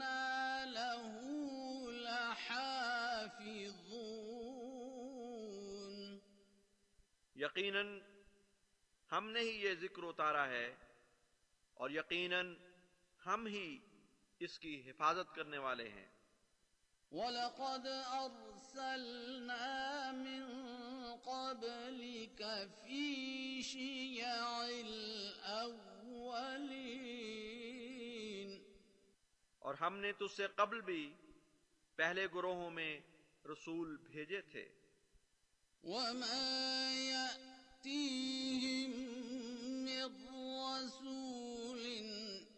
وإنا له لحافظون یقیناً ہم نے ہی یہ ذکر اتارا ہے اور یقیناً ہم ہی اس کی حفاظت کرنے والے ہیں۔ وَلَقَدْ أَرْسَلْنَا مِن قَبْلِكَ فِي شِيَعِ الْأَوَّلِينَ اور ہم نے تجھ سے قبل بھی پہلے گروہوں میں رسول بھیجے تھے۔ وَمَا يَأْتِيهِم مِّن رَّسُولٍ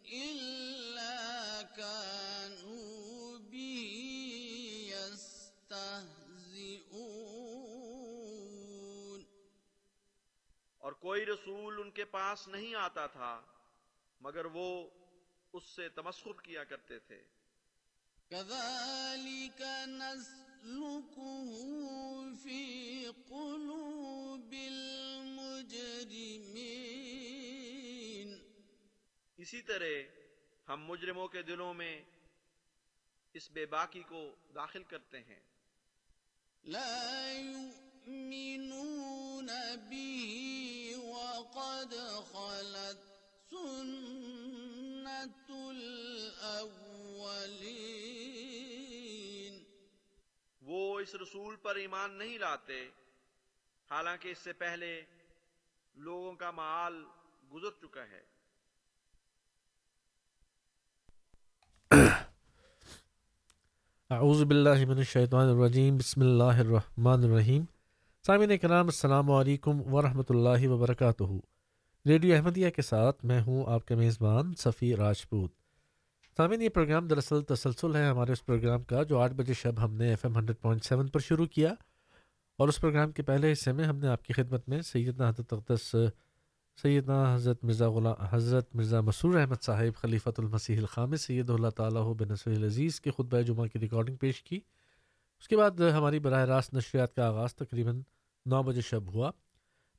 إِلَّا كَانُوا بِهِ يَسْتَهْزِئُونَ۔ اور کوئی رسول ان کے پاس نہیں آتا تھا مگر وہ اس سے تمسخر کیا کرتے تھے۔ كَذَلِكَ نَسْلُكُهُ فِي قُلُوبِ الْمُجْرِمِينَ اسی طرح ہم مجرموں کے دلوں میں اس بے باکی کو داخل کرتے ہیں۔ لا يؤمنون به وقد خلت سنة الأولين وہ اس رسول پر ایمان نہیں لاتے حالانکہ اس سے پہلے لوگوں کا معال گزر چکا ہے۔ اعوذ باللہ من الشیطان الرجیم بسم اللہ الرحمن الرحیم۔ سامعین کرام السلام علیکم ورحمۃ اللہ وبرکاتہ۔ ریڈیو احمدیہ کے ساتھ میں ہوں آپ کا میزبان صفی راجپوت سامعین، یہ پروگرام دراصل تسلسل ہے ہمارے اس پروگرام کا جو آٹھ بجے شب ہم نے F M hundred point seven پر شروع کیا اور اس پروگرام کے پہلے حصے میں ہم نے آپ کی خدمت میں سیدنا حضرت اقدس، سیدنا حضرت مرزا غلام، حضرت مرزا مسرور احمد صاحب، خلیفۃ المسیح الخام سید اللہ تعالیٰ بن نصر العزیز کے خطبہ جمعہ کی ریکارڈنگ پیش کی۔ اس کے بعد ہماری براہ راست نشریات کا آغاز تقریباً نو بجے شب ہوا۔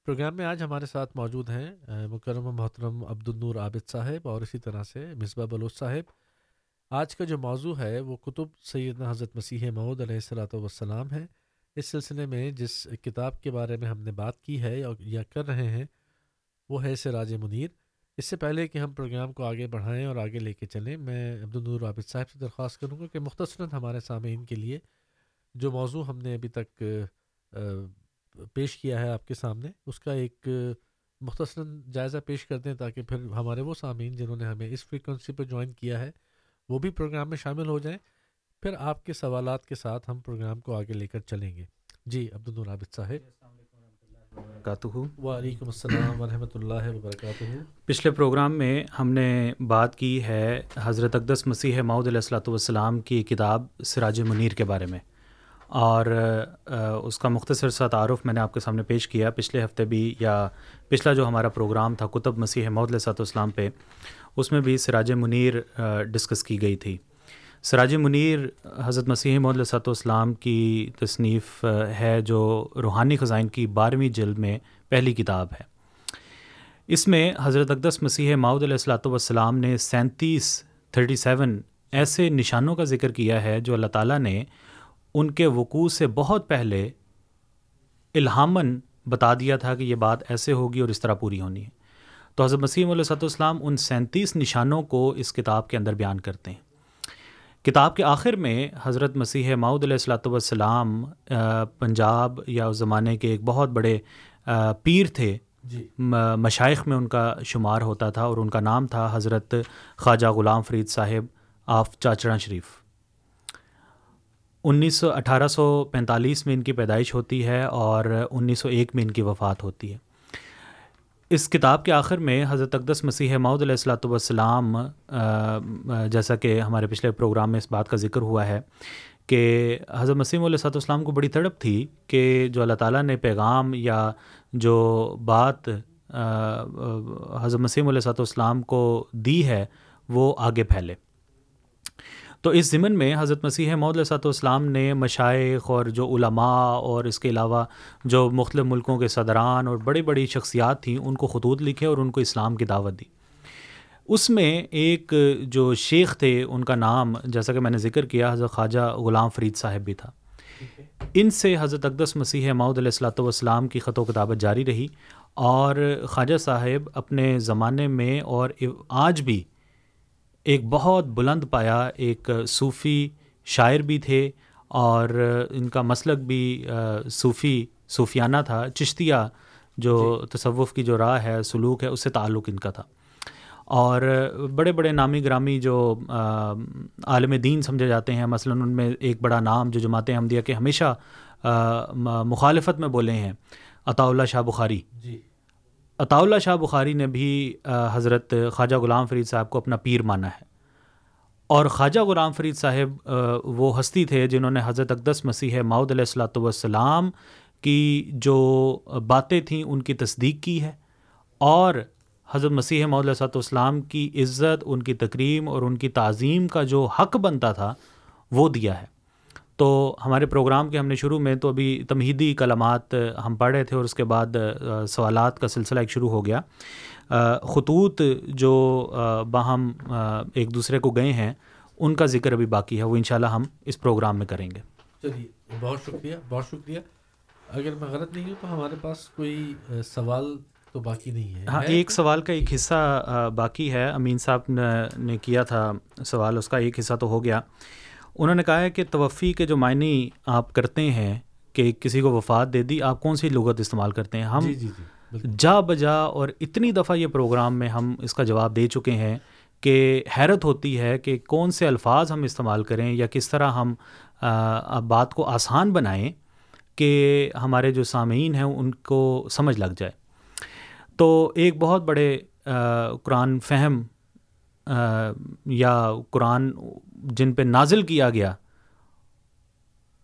پروگرام میں آج ہمارے ساتھ موجود ہیں، مکرم محترم عبد النور عابد صاحب اور اسی طرح سے مصباح بلوچ صاحب۔ آج کا جو موضوع ہے وہ کتب سیدنا حضرت مسیح معود علیہ السلاۃ والسلام ہے۔ اس سلسلے میں جس کتاب کے بارے میں ہم نے بات کی ہے یا کر رہے ہیں، وہ ہے سراج منیر۔ اس سے پہلے کہ ہم پروگرام کو آگے بڑھائیں اور آگے لے کے چلیں، میں عبدالنور رابط صاحب سے درخواست کروں گا کہ مختصراً ہمارے سامعین کے لیے جو موضوع ہم نے ابھی تک پیش کیا ہے آپ کے سامنے، اس کا ایک مختصراً جائزہ پیش کر دیں تاکہ پھر ہمارے وہ سامعین جنہوں نے ہمیں اس فریکوینسی پہ جوائن کیا ہے وہ بھی پروگرام میں شامل ہو جائیں۔ پھر آپ کے سوالات کے ساتھ ہم پروگرام کو آگے لے کر چلیں گے۔ جی عبد عابد صاحب۔ وعلیکم السلام ورحمۃ اللہ وبرکاتہ۔ پچھلے پروگرام میں ہم نے بات کی ہے حضرت اقدس مسیح ماؤد علیہ السلاۃ والسلام کی کتاب سراج منیر کے بارے میں۔ اور اس کا مختصر سا تعارف میں نے آپ کے سامنے پیش کیا۔ پچھلے ہفتے بھی یا پچھلا جو ہمارا پروگرام تھا کتب مسیح مود علیہ والسلام پہ اس میں بھی سراج منیر ڈسکس کی گئی تھی۔ سراج منیر، حضرت مسیح محدود صاحب والسلام کی تصنیف ہے جو روحانی خزائن کی بارہویں جلد میں پہلی کتاب ہے۔ اس میں حضرت اقدس مسیح ماؤد علیہ السلاۃ والسلام نے سینتیس، تھرٹی سیون ایسے نشانوں کا ذکر کیا ہے جو اللہ تعالیٰ نے ان کے وقوع سے بہت پہلے الہامن بتا دیا تھا کہ یہ بات ایسے ہوگی اور اس طرح پوری ہونی ہے۔ تو حضرت مسیح علیہ صلاح والسلام ان سینتیس نشانوں کو اس کتاب کے اندر بیان کرتے ہیں۔ کتاب کے آخر میں حضرت مسیح ماؤد علیہ السلاۃ والسلام پنجاب یا اس زمانے کے ایک بہت بڑے پیر تھے۔ جی۔ مشائق میں ان کا شمار ہوتا تھا اور ان کا نام تھا حضرت خواجہ غلام فرید صاحب آف چاچڑا شریف۔ انیس سو اٹھارہ سو پینتالیس میں ان کی پیدائش ہوتی ہے اور انیس سو ایک میں ان کی وفات ہوتی ہے۔ اس کتاب کے آخر میں حضرت اقدس مسیح ماؤد علیہ السلاۃ والسلام جیسا کہ ہمارے پچھلے پروگرام میں اس بات کا ذکر ہوا ہے کہ حضرت مسیم علیہ صلاۃ والسلام کو بڑی تڑپ تھی کہ جو اللہ تعالیٰ نے پیغام یا جو بات حضرت مسیم علیہ صلاۃ والسلام کو دی ہے، وہ آگے پھیلے۔ تو اس ضمن میں حضرت مسیح محدود صاحب والسلام نے مشائق اور جو علماء اور اس کے علاوہ جو مختلف ملکوں کے صدران اور بڑی بڑی شخصیات تھیں، ان کو خطوط لکھے اور ان کو اسلام کی دعوت دی۔ اس میں ایک جو شیخ تھے، ان کا نام جیسا کہ میں نے ذکر کیا، حضرت خواجہ غلام فرید صاحب بھی تھا۔ ان سے حضرت اقدس مسیح معود علیہ السلاۃ والسلام کی خط و کتابت جاری رہی اور خواجہ صاحب اپنے زمانے میں اور آج بھی ایک بہت بلند پایا ایک صوفی شاعر بھی تھے اور ان کا مسلک بھی صوفی صوفیانہ تھا چشتیہ جو جی۔ تصوف کی جو راہ ہے سلوک ہے اس سے تعلق ان کا تھا۔ اور بڑے بڑے نامی گرامی جو عالم دین سمجھے جاتے ہیں مثلاً ان میں ایک بڑا نام جو جماعت احمدیہ کے ہمیشہ مخالفت میں بولے ہیں عطا اللہ شاہ بخاری۔ جی۔ عطا اللہ شاہ بخاری نے بھی حضرت خواجہ غلام فرید صاحب کو اپنا پیر مانا ہے۔ اور خواجہ غلام فرید صاحب وہ ہستی تھے جنہوں نے حضرت اقدس مسیح ماؤد علیہ السلاۃ والسلام کی جو باتیں تھیں ان کی تصدیق کی ہے۔ اور حضرت مسیح ماؤد علیہ والسلام کی عزت، ان کی تکریم اور ان کی تعظیم کا جو حق بنتا تھا، وہ دیا ہے۔ تو ہمارے پروگرام کے ہم نے شروع میں تو ابھی تمہیدی کلمات ہم پڑھ رہے تھے اور اس کے بعد سوالات کا سلسلہ ایک شروع ہو گیا۔ خطوط جو باہم ایک دوسرے کو گئے ہیں ان کا ذکر ابھی باقی ہے وہ انشاءاللہ ہم اس پروگرام میں کریں گے۔ چلیے بہت شکریہ بہت شکریہ۔ اگر میں غلط نہیں ہوں تو ہمارے پاس کوئی سوال تو باقی نہیں ہے۔ ہاں ایک سوال کا ایک حصہ باقی ہے۔ امین صاحب نے کیا تھا سوال اس کا ایک حصہ تو ہو گیا۔ انہوں نے کہا ہے کہ توفی کے جو معنی آپ کرتے ہیں کہ کسی کو وفات دے دی آپ کون سی لغت استعمال کرتے ہیں؟ ہم جی جی جی جا بجا اور اتنی دفعہ یہ پروگرام میں ہم اس کا جواب دے چکے ہیں کہ حیرت ہوتی ہے کہ کون سے الفاظ ہم استعمال کریں یا کس طرح ہم بات کو آسان بنائیں کہ ہمارے جو سامعین ہیں ان کو سمجھ لگ جائے۔ تو ایک بہت بڑے قرآن فہم یا قرآن جن پہ نازل کیا گیا،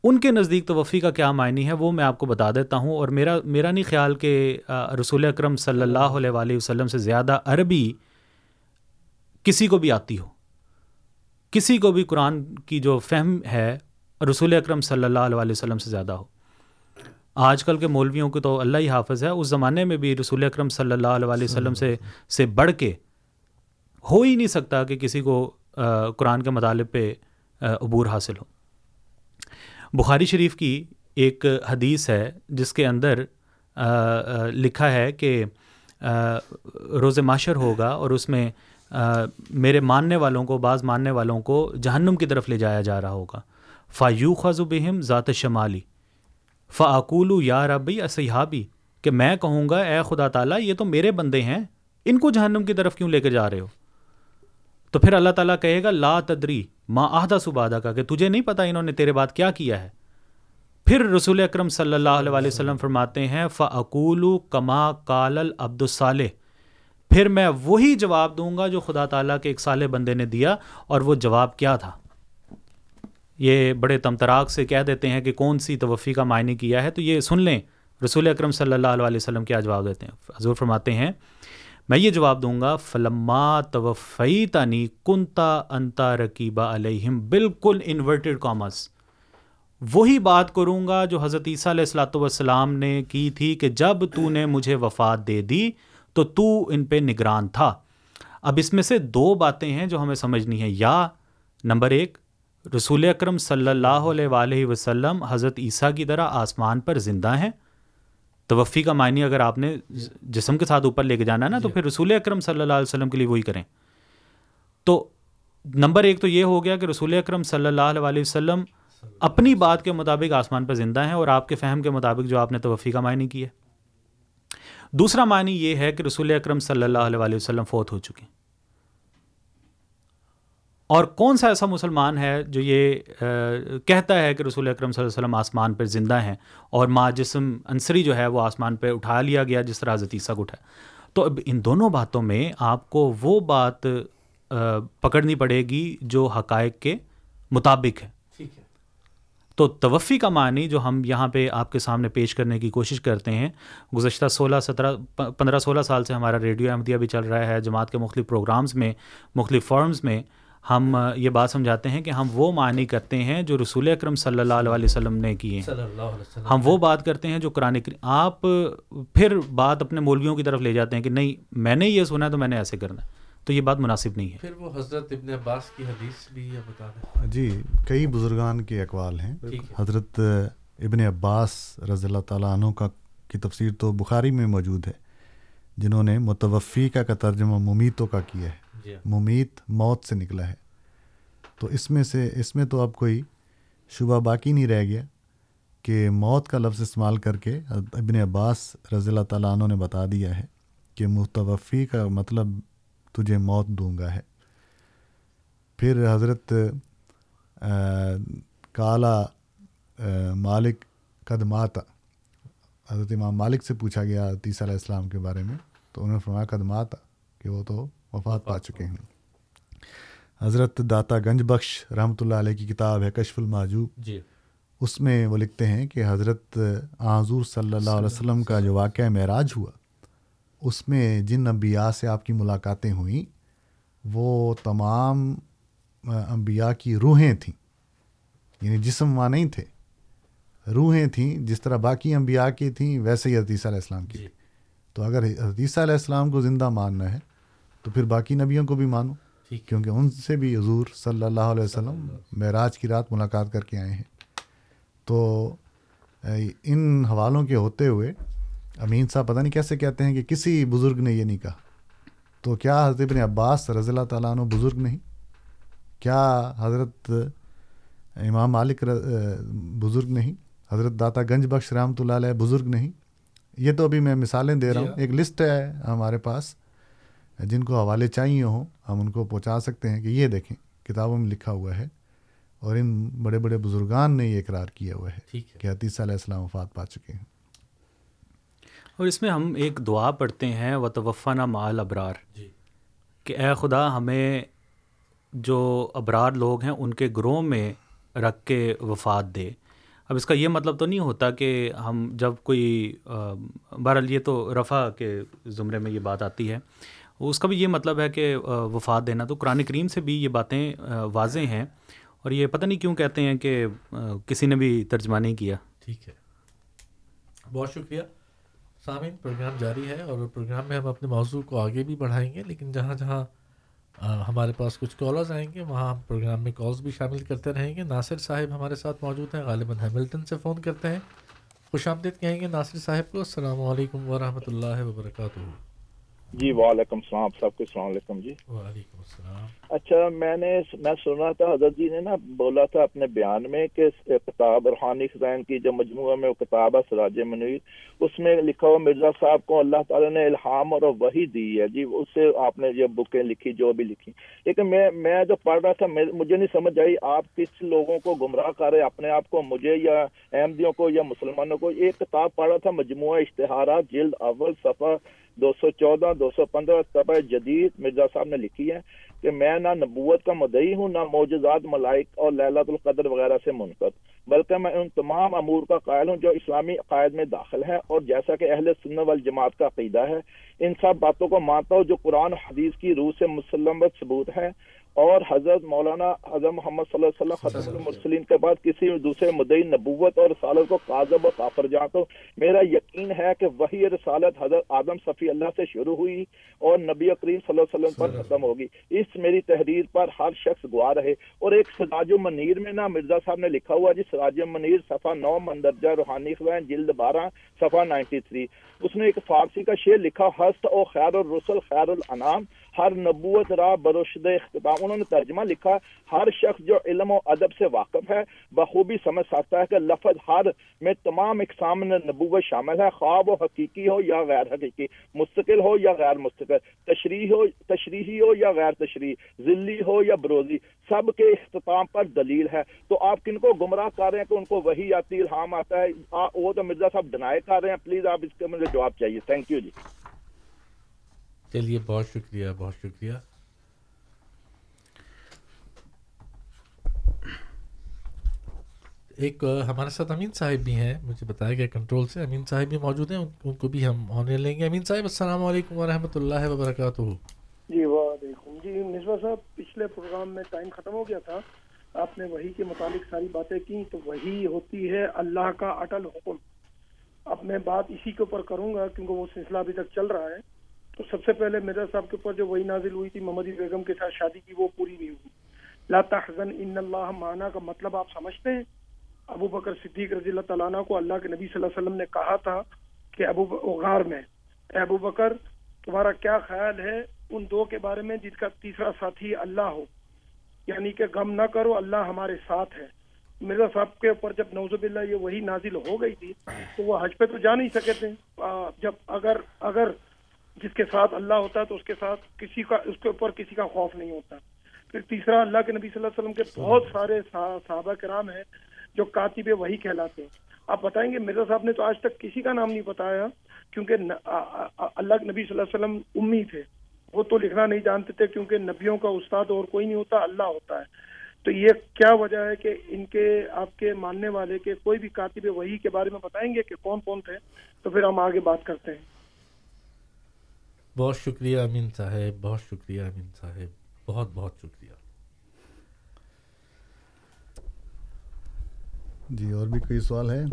ان کے نزدیک توفی کا کیا معنی ہے وہ میں آپ کو بتا دیتا ہوں۔ اور میرا میرا نہیں خیال کہ رسول اکرم صلی اللہ علیہ وآلہ وسلم سے زیادہ عربی کسی کو بھی آتی ہو۔ کسی کو بھی قرآن کی جو فہم ہے، رسول اکرم صلی اللہ علیہ وآلہ وسلم سے زیادہ ہو۔ آج کل کے مولویوں کو تو اللہ ہی حافظ ہے۔ اس زمانے میں بھی رسول اکرم صلی اللہ علیہ وآلہ وسلم سے سے بڑھ کے ہو ہی نہیں سکتا کہ کسی کو قرآن کے مطالب پہ عبور حاصل ہو۔ بخاری شریف کی ایک حدیث ہے، جس کے اندر لکھا ہے کہ روز معاشر ہوگا اور اس میں میرے ماننے والوں کو، بعض ماننے والوں کو جہنم کی طرف لے جایا جا رہا ہوگا۔ فایو خز بہم ذات شمالی۔ فعقول یا ربی اصحابی، کہ میں کہوں گا، اے خدا تعالیٰ، یہ تو میرے بندے ہیں، ان کو جہنم کی طرف کیوں لے کے جا رہے ہو؟ تو پھر اللہ تعالیٰ کہے گا، لا تدری، ما آہدہ سبادہ کا، کہ تجھے نہیں پتا انہوں نے تیرے بات کیا کیا ہے۔ پھر رسول اکرم صلی اللہ علیہ وآلہ وسلم فرماتے ہیں فعقول کما کال العبد الصالح۔ پھر میں وہی جواب دوں گا جو خدا تعالیٰ کے ایک صالح بندے نے دیا، اور وہ جواب کیا تھا۔ یہ بڑے تمتراک سے کہہ دیتے ہیں کہ کون سی توفی کا معنی کیا ہے۔ تو یہ سن لیں، رسول اکرم صلی اللہ علیہ وسلم کیا جواب دیتے ہیں۔ حضور فرماتے ہیں میں یہ جواب دوں گا، فلما توفی تانی کنتا انتا رقیبہ علیہم بالکل انورٹیڈ کامرس وہی بات کروں گا جو حضرت عیسیٰ علیہ السلاۃ والسلام نے کی تھی کہ جب تو نے مجھے وفات دے دی، تو تو ان پہ نگران تھا۔ اب اس میں سے دو باتیں ہیں جو ہمیں سمجھنی ہیں۔ یا نمبر ایک، رسول اکرم صلی اللہ علیہ وآلہ وسلم حضرت عیسیٰ کی طرح آسمان پر زندہ ہیں۔ توفی کا معنی اگر آپ نے جسم کے ساتھ اوپر لے کے جانا ہے نا تو پھر رسول اکرم صلی اللہ علیہ وسلم کے لیے وہی کریں۔ تو نمبر ایک تو یہ ہو گیا کہ رسول اکرم صلی اللہ علیہ وسلم اپنی بات کے مطابق آسمان پر زندہ ہیں اور آپ کے فہم کے مطابق جو آپ نے توفی کا معنی کی ہے۔ دوسرا معنی یہ ہے کہ رسول اکرم صلی اللہ علیہ وسلم فوت ہو چکے ہیں۔ اور کون سا ایسا مسلمان ہے جو یہ کہتا ہے کہ رسول اکرم صلی اللہ علیہ وسلم آسمان پر زندہ ہیں اور ماں جسم انصری جو ہے وہ آسمان پہ اٹھا لیا گیا جس طرح حضرت عیسیٰ کو اٹھا۔ تو اب ان دونوں باتوں میں آپ کو وہ بات پکڑنی پڑے گی جو حقائق کے مطابق ہے۔ تو توفی کا معنی جو ہم یہاں پہ آپ کے سامنے پیش کرنے کی کوشش کرتے ہیں گزشتہ سولہ سترہ پندرہ سولہ سال سے ہمارا ریڈیو احمدیہ بھی چل رہا ہے جماعت کے مختلف پروگرامز میں مختلف فارمز میں ہم یہ بات سمجھاتے ہیں کہ ہم وہ معنی کرتے ہیں جو رسول اکرم صلی اللہ علیہ وسلم نے کیے ہیں۔ ہم وہ بات کرتے ہیں جو قرآن آپ پھر بات اپنے مولویوں کی طرف لے جاتے ہیں کہ نہیں میں نے یہ سنا ہے تو میں نے ایسے کرنا ہے۔ تو یہ بات مناسب نہیں ہے۔ پھر وہ حضرت ابن عباس کی حدیث بھی بتا دیں۔ جی کئی بزرگان کے اقوال ہیں۔ حضرت ابن عباس رضی اللہ تعالیٰ عنہ کا کی تفسیر تو بخاری میں موجود ہے جنہوں نے متوفی کا کا ترجمہ ممیتوں کا کیا ہے۔ جی۔ ممیت موت سے نکلا ہے۔ تو اس میں سے، اس میں تو اب کوئی شبہ باقی نہیں رہ گیا کہ موت کا لفظ استعمال کر کے ابن عباس رضی اللہ تعالیٰ عنہ نے بتا دیا ہے کہ متوفی کا مطلب تجھے موت دوں گا ہے۔ پھر حضرت کالا مالک قدمات حضرت امام مالک سے پوچھا گیا تیسرا علیہ السلام کے بارے میں، تو انہوں نے فرمایا قدمات کہ وہ تو وفات پا چکے ہیں۔ حضرت داتا گنج بخش رحمۃ اللہ علیہ کی کتاب ہے کشف الماجوب جی۔ اس میں وہ لکھتے ہیں کہ حضرت حضور صلی اللہ علیہ وسلم کا جو واقعہ معراج ہوا اس میں جن انبیاء سے آپ کی ملاقاتیں ہوئیں وہ تمام انبیاء کی روحیں تھیں۔ یعنی جسم وہاں نہیں تھے۔ روحیں تھیں جس طرح باقی انبیاء کی تھیں ویسے ہی حدیثہ علیہ السلام کی۔ تو اگر حدیثہ علیہ السلام کو زندہ ماننا ہے تو پھر باقی نبیوں کو بھی مانو کیونکہ ان سے بھی حضور صلی اللہ علیہ وسلم معراج کی رات ملاقات کر کے آئے ہیں۔ تو ان حوالوں کے ہوتے ہوئے امین صاحب پتہ نہیں کیسے کہتے ہیں کہ کسی بزرگ نے یہ نہیں کہا۔ تو کیا حضرت ابن عباس رضی اللہ تعالیٰ عنہ بزرگ نہیں؟ کیا حضرت امام مالک بزرگ نہیں؟ حضرت داتا گنج بخش رحمۃ اللہ علیہ بزرگ نہیں؟ یہ تو ابھی میں مثالیں دے رہا ہوں۔ ایک لسٹ ہے ہمارے پاس۔ جن کو حوالے چاہیے ہوں ہم ان کو پہنچا سکتے ہیں کہ یہ دیکھیں کتابوں میں لکھا ہوا ہے اور ان بڑے بڑے بزرگان نے یہ اقرار کیا ہوا ہے کہ حتیثہ علیہ السلام وفات پا چکے ہیں۔ اور اس میں ہم ایک دعا پڑھتے ہیں و توفانہ مال ابرار جی۔ کہ اے خدا ہمیں جو ابرار لوگ ہیں ان کے گروہ میں رکھ کے وفات دے۔ اب اس کا یہ مطلب تو نہیں ہوتا کہ ہم جب کوئی بہرحال یہ تو رفع کے زمرے میں یہ بات آتی ہے۔ اس کا بھی یہ مطلب ہے کہ وفات دینا۔ تو قرآن کریم سے بھی یہ باتیں واضح ہیں۔ اور یہ پتہ نہیں کیوں کہتے ہیں کہ کسی نے بھی ترجمہ نہیں کیا۔ ٹھیک ہے۔ بہت شکریہ۔ سامعین، پروگرام جاری ہے اور پروگرام میں ہم اپنے موضوع کو آگے بھی بڑھائیں گے، لیکن جہاں جہاں ہمارے پاس کچھ کالرز آئیں گے، وہاں ہم پروگرام میں کالز بھی شامل کرتے رہیں گے۔ ناصر صاحب ہمارے ساتھ موجود ہیں، غالباً ہیملٹن سے فون کرتے ہیں۔ خوش آمدید کہیں گے ناصر صاحب کو۔ السلام علیکم ورحمۃ اللہ وبرکاتہ۔ جی وعلیکم السلام آپ سب کو السلام علیکم جی۔ وعلیکم السلام۔ اچھا میں نے میں سنا تھا حضرت جی نے نا بولا تھا اپنے بیان میں کہ کتاب روحانی خزائن کی جو مجموعہ میں وہ کتاب ہے سراج منیر اس میں لکھا ہوا مرزا صاحب کو اللہ تعالیٰ نے الہام اور وہی دی ہے۔ جی اس سے آپ نے یہ بکیں لکھی جو بھی لکھی۔ لیکن میں میں جو پڑھ رہا تھا مجھے نہیں سمجھ آئی آپ کس لوگوں کو گمراہ کر رہے اپنے آپ کو مجھے یا احمدیوں کو یا مسلمانوں کو؟ ایک کتاب پڑھ رہا تھا مجموعہ اشتہارات جلد اول صفحہ دو سو چودہ، دو سو پندرہ طبع جدید مرزا صاحب نے لکھی ہے کہ میں نہ نبوت کا مدعی ہوں، نہ معجزات ملائک اور للت القدر وغیرہ سے منقط بلکہ میں ان تمام امور کا قائل ہوں جو اسلامی عقائد میں داخل ہے اور جیسا کہ اہل سنت والجماعت کا عقیدہ ہے۔ ان سب باتوں کو مانتا ہوں جو قرآن حدیث کی روح سے مسلم ثبوت ہے۔ اور حضرت مولانا حضرت محمد صلی اللہ علیہ وسلم خطم المرسلین کے بعد کسی دوسرے مدعی نبوت اور رسالت کو قاضب و کافر جانتا ہوں میرا یقین ہے کہ وہی رسالت حضرت آدم صفی اللہ سے شروع ہوئی اور نبی کریم صلی اللہ علیہ وسلم پر ختم ہوگی۔ اس میری تحریر پر ہر شخص گوا رہے۔ اور ایک سراج منیر میں نا مرزا صاحب نے لکھا ہوا جی سراج منیر صفحہ نو مندرجہ روحانی خبر جلد بارہ صفحہ نائنٹی تھری۔ اس نے ایک فارسی کا شعر لکھا ہست او خیر الرسل خیر الانام ہر نبوت را برشد اختتام انہوں نے ترجمہ لکھا، ہر شخص جو علم و ادب سے واقف ہے، بخوبی سمجھ سکتا ہے کہ لفظ ہر میں تمام اقسام نبوت شامل ہے، خواب و حقیقی ہو یا غیر حقیقی، مستقل ہو یا غیر مستقل، تشریح ہو، تشریحی ہو یا غیر تشریح، ذلی ہو یا بروزی، سب کے اختتام پر دلیل ہے۔ تو آپ کن کو گمراہ کر رہے ہیں کہ ان کو وہی آتی الہام آتا ہے؟ وہ تو مرزا صاحب ڈنائی کر رہے ہیں۔ پلیز آپ اس کے مجھے جواب چاہیے۔ تھینک یو جی۔ چلیے بہت شکریہ بہت شکریہ۔ ایک ہمارے ساتھ امین صاحب بھی ہیں، مجھے بتایا گیا کنٹرول سے۔ امین صاحب بھی موجود ہیں، ان کو بھی ہم ہونے لیں گے۔ امین صاحب، السلام علیکم ورحمۃ اللہ وبرکاتہ۔ جی وعلیکم۔ جی مصباح صاحب، پچھلے پروگرام میں ٹائم ختم ہو گیا تھا۔ آپ نے وہی کے متعلق ساری باتیں کی، تو وہی ہوتی ہے اللہ کا اٹل حکم۔ اب میں بات اسی کے اوپر کروں گا، کیونکہ وہ سلسلہ ابھی تک چل رہا ہے۔ تو سب سے پہلے مرزا صاحب کے اوپر جو وہی نازل ہوئی تھی محمدی بیگم کے ساتھ شادی کی، وہ پوری نہیں ہوئی۔ لا تحزن ان اللہ مانا کا مطلب آپ سمجھتے ہیں؟ ابو بکر صدیق رضی اللہ تعالیٰ کو اللہ کے نبی صلی اللہ علیہ وسلم نے کہا تھا کہ ابو غار میں، اے ابو بکر، تمہارا کیا خیال ہے ان دو کے بارے میں جس کا تیسرا ساتھی اللہ ہو؟ یعنی کہ غم نہ کرو، اللہ ہمارے ساتھ ہے۔ مرزا صاحب کے اوپر جب نوز باللہ یہ وہی نازل ہو گئی تھی، تو وہ حج پہ تو جا نہیں سکے تھے۔ جب اگر اگر جس کے ساتھ اللہ ہوتا ہے تو اس کے ساتھ کسی کا اس کے اوپر کسی کا خوف نہیں ہوتا۔ پھر تیسرا، اللہ کے نبی صلی اللہ علیہ وسلم کے بہت سارے صحابہ کرام ہیں جو کاتب وہی کہلاتے ہیں۔ آپ بتائیں گے، مرزا صاحب نے تو آج تک کسی کا نام نہیں بتایا، کیونکہ اللہ کے نبی صلی اللہ علیہ وسلم امی تھے۔ وہ تو لکھنا نہیں جانتے تھے کیونکہ نبیوں کا استاد اور کوئی نہیں ہوتا، اللہ ہوتا ہے۔ تو یہ کیا وجہ ہے کہ ان کے، آپ کے ماننے والے کے کوئی بھی کاتب وہی کے بارے میں بتائیں گے کہ کون کون تھے؟ تو پھر ہم آگے بات کرتے ہیں۔ بہت شکریہ امین صاحب بہت شکریہ امین صاحب بہت بہت شکریہ۔ جی اور بھی کوئی سوال ہے؟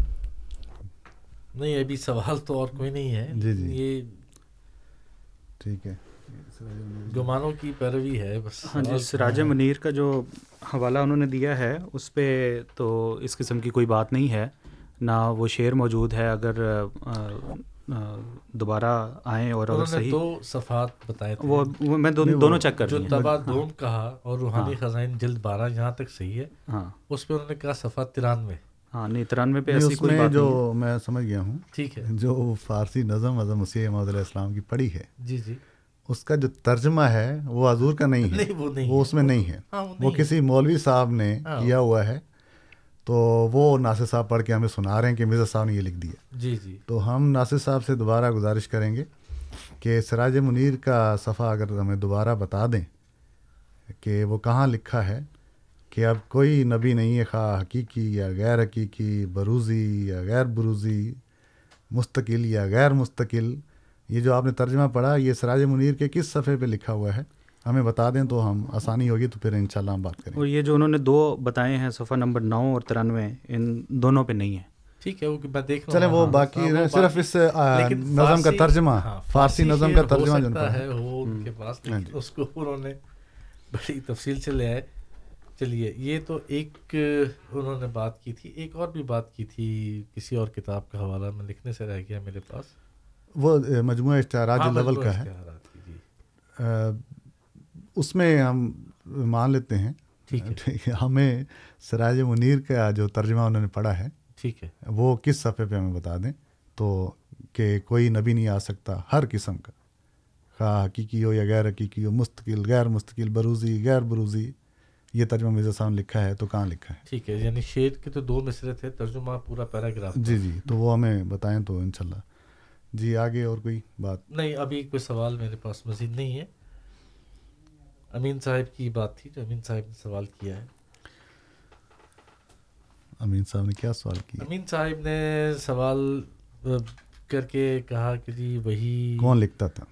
نہیں ابھی سوال تو اور کوئی نہیں ہے۔ جی جی۔ یہ ٹھیک ہے۔ گمانوں کی پیروی ہے بس ہاں جی سراج منیر کا جو حوالہ انہوں نے دیا ہے اس پہ تو اس قسم کی کوئی بات نہیں ہے۔ نہ وہ شعر موجود ہے اگر دوبارہ آئیں اور اگر صحیح دو صفحات بتائے تھے۔ وہ میں دونوں چیک کر جو تبا دوم کہا اور روحانی خزائن جلد بارہ یہاں تک صحیح ہے۔ ہاں۔ اس پہ انہوں نے کہا صفحہ ترانوے۔ ہاں نہیں ترانوے پہ ایسی اس کوئی میں بات جو میں سمجھ گیا ہوں ٹھیک ہے۔ جو فارسی نظم اعظم مسیح محمد علیہ السلام کی پڑھی ہے جی جی۔ اس کا جو ترجمہ ہے وہ حضور کا نہیں ہے۔ وہ اس میں نہیں ہے۔ ہاں، وہ کسی مولوی صاحب نے ہاں۔ کیا ہوا ہے تو وہ ناصر صاحب پڑھ کے ہمیں سنا رہے ہیں کہ مرزا صاحب نے یہ لکھ دیا جی جی۔ تو ہم ناصر صاحب سے دوبارہ گزارش کریں گے کہ سراج منیر کا صفحہ اگر ہمیں دوبارہ بتا دیں کہ وہ کہاں لکھا ہے کہ اب کوئی نبی نہیں ہے خواہ حقیقی یا غیر حقیقی بروزی یا غیر بروزی مستقل یا غیر مستقل۔ یہ جو آپ نے ترجمہ پڑھا یہ سراج منیر کے کس صفحے پہ لکھا ہوا ہے؟ ہمیں بتا دیں تو ہم آسانی ہوگی تو پھر انشاءاللہ ہم بات کریں اور یہ جو انہوں نے دو بتائے ہیں صفحہ نمبر نو اور ترانوے ان دونوں پہ نہیں ہے۔ ٹھیک ہے وہ دیکھ چلے وہ باقی صرف اس نظم کا ترجمہ فارسی نظم کا ترجمہ جو ہے وہ ان کے پاس اس کو انہوں نے بڑی تفصیل سے لے آئے۔ چلیے یہ تو ایک انہوں نے بات کی تھی ایک اور بھی بات کی تھی کسی اور کتاب کا حوالہ میں لکھنے سے رہ گیا میرے پاس۔ وہ مجموعہ اشتہارات ہاں، جو لیول کا ہے اشتہارات کی، جی آ، اس میں ہم مان لیتے ہیں۔ ٹھیک ہے۔ ہمیں سراج منیر کا جو ترجمہ انہوں نے پڑھا ہے ٹھیک ہے۔ وہ کس صفحے پہ ہمیں بتا دیں؟ تو کہ کوئی نبی نہیں آ سکتا ہر قسم کا۔ خواہ حقیقی ہو یا غیر حقیقی ہو مستقل غیر مستقل بروزی غیر بروزی۔ یہ ترجمہ مرزا صاحب نے لکھا ہے تو کہاں لکھا ہے؟ ٹھیک ہے یعنی شعر کے تو دو مصرے تھے ترجمہ پورا پیراگراف۔ جی جی تو وہ ہمیں بتائیں تو انشاءاللہ۔ جی آگے اور کوئی بات؟ نہیں ابھی کوئی سوال میرے پاس مزید نہیں ہے۔ امین صاحب کی بات تھی جو امین صاحب نے سوال کیا ہے۔ امین صاحب نے کیا سوال کیا؟ امین صاحب نے سوال کر کے کہا کہ جی وہی کون لکھتا تھا؟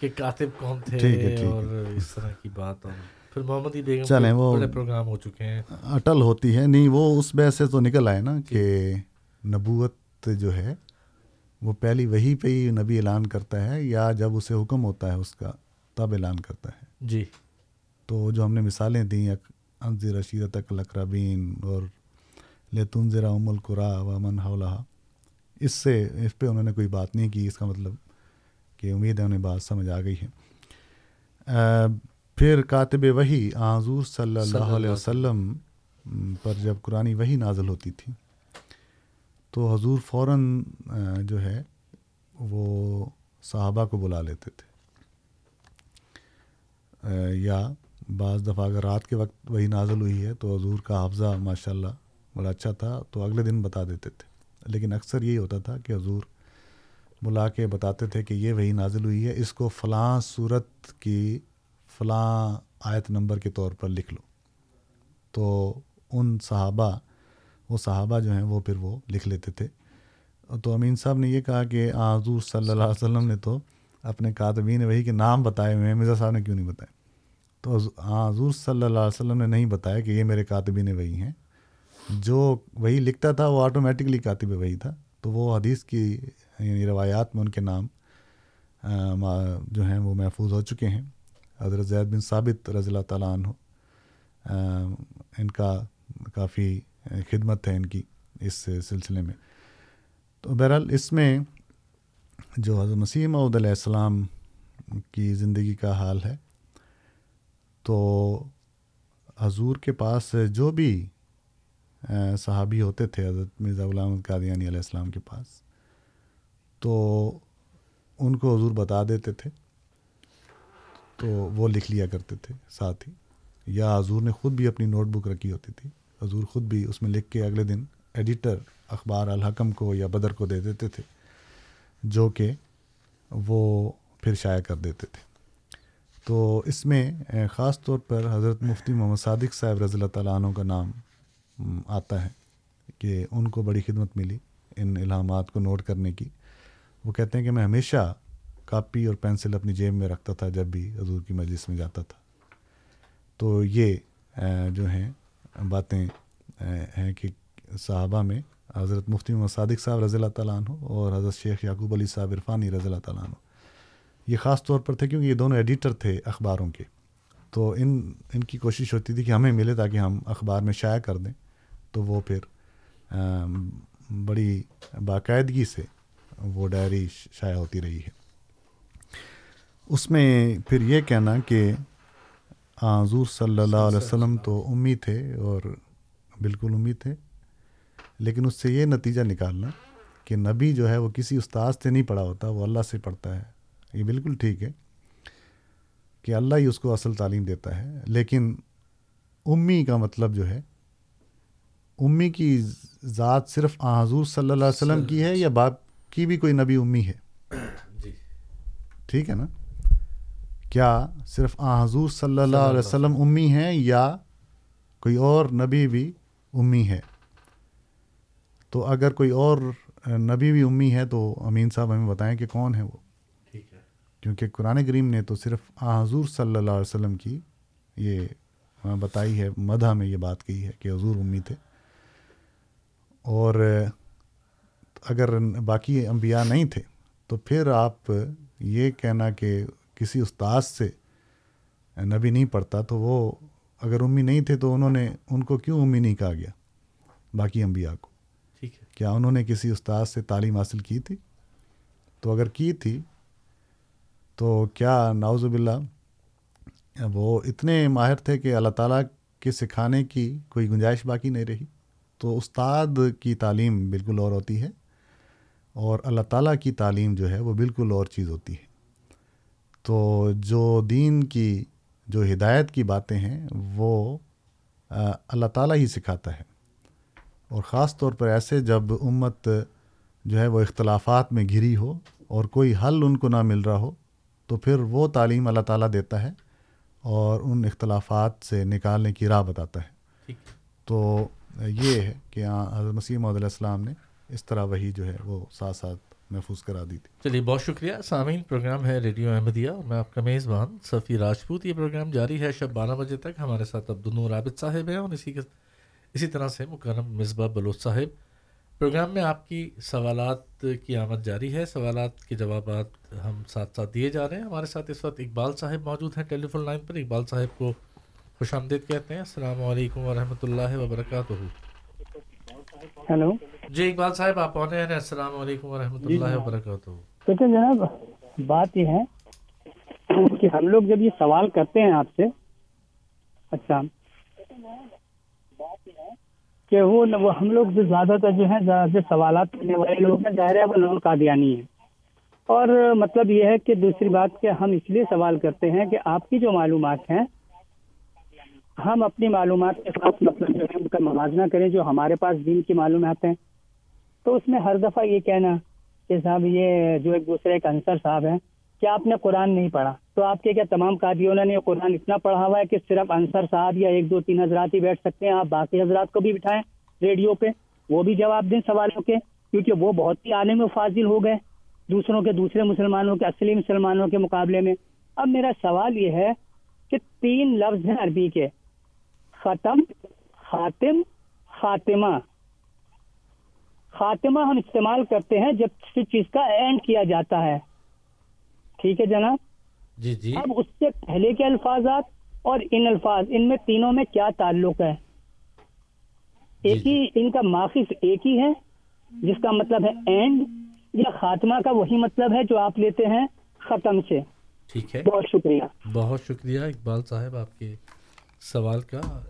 کہ کاتب کون تھے ٹھیک ہے،۔ اور اس طرح کی بات۔ اور پھر محمدی بیگم چلیں، وہ- بڑے پروگرام ہو چکے ہیں۔ اٹل ہوتی ہے۔ نہیں وہ اس بحث سے تو نکل آئے نا کہ نبوت جو ہے وہ پہلی وہی پہ ہی نبی اعلان کرتا ہے یا جب اسے حکم ہوتا ہے اس کا تب اعلان کرتا ہے۔ جی۔ تو جو ہم نے مثالیں دیں انضر رشیرت الاقربین اور لیتون ذرا ام القرا و من حولہ اس سے اس پہ انہوں نے کوئی بات نہیں کی اس کا مطلب کہ امید ہے انہیں بات سمجھ آ گئی ہے۔ آ، پھر کاتب وہی حضور صلی اللہ علیہ وسلم پر جب قرآن وہی نازل ہوتی تھی تو حضور فوراً جو ہے وہ صحابہ کو بلا لیتے تھے۔ آ، یا بعض دفعہ اگر رات کے وقت وہی نازل ہوئی ہے تو حضور کا حافظہ ماشاء اللہ بڑا اچھا تھا، تو اگلے دن بتا دیتے تھے۔ لیکن اکثر یہی ہوتا تھا کہ حضور بلا کے بتاتے تھے کہ یہ وہی نازل ہوئی ہے، اس کو فلاں صورت کی فلاں آیت نمبر کے طور پر لکھ لو۔ تو ان صحابہ، وہ صحابہ جو ہیں وہ پھر وہ لکھ لیتے تھے۔ تو امین صاحب نے یہ کہا کہ حضور صلی اللہ علیہ وسلم نے تو اپنے کاتبین وہی کے نام بتائے ہوئے ہیں، مرزا صاحب نے کیوں نہیں بتائے؟ تو ہاں، حضور صلی اللہ علیہ وسلم نے نہیں بتایا کہ یہ میرے کاتبین وہی ہیں۔ جو وہی لکھتا تھا وہ آٹومیٹکلی کاتب وہی تھا۔ تو وہ حدیث کی یعنی روایات میں ان کے نام جو ہیں وہ محفوظ ہو چکے ہیں۔ حضرت زید بن ثابت رضی اللہ تعالیٰ عنہ ان کا کافی خدمت ہے ان کی اس سلسلے میں۔ تو بہرحال اس میں جو حضرت مسیح معود علیہ السلام کی زندگی کا حال ہے تو حضور کے پاس جو بھی صحابی ہوتے تھے، حضرت مرزا غلام قادیانی علیہ السلام کے پاس، تو ان کو حضور بتا دیتے تھے، تو وہ لکھ لیا کرتے تھے ساتھ ہی یا حضور نے خود بھی اپنی نوٹ بک رکھی ہوتی تھی۔ حضور خود بھی اس میں لکھ کے اگلے دن ایڈیٹر اخبار الحکم کو یا بدر کو دے دیتے تھے، جو کہ وہ پھر شائع کر دیتے تھے۔ تو اس میں خاص طور پر حضرت مفتی محمد صادق صاحب رضی اللہ تعالیٰ عنہ کا نام آتا ہے کہ ان کو بڑی خدمت ملی ان الہامات کو نوٹ کرنے کی۔ وہ کہتے ہیں کہ میں ہمیشہ کاپی اور پینسل اپنی جیب میں رکھتا تھا جب بھی حضور کی مجلس میں جاتا تھا۔ تو یہ جو ہیں، باتیں ہیں کہ صحابہ میں حضرت مفتی محمد صادق صاحب رضی اللہ تعالیٰ عنہ اور حضرت شیخ یعقوب علی صاحب عرفانی رضی اللہ تعالیٰ عنہ۔ یہ خاص طور پر تھے کیونکہ یہ دونوں ایڈیٹر تھے اخباروں کے۔ تو ان ان کی کوشش ہوتی تھی کہ ہمیں ملے تاکہ ہم اخبار میں شائع کر دیں۔ تو وہ پھر بڑی باقاعدگی سے وہ ڈائری شائع ہوتی رہی ہے۔ اس میں پھر یہ کہنا کہ حضور صلی اللہ علیہ وسلم تو امی تھے اور بالکل امی تھے، لیکن اس سے یہ نتیجہ نکالنا کہ نبی جو ہے وہ کسی استاد سے نہیں پڑھا ہوتا، وہ اللہ سے پڑھتا ہے۔ یہ بالکل ٹھیک ہے کہ اللہ ہی اس کو اصل تعلیم دیتا ہے لیکن امی کا مطلب جو ہے امی کی ذات صرف آ حضور صلی اللہ علیہ وسلم کی ہے یا باپ کی بھی کوئی نبی امی ہے؟ جی۔ ٹھیک ہے نا؟ کیا صرف آ حضور صلی اللہ علیہ وسلم امی ہیں یا کوئی اور نبی بھی امی ہے؟ تو اگر کوئی اور نبی بھی امی ہے تو امین صاحب ہمیں بتائیں کہ کون ہے وہ؟ کیونکہ قرآن کریم نے تو صرف آ حضور صلی اللہ علیہ وسلم کی یہ بتائی ہے مدح میں یہ بات کہی ہے کہ حضور امی تھے۔ اور اگر باقی انبیاء نہیں تھے تو پھر آپ یہ کہنا کہ کسی استاد سے نبی نہیں پڑھتا تو وہ اگر امی نہیں تھے تو انہوں نے ان کو کیوں امی نہیں کہا گیا باقی انبیاء کو؟ ٹھیک ہے۔ کیا انہوں نے کسی استاد سے تعلیم حاصل کی تھی؟ تو اگر کی تھی تو کیا ناوز باللہ، وہ اتنے ماہر تھے کہ اللہ تعالیٰ کے سکھانے کی کوئی گنجائش باقی نہیں رہی۔ تو استاد کی تعلیم بالکل اور ہوتی ہے اور اللہ تعالیٰ کی تعلیم جو ہے وہ بالکل اور چیز ہوتی ہے۔ تو جو دین کی، جو ہدایت کی باتیں ہیں، وہ اللہ تعالیٰ ہی سکھاتا ہے۔ اور خاص طور پر ایسے جب امت جو ہے وہ اختلافات میں گھری ہو اور کوئی حل ان کو نہ مل رہا ہو تو پھر وہ تعلیم اللہ تعالیٰ دیتا ہے اور ان اختلافات سے نکالنے کی راہ بتاتا ہے۔ تو یہ ہے کہ حضرت مسیح محدود علیہ السلام نے اس طرح وہی جو ہے وہ ساتھ ساتھ محفوظ کرا دی تھی۔ چلیے بہت شکریہ۔ سامعین پروگرام ہے ریڈیو احمدیہ اور میں آپ کا میزبان صفی راجپوت۔ یہ پروگرام جاری ہے شب بارہ بجے تک۔ ہمارے ساتھ عبدالنور عابد صاحب ہیں اور اسی کے اسی طرح سے مکرم مصباح بلوچ صاحب پروگرام میں آپ کی سوالات کی آمد جاری ہے۔ سوالات کے جوابات ہم ساتھ ساتھ دیے جا رہے ہیں۔ ہمارے ساتھ اس وقت اقبال صاحب موجود ہیں۔ ٹیلی فون لائن پر اقبال صاحب کو خوش آمدید کہتے ہیں۔ السلام علیکم ورحمۃ اللہ وبرکاتہ۔ ہیلو۔ جی اقبال صاحب آپ ہیں؟ السلام علیکم ورحمۃ جی اللہ وبرکاتہ۔ کہتے جناب بات یہ ہے کہ ہم لوگ جب یہ سوال کرتے ہیں آپ سے اچھا۔ کہ وہ وہ ہم لوگ جو زیادہ تر جو ہے جو سوالات کرنے والے لوگ ہیں، ظاہر ہے وہ نام قادیانی ہیں۔ اور مطلب یہ ہے کہ دوسری بات کہ ہم اس لیے سوال کرتے ہیں کہ آپ کی جو معلومات ہیں، ہم اپنی معلومات کے ساتھ مطلب جو ہے، ان کا موازنہ کریں جو ہمارے پاس دین کی معلومات ہیں۔ تو اس میں ہر دفعہ یہ کہنا کہ صاحب یہ جو ایک دوسرے کے انصر صاحب ہیں کہ آپ نے قرآن نہیں پڑھا؟ تو آپ کے کیا تمام قادیوں نے قرآن اتنا پڑھا ہوا ہے کہ صرف انصر صاحب یا ایک دو تین حضرات ہی بیٹھ سکتے ہیں؟ آپ باقی حضرات کو بھی بٹھائیں ریڈیو پہ، وہ بھی جواب دیں سوالوں کے، کیونکہ وہ بہت ہی عالم و فاضل ہو گئے دوسروں کے، دوسرے مسلمانوں کے، اصلی مسلمانوں کے مقابلے میں۔ اب میرا سوال یہ ہے کہ تین لفظ ہیں عربی کے۔ ختم، خاتم، خاتمہ۔ خاتمہ ہم استعمال کرتے ہیں جب کسی چیز کا اینڈ کیا جاتا ہے۔ ٹھیک ہے جناب؟ جی جی۔ اب اس سے پہلے کے الفاظات اور ان الفاظ ان میں تینوں میں کیا تعلق ہے؟ ایک ہی ان کا ماخذ ایک ہی ہے جس کا مطلب ہے اینڈ یا خاتمہ کا وہی مطلب ہے جو آپ لیتے ہیں ختم سے۔ ٹھیک ہے۔ بہت شکریہ۔ بہت شکریہ اقبال صاحب آپ کے سوال کا۔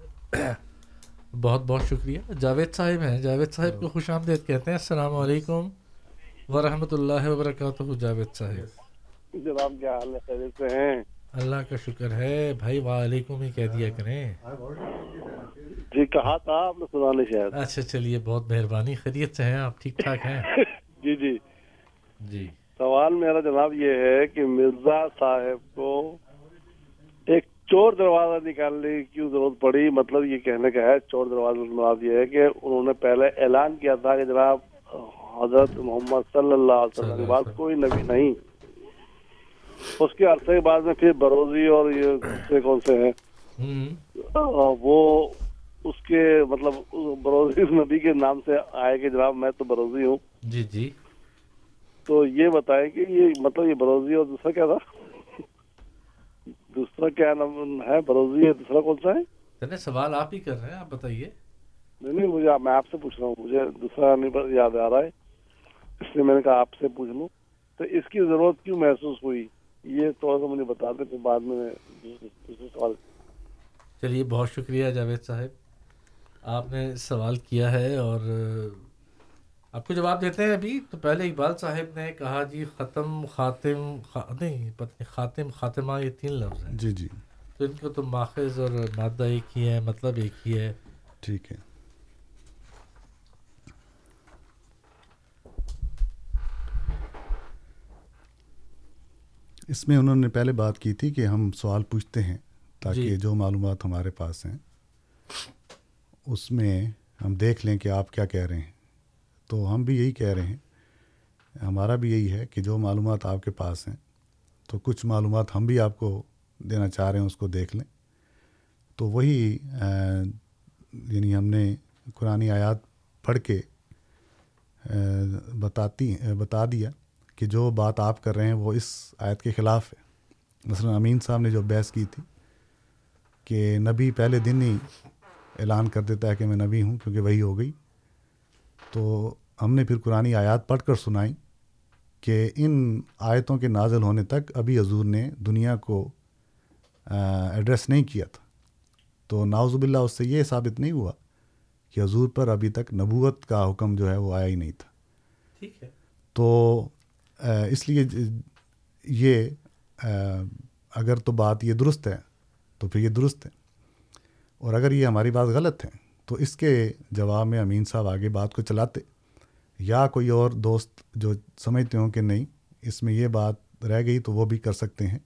بہت بہت شکریہ۔ جاوید صاحب ہیں۔ جاوید صاحب کو خوش آمدید کہتے ہیں۔ السلام علیکم ورحمۃ اللہ وبرکاتہ جاوید صاحب۔ جناب کیا حال ہے خیریت سے ہیں۔ اللہ کا شکر ہے بھائی وعلیکم ہی کہہ دیا کریں۔ جی کہا تھا آپ نے سنا نہیں شاید۔ اچھا چلیے بہت مہربانی۔ خیریت سے ہیں آپ ٹھیک ٹھاک ہیں؟ جی جی۔ جی۔ سوال میرا جناب یہ ہے کہ مرزا صاحب کو ایک چور دروازہ نکالنے کی ضرورت پڑی؟ مطلب یہ کہنے کا ہے چور دروازہ مراد یہ ہے کہ انہوں نے پہلے اعلان کیا تھا کہ جناب حضرت محمد صلی اللہ علیہ وسلم کے بعد کوئی نبی نہیں۔ اس کے عرصے کے بعد میں پھر بروزی اور یہ دوسرے کون سے ہیں؟ وہ اس کے مطلب بروزی نبی کے نام سے آئے کہ جناب میں تو بروزی ہوں۔ جی جی۔ تو یہ بتائیں کہ یہ مطلب یہ بروزی اور دوسرا کیا تھا؟ دوسرا کیا نام ہے؟ بروزی ہے دوسرا کون سا ہے؟ سوال آپ ہی کر رہے ہیں آپ بتائیے۔ نہیں نہیں مجھے میں آپ سے پوچھ رہا ہوں مجھے دوسرا نہیں یاد آ رہا ہے اس لیے میں نے کہا آپ سے پوچھ لوں۔ تو اس کی ضرورت کیوں محسوس ہوئی؟ یہ تھوڑا سا مجھے بتا دیں پھر بعد میں سوال۔ چلیے بہت شکریہ جاوید صاحب۔ آپ نے سوال کیا ہے اور آپ کو جواب دیتے ہیں ابھی۔ تو پہلے اقبال صاحب نے کہا جی ختم خاتم خا... نہیں پتہ خاتم خاتمہ یہ تین لفظ ہیں۔ جی جی۔ تو ان کا تو ماخذ اور مادہ ایک ہی ہے مطلب ایک ہی ہے۔ ٹھیک ہے۔ اس میں انہوں نے پہلے بات کی تھی کہ ہم سوال پوچھتے ہیں تاکہ جی۔ جو معلومات ہمارے پاس ہیں اس میں ہم دیکھ لیں کہ آپ کیا کہہ رہے ہیں۔ تو ہم بھی یہی کہہ رہے ہیں ہمارا بھی یہی ہے کہ جو معلومات آپ کے پاس ہیں تو کچھ معلومات ہم بھی آپ کو دینا چاہ رہے ہیں اس کو دیکھ لیں۔ تو وہی یعنی ہم نے قرآن آیات پڑھ کے بتاتی بتا دیا۔ کہ جو بات آپ کر رہے ہیں وہ اس آیت کے خلاف ہے۔ مثلا امین صاحب نے جو بحث کی تھی کہ نبی پہلے دن ہی اعلان کر دیتا ہے کہ میں نبی ہوں کیونکہ وہی ہو گئی۔ تو ہم نے پھر قرآن آیات پڑھ کر سنائی کہ ان آیتوں کے نازل ہونے تک ابھی حضور نے دنیا کو ایڈریس نہیں کیا تھا۔ تو ناوزب اللہ اس سے یہ ثابت نہیں ہوا کہ حضور پر ابھی تک نبوت کا حکم جو ہے وہ آیا ہی نہیں تھا۔ ٹھیک ہے۔ تو اس لیے یہ اگر تو بات یہ درست ہے، تو پھر یہ درست ہے۔ اور اگر یہ ہماری بات غلط ہے، تو اس کے جواب میں امین صاحب آگے بات کو چلاتے، یا کوئی اور دوست جو سمجھتے ہوں کہ نہیں، اس میں یہ بات رہ گئی تو وہ بھی کر سکتے ہیں۔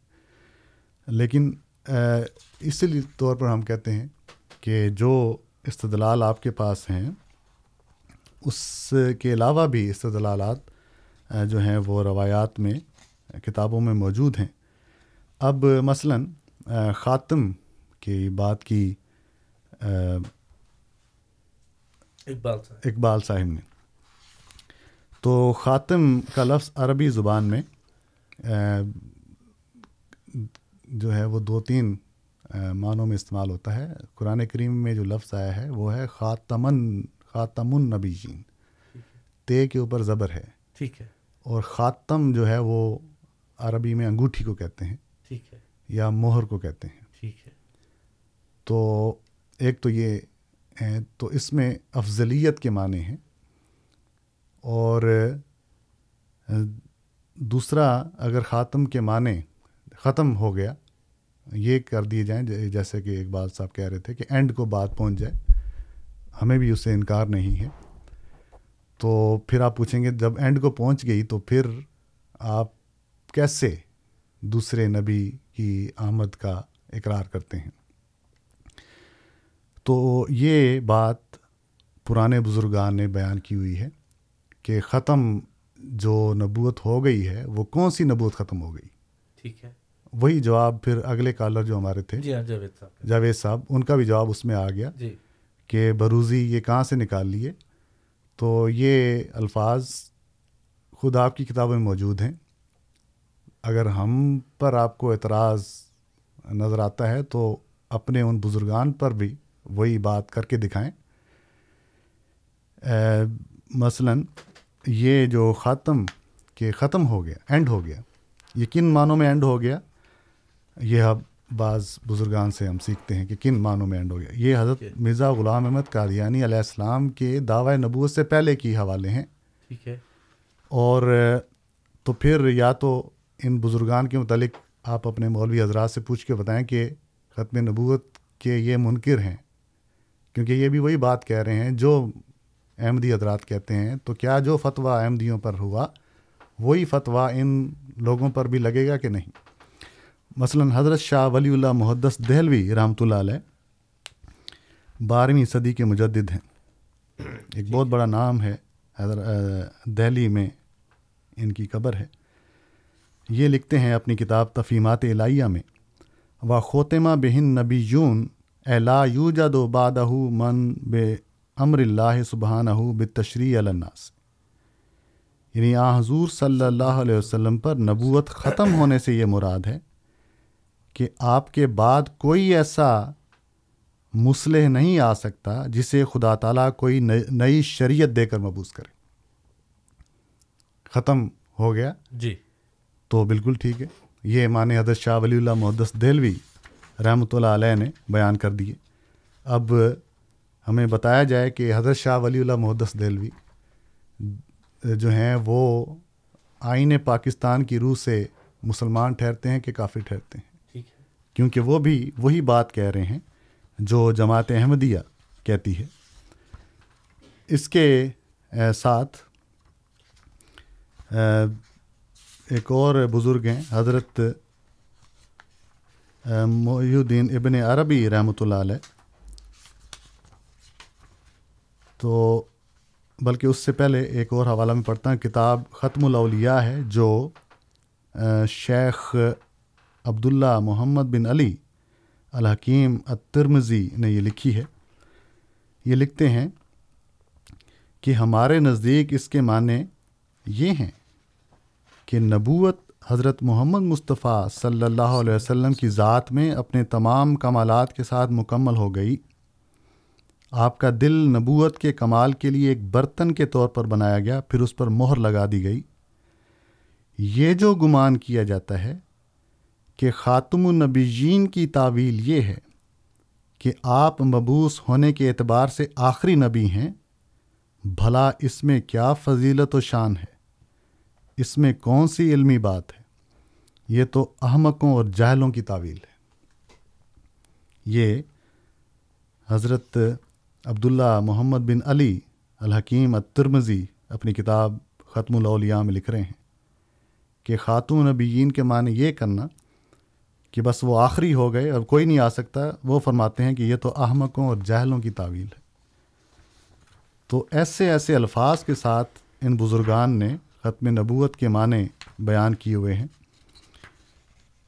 لیکن اس لیے طور پر ہم کہتے ہیں کہ جو استدلال آپ کے پاس ہیں، اس کے علاوہ بھی استدلالات جو ہیں وہ روایات میں کتابوں میں موجود ہیں۔ اب مثلا خاتم کی بات کی اقبال صاحب۔ نے۔ تو خاتم کا لفظ عربی زبان میں جو ہے وہ دو تین معنوں میں استعمال ہوتا ہے۔ قرآن کریم میں جو لفظ آیا ہے وہ ہے خاتمن خاتم النبی جین تے کے اوپر زبر ہے۔ ٹھیک ہے۔ اور خاتم جو ہے وہ عربی میں انگوٹھی کو کہتے ہیں ٹھیک ہے۔ یا مہر کو کہتے ہیں۔ ٹھیک ہے۔ تو ایک تو یہ ہے تو اس میں افضلیت کے معنی ہیں۔ اور دوسرا اگر خاتم کے معنی ختم ہو گیا یہ کر دیے جائیں جیسے کہ اقبال صاحب کہہ رہے تھے کہ اینڈ کو بات پہنچ جائے۔ ہمیں بھی اس سے انکار نہیں ہے۔ تو پھر آپ پوچھیں گے جب اینڈ کو پہنچ گئی تو پھر آپ کیسے دوسرے نبی کی آمد کا اقرار کرتے ہیں؟ تو یہ بات پرانے بزرگان نے بیان کی ہوئی ہے کہ ختم جو نبوت ہو گئی ہے وہ کون سی نبوت ختم ہو گئی؟ ٹھیک ہے۔ وہی جواب پھر اگلے کالر جو ہمارے تھے۔ جی ہاں جاوید صاحب۔ جاوید صاحب ان کا بھی جواب اس میں آ گیا جی۔ کہ بروزی یہ کہاں سے نکال لیے؟ تو یہ الفاظ خود آپ کی کتابوں میں موجود ہیں۔ اگر ہم پر آپ کو اعتراض نظر آتا ہے تو اپنے ان بزرگان پر بھی وہی بات کر کے دکھائیں۔ مثلا یہ جو ختم کہ ختم ہو گیا اینڈ ہو گیا، یہ کن معنوں میں اینڈ ہو گیا؟ یہ اب بعض بزرگان سے ہم سیکھتے ہیں کہ کن معنوں میں اینڈ ہو گیا۔ یہ حضرت مرزا غلام احمد قادیانی علیہ السلام کے دعوی نبوت سے پہلے کی حوالے ہیں۔ ٹھیک ہے۔ اور تو پھر یا تو ان بزرگان کے متعلق آپ اپنے مولوی حضرات سے پوچھ کے بتائیں کہ ختم نبوت کے یہ منکر ہیں۔ کیونکہ یہ بھی وہی بات کہہ رہے ہیں جو احمدی حضرات کہتے ہیں۔ تو کیا جو فتویٰ احمدیوں پر ہوا وہی فتویٰ ان لوگوں پر بھی لگے گا کہ نہیں؟ مثلا حضرت شاہ ولی اللہ محدث دہلوی رحمۃ اللہ علیہ بارہویں صدی کے مجدد ہیں۔ ایک بہت بڑا نام ہے حضرت دہلی میں ان کی قبر ہے۔ یہ لکھتے ہیں اپنی کتاب تفیمات الہیہ میں و خوتمہ بہن نبی یون الا یو جد و بادہ من بے امر اللہ سبحانہ بتشریع الناس. یعنی آ حضور صلی اللہ علیہ وسلم پر نبوت ختم ہونے سے یہ مراد ہے کہ آپ کے بعد کوئی ایسا مسلح نہیں آ سکتا جسے خدا تعالیٰ کوئی نئی شریعت دے کر مبوس کرے۔ ختم ہو گیا۔ جی۔ تو بالکل ٹھیک ہے۔ یہ معنی حضرت شاہ ولی اللہ محدث دہلوی رحمۃ اللہ علیہ نے بیان کر دیے۔ اب ہمیں بتایا جائے کہ حضرت شاہ ولی اللہ محدث دہلوی جو ہیں وہ آئین پاکستان کی روح سے مسلمان ٹھہرتے ہیں کہ کافی ٹھہرتے ہیں؟ کیونکہ وہ بھی وہی بات کہہ رہے ہیں جو جماعت احمدیہ کہتی ہے۔ اس کے ساتھ ایک اور بزرگ ہیں، حضرت محی الدین ابن عربی رحمۃ اللہ علیہ۔ تو بلکہ اس سے پہلے ایک اور حوالہ میں پڑھتا ہوں، کتاب ختم الاولیاء ہے، جو شیخ عبداللہ محمد بن علی الحکیم الترمزی نے یہ لکھی ہے۔ یہ لکھتے ہیں کہ ہمارے نزدیک اس کے معنی یہ ہیں کہ نبوت حضرت محمد مصطفیٰ صلی اللہ علیہ وسلم کی ذات میں اپنے تمام کمالات کے ساتھ مکمل ہو گئی۔ آپ کا دل نبوت کے کمال کے لیے ایک برتن کے طور پر بنایا گیا، پھر اس پر مہر لگا دی گئی۔ یہ جو گمان کیا جاتا ہے کہ خاتم النبیین کی تعویل یہ ہے کہ آپ مبوس ہونے کے اعتبار سے آخری نبی ہیں، بھلا اس میں کیا فضیلت و شان ہے؟ اس میں کون سی علمی بات ہے؟ یہ تو احمقوں اور جاہلوں کی تعویل ہے۔ یہ حضرت عبداللہ محمد بن علی الحکیم الترمزی اپنی کتاب ختم الاولیاء میں لکھ رہے ہیں کہ خاتون نبیین کے معنی یہ کرنا کہ بس وہ آخری ہو گئے اور کوئی نہیں آ سکتا، وہ فرماتے ہیں کہ یہ تو احمقوں اور جہلوں کی تعویل ہے۔ تو ایسے ایسے الفاظ کے ساتھ ان بزرگان نے ختم نبوت کے معنی بیان کیے ہوئے ہیں۔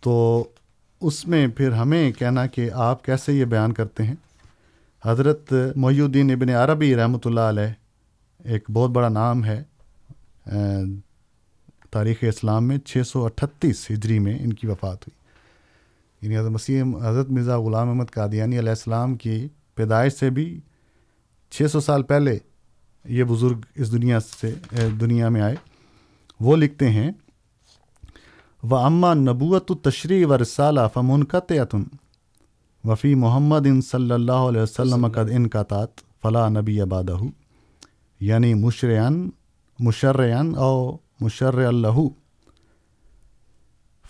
تو اس میں پھر ہمیں کہنا کہ آپ کیسے یہ بیان کرتے ہیں؟ حضرت محی الدین ابن عربی رحمۃ اللہ علیہ ایک بہت بڑا نام ہے تاریخ اسلام میں چھ سو اٹھتیس ہجری میں ان کی وفات ہوئی۔ یعنی حضرت مسیح حضرت مرزا غلام احمد قادیانی علیہ السلام کی پیدائش سے بھی چھ سو سال پہلے یہ بزرگ اس دنیا سے دنیا میں آئے۔ وہ لکھتے ہیں، و اماں نبوت و تشریح و رسالہ فمن کا وفی محمد ان صلی اللہ علیہ وسلم قد ان کا تات فلاں نبی آبادہ یعنی مشرعن مشرعن او مشر اللہ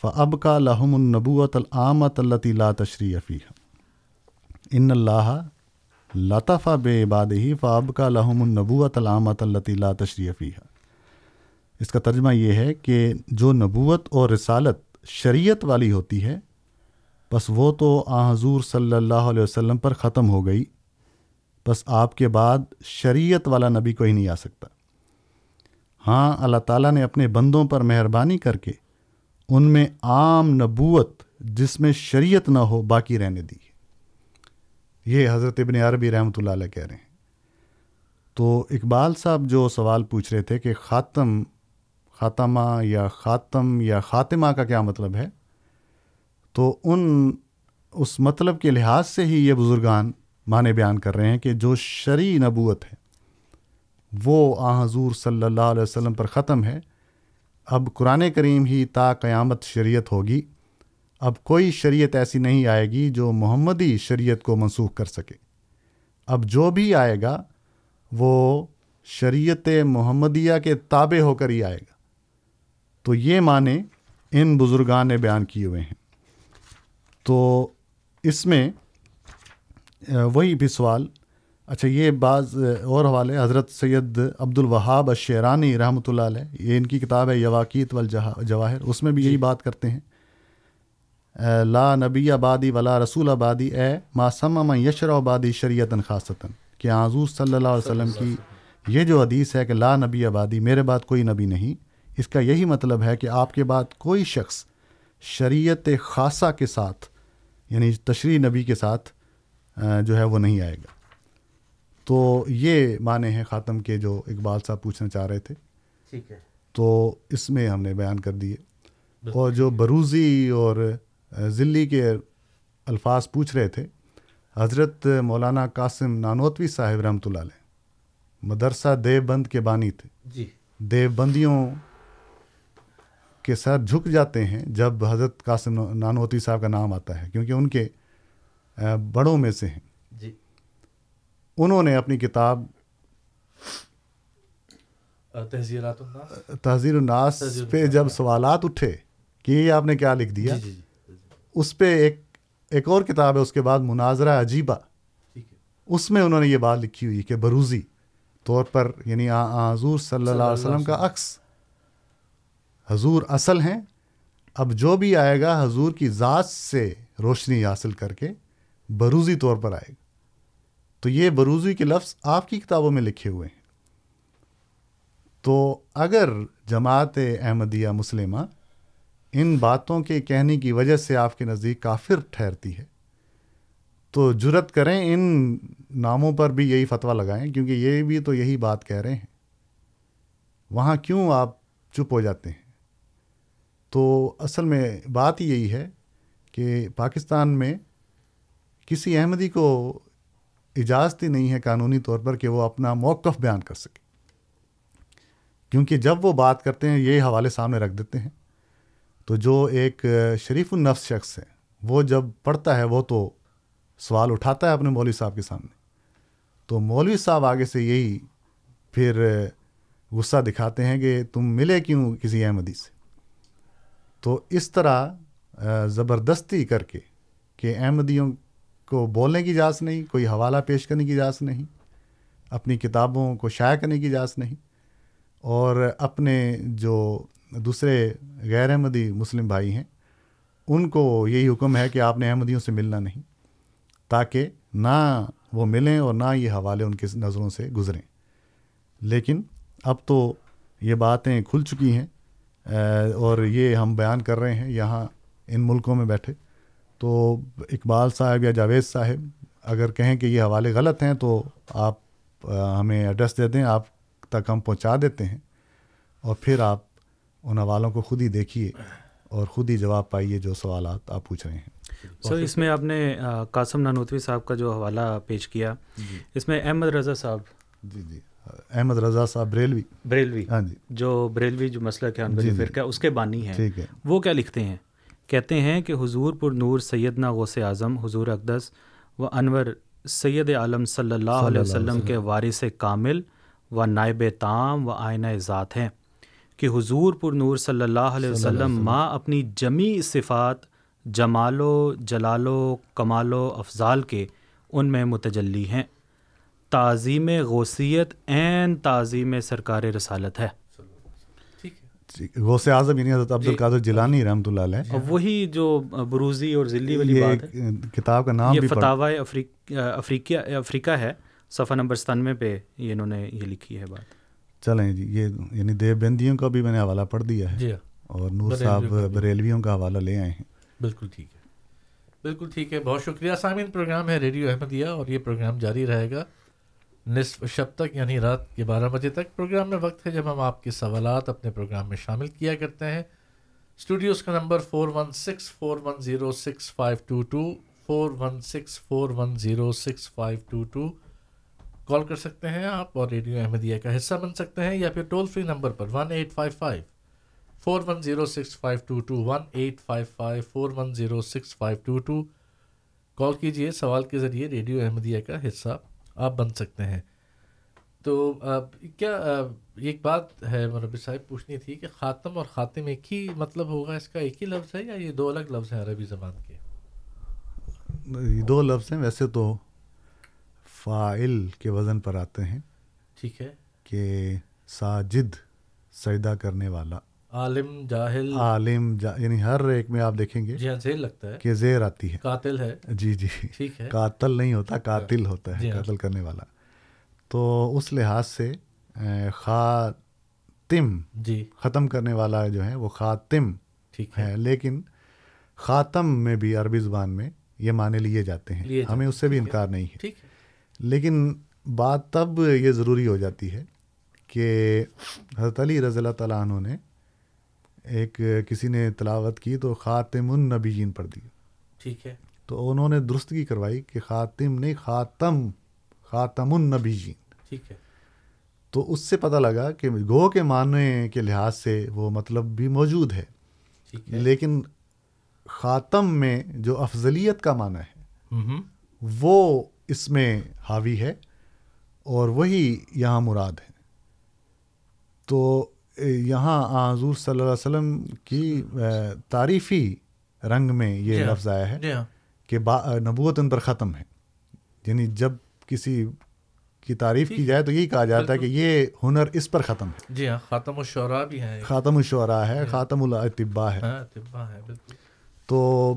فب کا لحم النبوت العامت اللہ لا تشریفی ان اللہ لطف بے عباد ہی فاب کا لحم النبوت العامت اللہ لا تشریفی اس کا ترجمہ یہ ہے کہ جو نبوت اور رسالت شریعت والی ہوتی ہے، بس وہ تو آ حضور صلی اللہ علیہ وسلم پر ختم ہو گئی۔ بس آپ کے بعد شریعت والا نبی کوئی نہیں آ سکتا۔ ہاں اللہ تعالیٰ نے اپنے بندوں پر مہربانی کر کے ان میں عام نبوت جس میں شریعت نہ ہو باقی رہنے دی۔ یہ حضرت ابن عربی رحمۃ اللہ علیہ کہہ رہے ہیں۔ تو اقبال صاحب جو سوال پوچھ رہے تھے کہ خاتم، خاتمہ یا خاتم یا خاتمہ کا کیا مطلب ہے؟ تو ان اس مطلب کے لحاظ سے ہی یہ بزرگان معنی بیان کر رہے ہیں کہ جو شرع نبوت ہے، وہ آ حضور صلی اللہ علیہ وسلم پر ختم ہے۔ اب قرآن کریم ہی تا قیامت شریعت ہوگی۔ اب کوئی شریعت ایسی نہیں آئے گی جو محمدی شریعت کو منسوخ کر سکے۔ اب جو بھی آئے گا، وہ شریعت محمدیہ کے تابع ہو کر ہی آئے گا۔ تو یہ معنی ان بزرگان نے بیان کیے ہوئے ہیں۔ تو اس میں وہی بھی سوال اچھا یہ بعض اور حوالے حضرت سید عبد الوہاب الشیرانی رحمۃ اللہ علیہ یہ ان کی کتاب ہے یواقیت والجواہر اس میں بھی یہی بات کرتے ہیں۔ لا نبی آبادی ولا رسول آبادی اے ماسم یشر آبادی شریعت خاصتاً۔ کہ حضور صلی اللہ علیہ وسلم کی یہ جو حدیث ہے کہ لا نبی آبادی میرے بعد کوئی نبی نہیں اس کا یہی مطلب ہے کہ آپ کے بعد کوئی شخص شریعت خاصہ کے ساتھ یعنی تشریح نبی کے ساتھ جو ہے وہ نہیں آئے گا۔ تو یہ معنی ہیں خاتم کے جو اقبال صاحب پوچھنا چاہ رہے تھے۔ ٹھیک ہے۔ تو اس میں ہم نے بیان کر دیے اور جو بروزی اور ذلی کے الفاظ پوچھ رہے تھے حضرت مولانا قاسم نانوتوی صاحب رحمۃ اللہ علیہ مدرسہ دیو بند کے بانی تھے۔ جی۔ دیو بندیوں کے سر جھک جاتے ہیں جب حضرت قاسم نانوتی صاحب کا نام آتا ہے کیونکہ ان کے بڑوں میں سے ہیں۔ انہوں نے اپنی کتاب تحزیر الناس۔ پہ جب سوالات اٹھے کہ یہ آپ نے کیا لکھ دیا جی، جی، جی، اس پہ ایک ایک اور کتاب ہے اس کے بعد مناظرہ عجیبہ۔ اس میں انہوں نے یہ بات لکھی ہوئی کہ بروزی طور پر یعنی حضور صلی اللہ علیہ وسلم کا عکس۔ حضور اصل ہیں اب جو بھی آئے گا حضور کی ذات سے روشنی حاصل کر کے بروزی طور پر آئے گا۔ تو یہ بروزی کے لفظ آپ کی کتابوں میں لکھے ہوئے ہیں۔ تو اگر جماعت احمدیہ مسلمہ ان باتوں کے کہنے کی وجہ سے آپ کے نزدیک کافر ٹھہرتی ہے، تو جرت کریں ان ناموں پر بھی یہی فتویٰ لگائیں، کیونکہ یہ بھی تو یہی بات کہہ رہے ہیں۔ وہاں کیوں آپ چپ ہو جاتے ہیں؟ تو اصل میں بات یہی ہے کہ پاکستان میں کسی احمدی کو اجازت ہی نہیں ہے قانونی طور پر کہ وہ اپنا موقف بیان کر سکے۔ کیونکہ جب وہ بات کرتے ہیں یہ حوالے سامنے رکھ دیتے ہیں۔ تو جو ایک شریف النفس شخص ہے، وہ جب پڑھتا ہے، وہ تو سوال اٹھاتا ہے اپنے مولوی صاحب کے سامنے۔ تو مولوی صاحب آگے سے یہی پھر غصہ دکھاتے ہیں کہ تم ملے کیوں کسی احمدی سے؟ تو اس طرح زبردستی کر کے کہ احمدیوں کو بولنے کی اجازت نہیں، کوئی حوالہ پیش کرنے کی اجازت نہیں، اپنی کتابوں کو شائع کرنے کی اجازت نہیں۔ اور اپنے جو دوسرے غیر احمدی مسلم بھائی ہیں، ان کو یہی حکم ہے کہ آپ نے احمدیوں سے ملنا نہیں، تاکہ نہ وہ ملیں اور نہ یہ حوالے ان کی نظروں سے گزریں۔ لیکن اب تو یہ باتیں کھل چکی ہیں، اور یہ ہم بیان کر رہے ہیں یہاں ان ملکوں میں بیٹھے۔ تو اقبال صاحب یا جاوید صاحب اگر کہیں کہ یہ حوالے غلط ہیں تو آپ ہمیں ایڈریس دے دیں آپ تک ہم پہنچا دیتے ہیں اور پھر آپ ان حوالوں کو خود ہی دیکھیے اور خود ہی جواب پائیے جو سوالات آپ پوچھ رہے ہیں۔ سر اس میں آپ نے قاسم نانوتوی صاحب کا جو حوالہ پیش کیا جی۔ اس میں احمد رضا صاحب۔ جی جی۔ احمد رضا صاحب بریلوی۔ بریلوی۔ ہاں جی۔ جو بریلوی جو مسئلہ کیا جی فرقہ اس کے بانی ہیں۔ وہ کیا لکھتے ہیں؟ کہتے ہیں کہ حضور پر نور سیدنا غوث اعظم حضور اقدس و انور سید عالم صلی اللہ علیہ وسلم کے وارث کامل و نائب تام و آئینہ ذات ہیں کہ حضور پر نور صلی اللہ علیہ وسلم ماں اپنی جمی صفات جمال و جلال و کمال و افضال کے ان میں متجلی ہیں۔ تعظیم غوثیت عین تعظیم سرکار رسالت ہے۔ غوث اعظم یعنی حضرت عبد القادر جلانی رحمۃ اللہ علیہ. وہی جو بروزی اور ذلی والی بات ہے کتاب کا نام یہ فتح افریقہ افریقہ ہے صفحہ نمبر ستانوے پہ یہ انہوں نے یہ لکھی ہے بات۔ چلیں جی یہ یعنی دیو بندیوں کا بھی میں نے حوالہ پڑھ دیا ہے جی اور نور صاحب بریلویوں کا حوالہ لے آئے ہیں۔ بالکل ٹھیک ہے۔ بالکل ٹھیک ہے بہت شکریہ۔ سامعین پروگرام ہے ریڈیو احمدیہ اور یہ پروگرام جاری رہے گا۔ نصف شب تک یعنی رات کے بارہ بجے تک پروگرام میں وقت ہے جب ہم آپ کے سوالات اپنے پروگرام میں شامل کیا کرتے ہیں۔ اسٹوڈیوز کا number four one six four one zero six five two two four one six four one zero six five two two call کر سکتے ہیں آپ اور ریڈیو احمدیہ کا حصہ بن سکتے ہیں یا پھر ٹول فری نمبر پر one eight five five four one zero six five two two one eight five five four one zero six five two two call کیجیے سوال کے ذریعے ریڈیو احمدیہ کا حصہ۔ آپ بن سکتے ہیں۔ تو کیا ایک بات ہے مربی صاحب پوچھنی تھی کہ خاتم اور خاتم ایک ہی مطلب ہوگا اس کا ایک ہی لفظ ہے یا یہ دو الگ لفظ ہیں عربی زبان کے؟ دو لفظ ہیں ویسے تو فائل کے وزن پر آتے ہیں۔ ٹھیک ہے۔ کہ ساجد سجدہ کرنے والا۔ عالم جاہل۔ عالم جا یعنی ہر ایک میں آپ دیکھیں گے جی ہاں زیر لگتا ہے۔ کہ زیر آتی ہے۔ قاتل ہے۔ جی جی۔ ٹھیک ہے۔ قاتل نہیں ہوتا قاتل ہوتا ہے قاتل کرنے والا۔ تو اس لحاظ سے خاتم جی۔ ختم کرنے والا جو ہے وہ خاتم ٹھیک ہے۔ لیکن خاتم میں بھی عربی زبان میں یہ معنی لیے جاتے ہیں۔ ہمیں اس سے بھی انکار نہیں ہے۔ ٹھیک ہے۔ لیکن بات تب یہ ضروری ہو جاتی ہے کہ حضرت علی رضی اللہ تعالیٰ عنہ نے ایک کسی نے تلاوت کی تو خاتم النبیین پڑھ دی۔ ٹھیک ہے۔ تو انہوں نے درستگی کروائی کہ خاتم نہیں خاتم خاتم النبیین۔ ٹھیک ہے۔ تو اس سے پتہ لگا کہ گو کے معنی کے لحاظ سے وہ مطلب بھی موجود ہے۔ لیکن خاتم میں جو افضلیت کا معنی ہے وہ اس میں حاوی ہے اور وہی یہاں مراد ہے۔ تو یہاں حضور صلی اللہ علیہ وسلم کی تعریفی رنگ میں یہ لفظ آیا ہے کہ نبوت ان پر ختم ہے۔ یعنی جب کسی کی تعریف کی جائے تو یہی کہا جاتا ہے کہ یہ ہنر اس پر ختم ہے۔ جی ہاں خاتم الشعراء بھی ہے خاتم الشعراء ہے خاتم الاطباء ہے۔ تو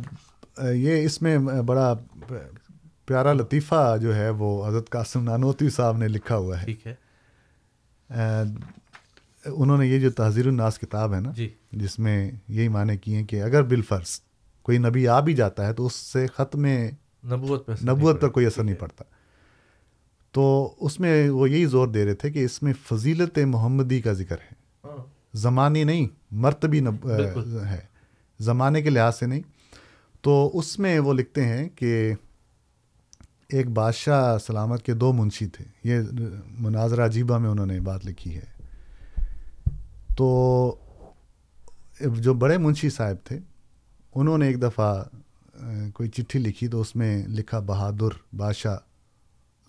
یہ اس میں بڑا پیارا لطیفہ جو ہے وہ حضرت قاسم نانوتی صاحب نے لکھا ہوا ہے۔ ٹھیک ہے۔ انہوں نے یہ جو تحذیر الناس کتاب ہے نا جی۔ جس میں یہی معنی کیے کہ اگر بالفرض کوئی نبی آ بھی جاتا ہے تو اس سے ختم نبوت پر نبوت پر کوئی اثر نہیں پڑتا۔ تو اس میں وہ یہی زور دے رہے تھے کہ اس میں فضیلت محمدی کا ذکر ہے۔ زمانی نہیں مرتبی نب... ہے۔ زمانے کے لحاظ سے نہیں۔ تو اس میں وہ لکھتے ہیں کہ ایک بادشاہ سلامت کے دو منشی تھے۔ یہ مناظرہ عجیبہ میں انہوں نے بات لکھی ہے۔ تو جو بڑے منشی صاحب تھے انہوں نے ایک دفعہ کوئی چٹھی لکھی تو اس میں لکھا بہادر بادشاہ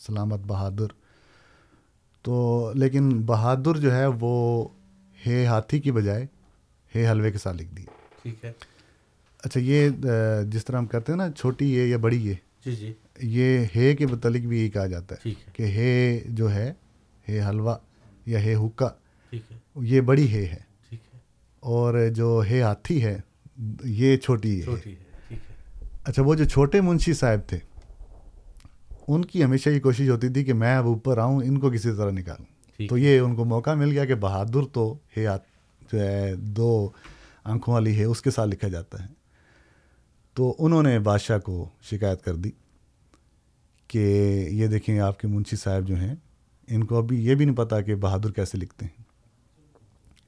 سلامت بہادر۔ تو لیکن بہادر جو ہے وہ ہے ہاتھی کی بجائے ہے حلوے کے ساتھ لکھ دی۔ ٹھیک ہے۔ اچھا یہ جس طرح ہم کرتے ہیں نا چھوٹی یہ یا بڑی یہ۔ جی جی۔ یہ ہے کے متعلق بھی یہی کہا جاتا ہے۔ کہ ہے جو ہے ہے حلوہ یا ہے حکا۔ یہ بڑی ہے ہے۔ اور جو ہے ہاتھی ہے یہ چھوٹی ہے۔ اچھا وہ جو چھوٹے منشی صاحب تھے ان کی ہمیشہ یہ کوشش ہوتی تھی کہ میں اب اوپر آؤں ان کو کسی طرح نکالوں۔ تو یہ ان کو موقع مل گیا کہ بہادر تو ہے جو ہے دو آنکھوں والی ہے اس کے ساتھ لکھا جاتا ہے۔ تو انہوں نے بادشاہ کو شکایت کر دی کہ یہ دیکھیں آپ کے منشی صاحب جو ہیں ان کو ابھی یہ بھی نہیں پتا کہ بہادر کیسے لکھتے ہیں۔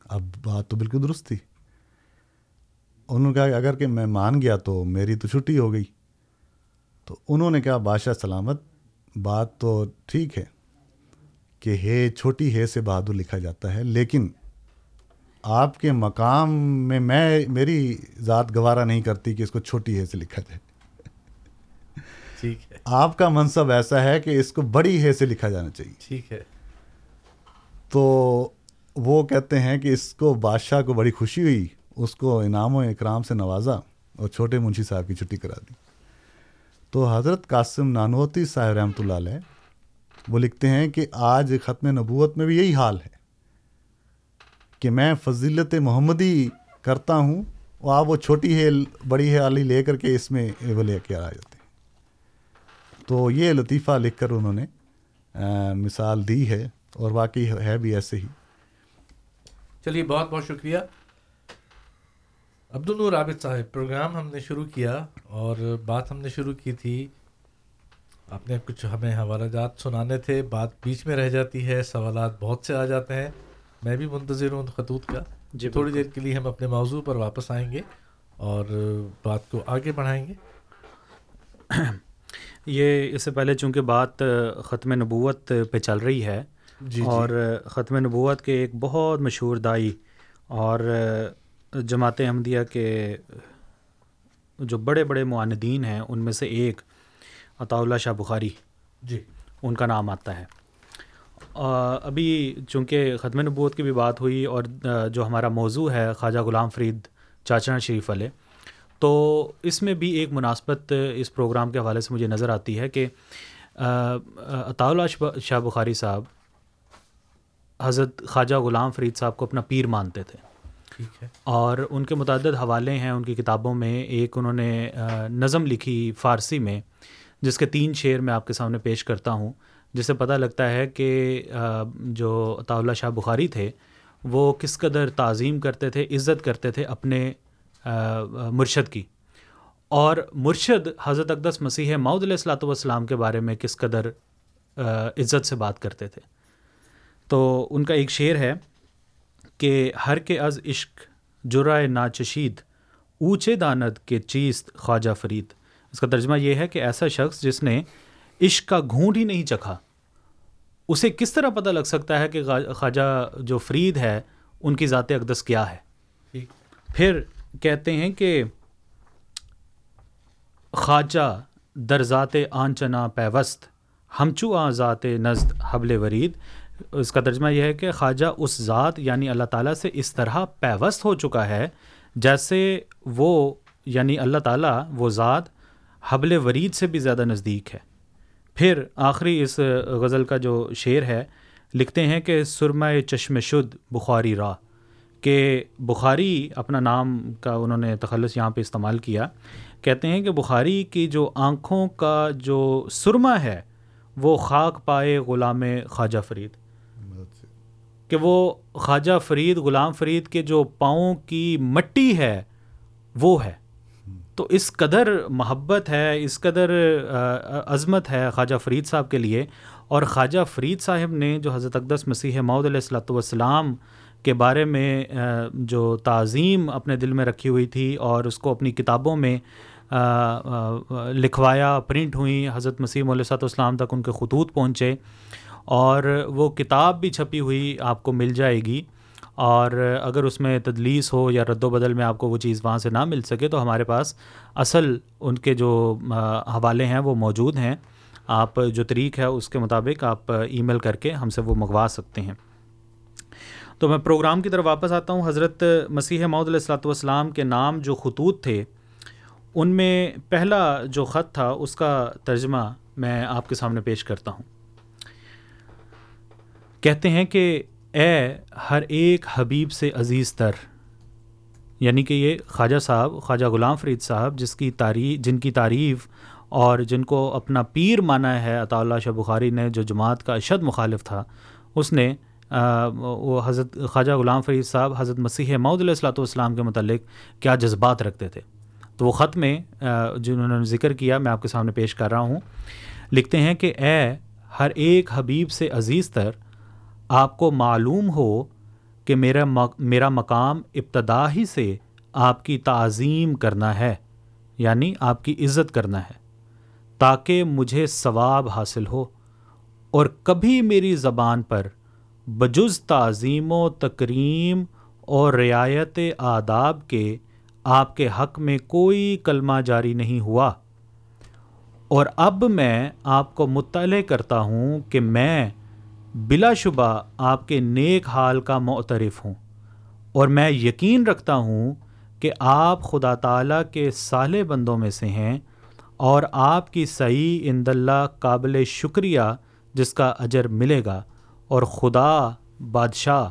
اب بات تو بالکل درست تھی۔ انہوں نے کہا کہ اگر کہ میں مان گیا تو میری تو چھٹی ہو گئی۔ تو انہوں نے کہا بادشاہ سلامت بات تو ٹھیک ہے کہ ہے چھوٹی ہے سے بہادر لکھا جاتا ہے لیکن آپ کے مقام میں میں میری ذات گوارا نہیں کرتی کہ اس کو چھوٹی ہے سے لکھا جائے۔ ٹھیک ہے۔ آپ کا منصب ایسا ہے کہ اس کو بڑی ہے سے لکھا جانا چاہیے۔ ٹھیک ہے۔ تو وہ کہتے ہیں کہ اس کو بادشاہ کو بڑی خوشی ہوئی، اس کو انعام و اکرام سے نوازا اور چھوٹے منشی صاحب کی چھٹی کرا دی۔ تو حضرت قاسم نانوتی صاحب رحمۃ اللہ علیہ، وہ لکھتے ہیں کہ آج ختم نبوت میں بھی یہی حال ہے کہ میں فضیلت محمدی کرتا ہوں اور آپ وہ چھوٹی ہے بڑی ہے علی لے کر کے اس میں وہ لے کے آ جاتے ہیں۔ تو یہ لطیفہ لکھ کر انہوں نے مثال دی ہے اور واقعی ہے بھی ایسے ہی۔ چلیے بہت بہت شکریہ۔ عبد النور عابد صاحب پروگرام ہم نے شروع کیا اور بات ہم نے شروع کی تھی۔ آپ نے کچھ ہمیں حوالہ جات سنانے تھے بات بیچ میں رہ جاتی ہے سوالات بہت سے آ جاتے ہیں۔ میں بھی منتظر ہوں خطوط کا۔ جی تھوڑی دیر کے لیے ہم اپنے موضوع پر واپس آئیں گے اور بات کو آگے بڑھائیں گے۔ یہ اس سے پہلے چونکہ بات ختم نبوت پہ چل رہی ہے جی, جی۔ اور ختم نبوت کے ایک بہت مشہور دائی اور جماعت احمدیہ کے جو بڑے بڑے معاندین ہیں ان میں سے ایک عطا اللہ شاہ بخاری۔ جی۔ ان کا نام آتا ہے۔ ابھی چونکہ ختم نبوت کی بھی بات ہوئی اور جو ہمارا موضوع ہے خواجہ غلام فرید چاچا شریف والے تو اس میں بھی ایک مناسبت اس پروگرام کے حوالے سے مجھے نظر آتی ہے کہ عطا اللہ شاہ بخاری صاحب حضرت خواجہ غلام فرید صاحب کو اپنا پیر مانتے تھے۔ ٹھیک ہے۔ اور ان کے متعدد حوالے ہیں ان کی کتابوں میں۔ ایک انہوں نے نظم لکھی فارسی میں جس کے تین شعر میں آپ کے سامنے پیش کرتا ہوں جس سے پتہ لگتا ہے کہ جو عطا اللہ شاہ بخاری تھے وہ کس قدر تعظیم کرتے تھے عزت کرتے تھے اپنے مرشد کی۔ اور مرشد حضرت اقدس مسیح معود علیہ السلاۃ والسلام کے بارے میں کس قدر عزت سے بات کرتے تھے۔ تو ان کا ایک شعر ہے کہ ہر کے از عشق جرائے ناچشید اونچے داند کے چیست خواجہ فرید۔ اس کا ترجمہ یہ ہے کہ ایسا شخص جس نے عشق کا گھونٹ ہی نہیں چکھا اسے کس طرح پتہ لگ سکتا ہے کہ خواجہ جو فرید ہے ان کی ذات اقدس کیا ہے؟ پھر کہتے ہیں کہ خواجہ در ذات آنچنا پیوست ہمچو آ ذات نزد حبل ورید۔ اس کا ترجمہ یہ ہے کہ خواجہ اس ذات یعنی اللہ تعالیٰ سے اس طرح پیوست ہو چکا ہے جیسے وہ یعنی اللہ تعالیٰ وہ ذات حبل ورید سے بھی زیادہ نزدیک ہے۔ پھر آخری اس غزل کا جو شعر ہے، لکھتے ہیں کہ سرمہ چشم شد بخاری راہ، کہ بخاری اپنا نام کا انہوں نے تخلص یہاں پہ استعمال کیا۔ کہتے ہیں کہ بخاری کی جو آنکھوں کا جو سرما ہے، وہ خاک پائے غلام خواجہ فرید۔ کہ وہ خواجہ فرید، غلام فرید کے جو پاؤں کی مٹی ہے، وہ ہے۔ تو اس قدر محبت ہے، اس قدر عظمت ہے خواجہ فرید صاحب کے لیے۔ اور خواجہ فرید صاحب نے جو حضرت اقدس مسیح ماؤد علیہ السلۃ والسلام کے بارے میں جو تعظیم اپنے دل میں رکھی ہوئی تھی اور اس کو اپنی کتابوں میں لکھوایا، پرنٹ ہوئیں، حضرت مسیم علیہ صاحب اسلام تک ان کے خطوط پہنچے۔ اور وہ کتاب بھی چھپی ہوئی آپ کو مل جائے گی اور اگر اس میں تدلیس ہو یا رد و بدل میں آپ کو وہ چیز وہاں سے نہ مل سکے تو ہمارے پاس اصل ان کے جو حوالے ہیں وہ موجود ہیں۔ آپ جو طریق ہے اس کے مطابق آپ ای میل کر کے ہم سے وہ منگوا سکتے ہیں۔ تو میں پروگرام کی طرف واپس آتا ہوں۔ حضرت مسیح علیہ السلاۃ والسلام کے نام جو خطوط تھے، ان میں پہلا جو خط تھا اس کا ترجمہ میں آپ کے سامنے پیش کرتا ہوں۔ کہتے ہیں کہ اے ہر ایک حبیب سے عزیز تر یعنی کہ یہ خواجہ صاحب، خواجہ غلام فرید صاحب، جس کی تعریف جن کی تعریف اور جن کو اپنا پیر مانا ہے، عطا اللہ شاہ بخاری نے جو جماعت کا اشد مخالف تھا، اس نے وہ حضرت خواجہ غلام فرید صاحب، حضرت مسیح معود علیہ السلاۃ والسلام کے متعلق کیا جذبات رکھتے تھے؟ تو وہ خط میں جنہوں نے ذکر کیا، میں آپ کے سامنے پیش کر رہا ہوں، لکھتے ہیں کہ اے ہر ایک حبیب سے عزیز تر آپ کو معلوم ہو کہ میرا میرا مقام ابتدا ہی سے آپ کی تعظیم کرنا ہے یعنی آپ کی عزت کرنا ہے، تاکہ مجھے ثواب حاصل ہو، اور کبھی میری زبان پر بجز تعظیم و تکریم اور رعایت آداب کے آپ کے حق میں کوئی کلمہ جاری نہیں ہوا۔ اور اب میں آپ کو مطلع کرتا ہوں کہ میں بلا شبہ آپ کے نیک حال کا معترف ہوں۔ اور میں یقین رکھتا ہوں کہ آپ خدا تعالیٰ کے سالے بندوں میں سے ہیں اور آپ کی صحیح اند اللہ قابل شکریہ جس کا اجر ملے گا۔ اور خدا بادشاہ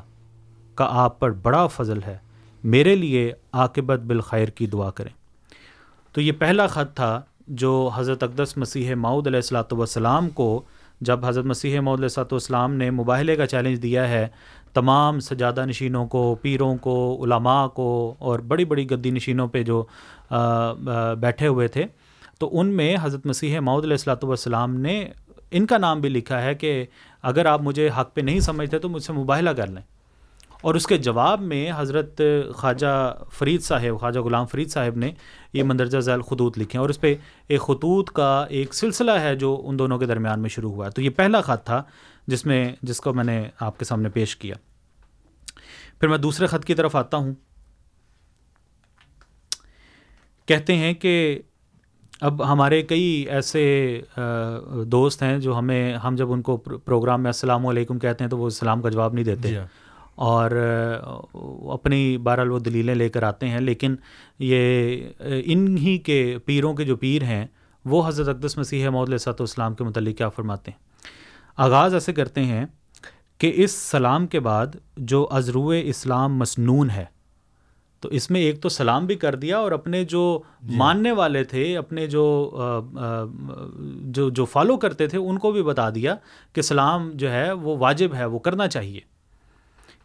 کا آپ پر بڑا فضل ہے۔ میرے لیے عاقبت بالخیر کی دعا کریں۔ تو یہ پہلا خط تھا جو حضرت اقدس مسیح ماؤد علیہ السلاۃ والسلام کو جب حضرت مسیح مود والسلام نے مباحلے کا چیلنج دیا ہے، تمام سجادہ نشینوں کو، پیروں کو، علماء کو اور بڑی بڑی گدی نشینوں پہ جو بیٹھے ہوئے تھے، تو ان میں حضرت مسیح ماؤد علیہ السلاۃ والسلام نے ان کا نام بھی لکھا ہے کہ اگر آپ مجھے حق پہ نہیں سمجھتے تو مجھ سے مباحلہ کر لیں۔ اور اس کے جواب میں حضرت خواجہ فرید صاحب، خواجہ غلام فرید صاحب نے یہ مندرجہ ذیل خطوط لکھے ہیں اور اس پہ ایک خطوط کا ایک سلسلہ ہے جو ان دونوں کے درمیان میں شروع ہوا ہے۔ تو یہ پہلا خط تھا جس میں جس کو میں نے آپ کے سامنے پیش کیا۔ پھر میں دوسرے خط کی طرف آتا ہوں۔ کہتے ہیں کہ اب ہمارے کئی ایسے دوست ہیں جو ہمیں ہم جب ان کو پروگرام میں السلام علیکم کہتے ہیں تو وہ السلام کا جواب نہیں دیتے۔ جی ہاں۔ اور اپنی بہرحال وہ دلیلیں لے کر آتے ہیں لیکن یہ ان ہی کے پیروں کے جو پیر ہیں وہ حضرت اقدس مسیح محدود صاحب اسلام کے متعلق کیا فرماتے ہیں آغاز ایسے کرتے ہیں کہ اس سلام کے بعد جو ازرو اسلام مسنون ہے تو اس میں ایک تو سلام بھی کر دیا اور اپنے جو جی۔ ماننے والے تھے اپنے جو جو جو فالو کرتے تھے ان کو بھی بتا دیا کہ سلام جو ہے وہ واجب ہے وہ کرنا چاہیے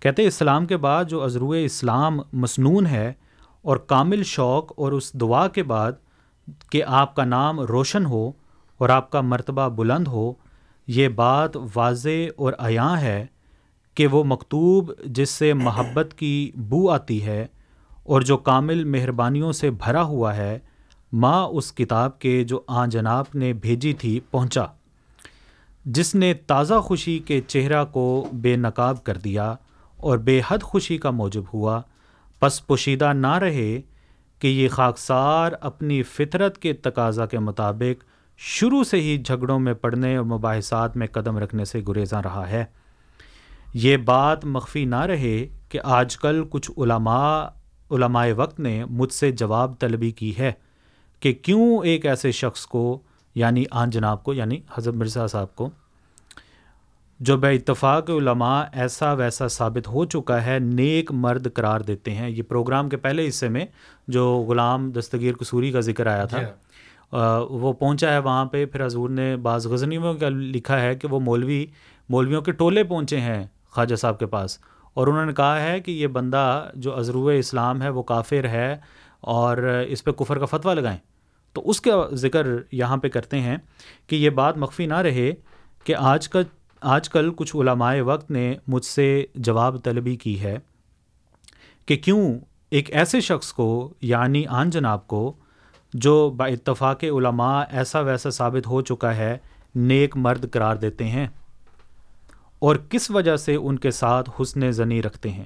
کہتے اسلام کے بعد جو عزرو اسلام مسنون ہے اور کامل شوق اور اس دعا کے بعد کہ آپ کا نام روشن ہو اور آپ کا مرتبہ بلند ہو، یہ بات واضح اور عیاں ہے کہ وہ مکتوب جس سے محبت کی بو آتی ہے اور جو کامل مہربانیوں سے بھرا ہوا ہے، ماں اس کتاب کے جو آ جناب نے بھیجی تھی پہنچا، جس نے تازہ خوشی کے چہرہ کو بے نقاب کر دیا۔ اور بے حد خوشی کا موجب ہوا۔ پس پوشیدہ نہ رہے کہ یہ خاکسار اپنی فطرت کے تقاضا کے مطابق شروع سے ہی جھگڑوں میں پڑنے اور مباحثات میں قدم رکھنے سے گریزاں رہا ہے۔ یہ بات مخفی نہ رہے کہ آج کل کچھ علماء علماء وقت نے مجھ سے جواب طلبی کی ہے کہ کیوں ایک ایسے شخص کو یعنی آن جناب کو یعنی حضرت مرزا صاحب کو جو بے اتفاق علماء ایسا ویسا ثابت ہو چکا ہے نیک مرد قرار دیتے ہیں۔ یہ پروگرام کے پہلے حصے میں جو غلام دستگیر قصوری کا ذکر آیا تھا جی۔ وہ پہنچا ہے وہاں پہ۔ پھر حضور نے بعض غزنیوں کا لکھا ہے کہ وہ مولوی مولویوں کے ٹولے پہنچے ہیں خواجہ صاحب کے پاس۔ اور انہوں نے کہا ہے کہ یہ بندہ جو عزرو اسلام ہے وہ کافر ہے اور اس پہ کفر کا فتویٰ لگائیں۔ تو اس کا ذکر یہاں پہ کرتے ہیں کہ یہ بات مخفی نہ رہے کہ آج کا آج کل کچھ علماء وقت نے مجھ سے جواب طلبی کی ہے کہ کیوں ایک ایسے شخص کو یعنی آن جناب کو، جو با اتفاق علماء ایسا ویسا ثابت ہو چکا ہے، نیک مرد قرار دیتے ہیں اور کس وجہ سے ان کے ساتھ حسن زنی رکھتے ہیں۔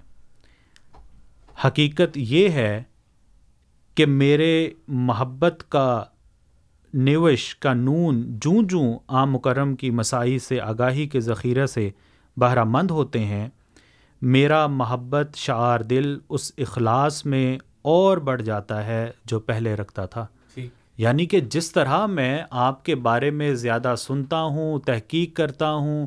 حقیقت یہ ہے کہ میرے محبت کا نیوش کا نون جوں جوں عام مکرم کی مسائی سے آگاہی کے ذخیرہ سے بہرہ مند ہوتے ہیں میرا محبت شعار دل اس اخلاص میں اور بڑھ جاتا ہے جو پہلے رکھتا تھا۔ یعنی کہ جس طرح میں آپ کے بارے میں زیادہ سنتا ہوں تحقیق کرتا ہوں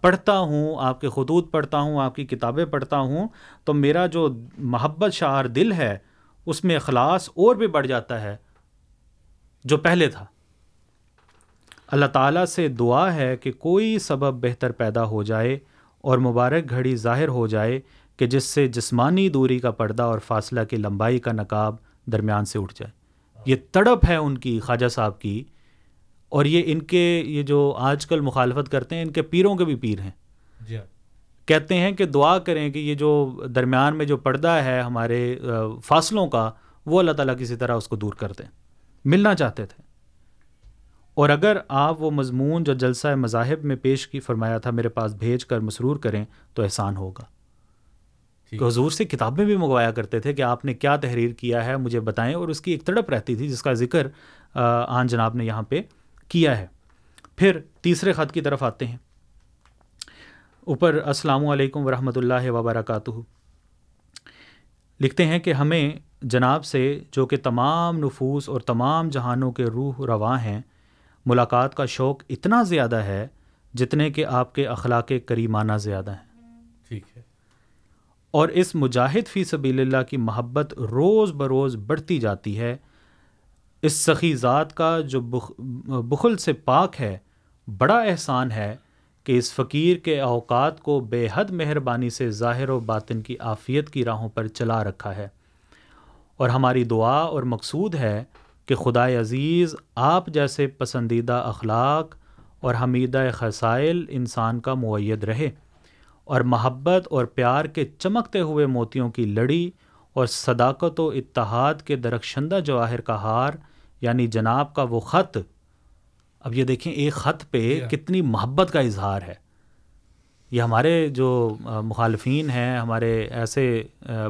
پڑھتا ہوں آپ کے خطوط پڑھتا ہوں آپ کی کتابیں پڑھتا ہوں تو میرا جو محبت شعار دل ہے اس میں اخلاص اور بھی بڑھ جاتا ہے۔ جو پہلے تھا۔ اللہ تعالیٰ سے دعا ہے کہ کوئی سبب بہتر پیدا ہو جائے اور مبارک گھڑی ظاہر ہو جائے کہ جس سے جسمانی دوری کا پردہ اور فاصلہ کی لمبائی کا نقاب درمیان سے اٹھ جائے۔ یہ تڑپ ہے ان کی خواجہ صاحب کی اور یہ ان کے یہ جو آج کل مخالفت کرتے ہیں ان کے پیروں کے بھی پیر ہیں۔ جی ہاں۔ کہتے ہیں کہ دعا کریں کہ یہ جو درمیان میں جو پردہ ہے ہمارے فاصلوں کا وہ اللہ تعالیٰ کسی طرح اس کو دور کر دیں۔ ملنا چاہتے تھے۔ اور اگر آپ وہ مضمون جو جلسہ مذاہب میں پیش کی فرمایا تھا میرے پاس بھیج کر مسرور کریں تو احسان ہوگا۔ کہ حضور سے کتابیں بھی منگوایا کرتے تھے کہ آپ نے کیا تحریر کیا ہے مجھے بتائیں۔ اور اس کی ایک تڑپ رہتی تھی جس کا ذکر آن جناب نے یہاں پہ کیا ہے۔ پھر تیسرے خط کی طرف آتے ہیں۔ اوپر السلام علیکم ورحمۃ اللہ وبرکاتہ۔ لکھتے ہیں کہ ہمیں جناب سے جو کہ تمام نفوس اور تمام جہانوں کے روح رواں ہیں ملاقات کا شوق اتنا زیادہ ہے جتنے کہ آپ کے اخلاق کریمانہ زیادہ ہیں۔ ٹھیک ہے۔ اور اس مجاہد فی سبیل اللہ کی محبت روز بروز بڑھتی جاتی ہے۔ اس سخی ذات کا جو بخل سے پاک ہے بڑا احسان ہے کہ اس فقیر کے اوقات کو بے حد مہربانی سے ظاہر و باطن کی آفیت کی راہوں پر چلا رکھا ہے۔ اور ہماری دعا اور مقصود ہے کہ خدا عزیز آپ جیسے پسندیدہ اخلاق اور حمیدہ خسائل انسان کا معید رہے اور محبت اور پیار کے چمکتے ہوئے موتیوں کی لڑی اور صداقت و اتحاد کے درخشندہ جواہر کا ہار یعنی جناب کا وہ خط۔ اب یہ دیکھیں ایک خط پہ کتنی محبت کا اظہار ہے۔ یہ ہمارے جو مخالفین ہیں ہمارے ایسے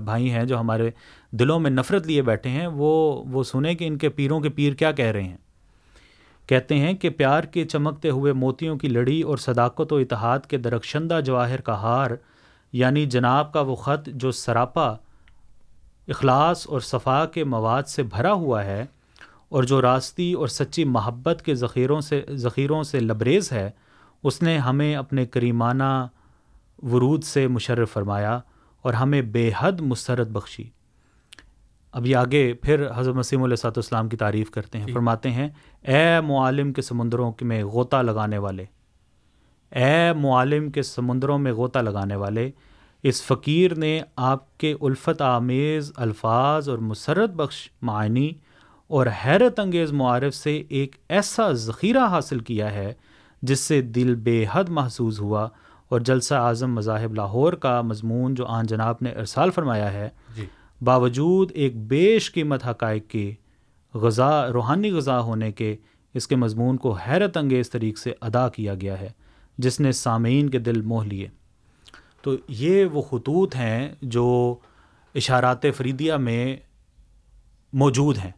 بھائی ہیں جو ہمارے دلوں میں نفرت لیے بیٹھے ہیں، وہ وہ سنیں کہ ان کے پیروں کے پیر کیا کہہ رہے ہیں۔ کہتے ہیں کہ پیار کے چمکتے ہوئے موتیوں کی لڑی اور صداقت و اتحاد کے درخشندہ جواہر کا ہار یعنی جناب کا وہ خط جو سراپا، اخلاص اور صفا کے مواد سے بھرا ہوا ہے اور جو راستی اور سچی محبت کے ذخیروں سے ذخیروں سے لبریز ہے، اس نے ہمیں اپنے کریمانہ ورود سے مشرف فرمایا اور ہمیں بے حد مسرت بخشی۔ اب یہ آگے پھر حضرت مسیم علیہ صاحب السلام کی تعریف کرتے ہیں جی۔ فرماتے ہیں اے معالم کے سمندروں میں غوطہ لگانے والے اے معالم کے سمندروں میں غوطہ لگانے والے اس فقیر نے آپ کے الفت آمیز الفاظ اور مسرت بخش معنی اور حیرت انگیز معارف سے ایک ایسا ذخیرہ حاصل کیا ہے جس سے دل بے حد محسوس ہوا اور جلسہ اعظم مذاہب لاہور کا مضمون جو آن جناب نے ارسال فرمایا ہے جی باوجود ایک بیش قیمت حقائق کے غذا، روحانی غذا ہونے کے اس کے مضمون کو حیرت انگیز طریق سے ادا کیا گیا ہے، جس نے سامعین کے دل موہ لیے۔ تو یہ وہ خطوط ہیں جو اشارات فریدیہ میں موجود ہیں۔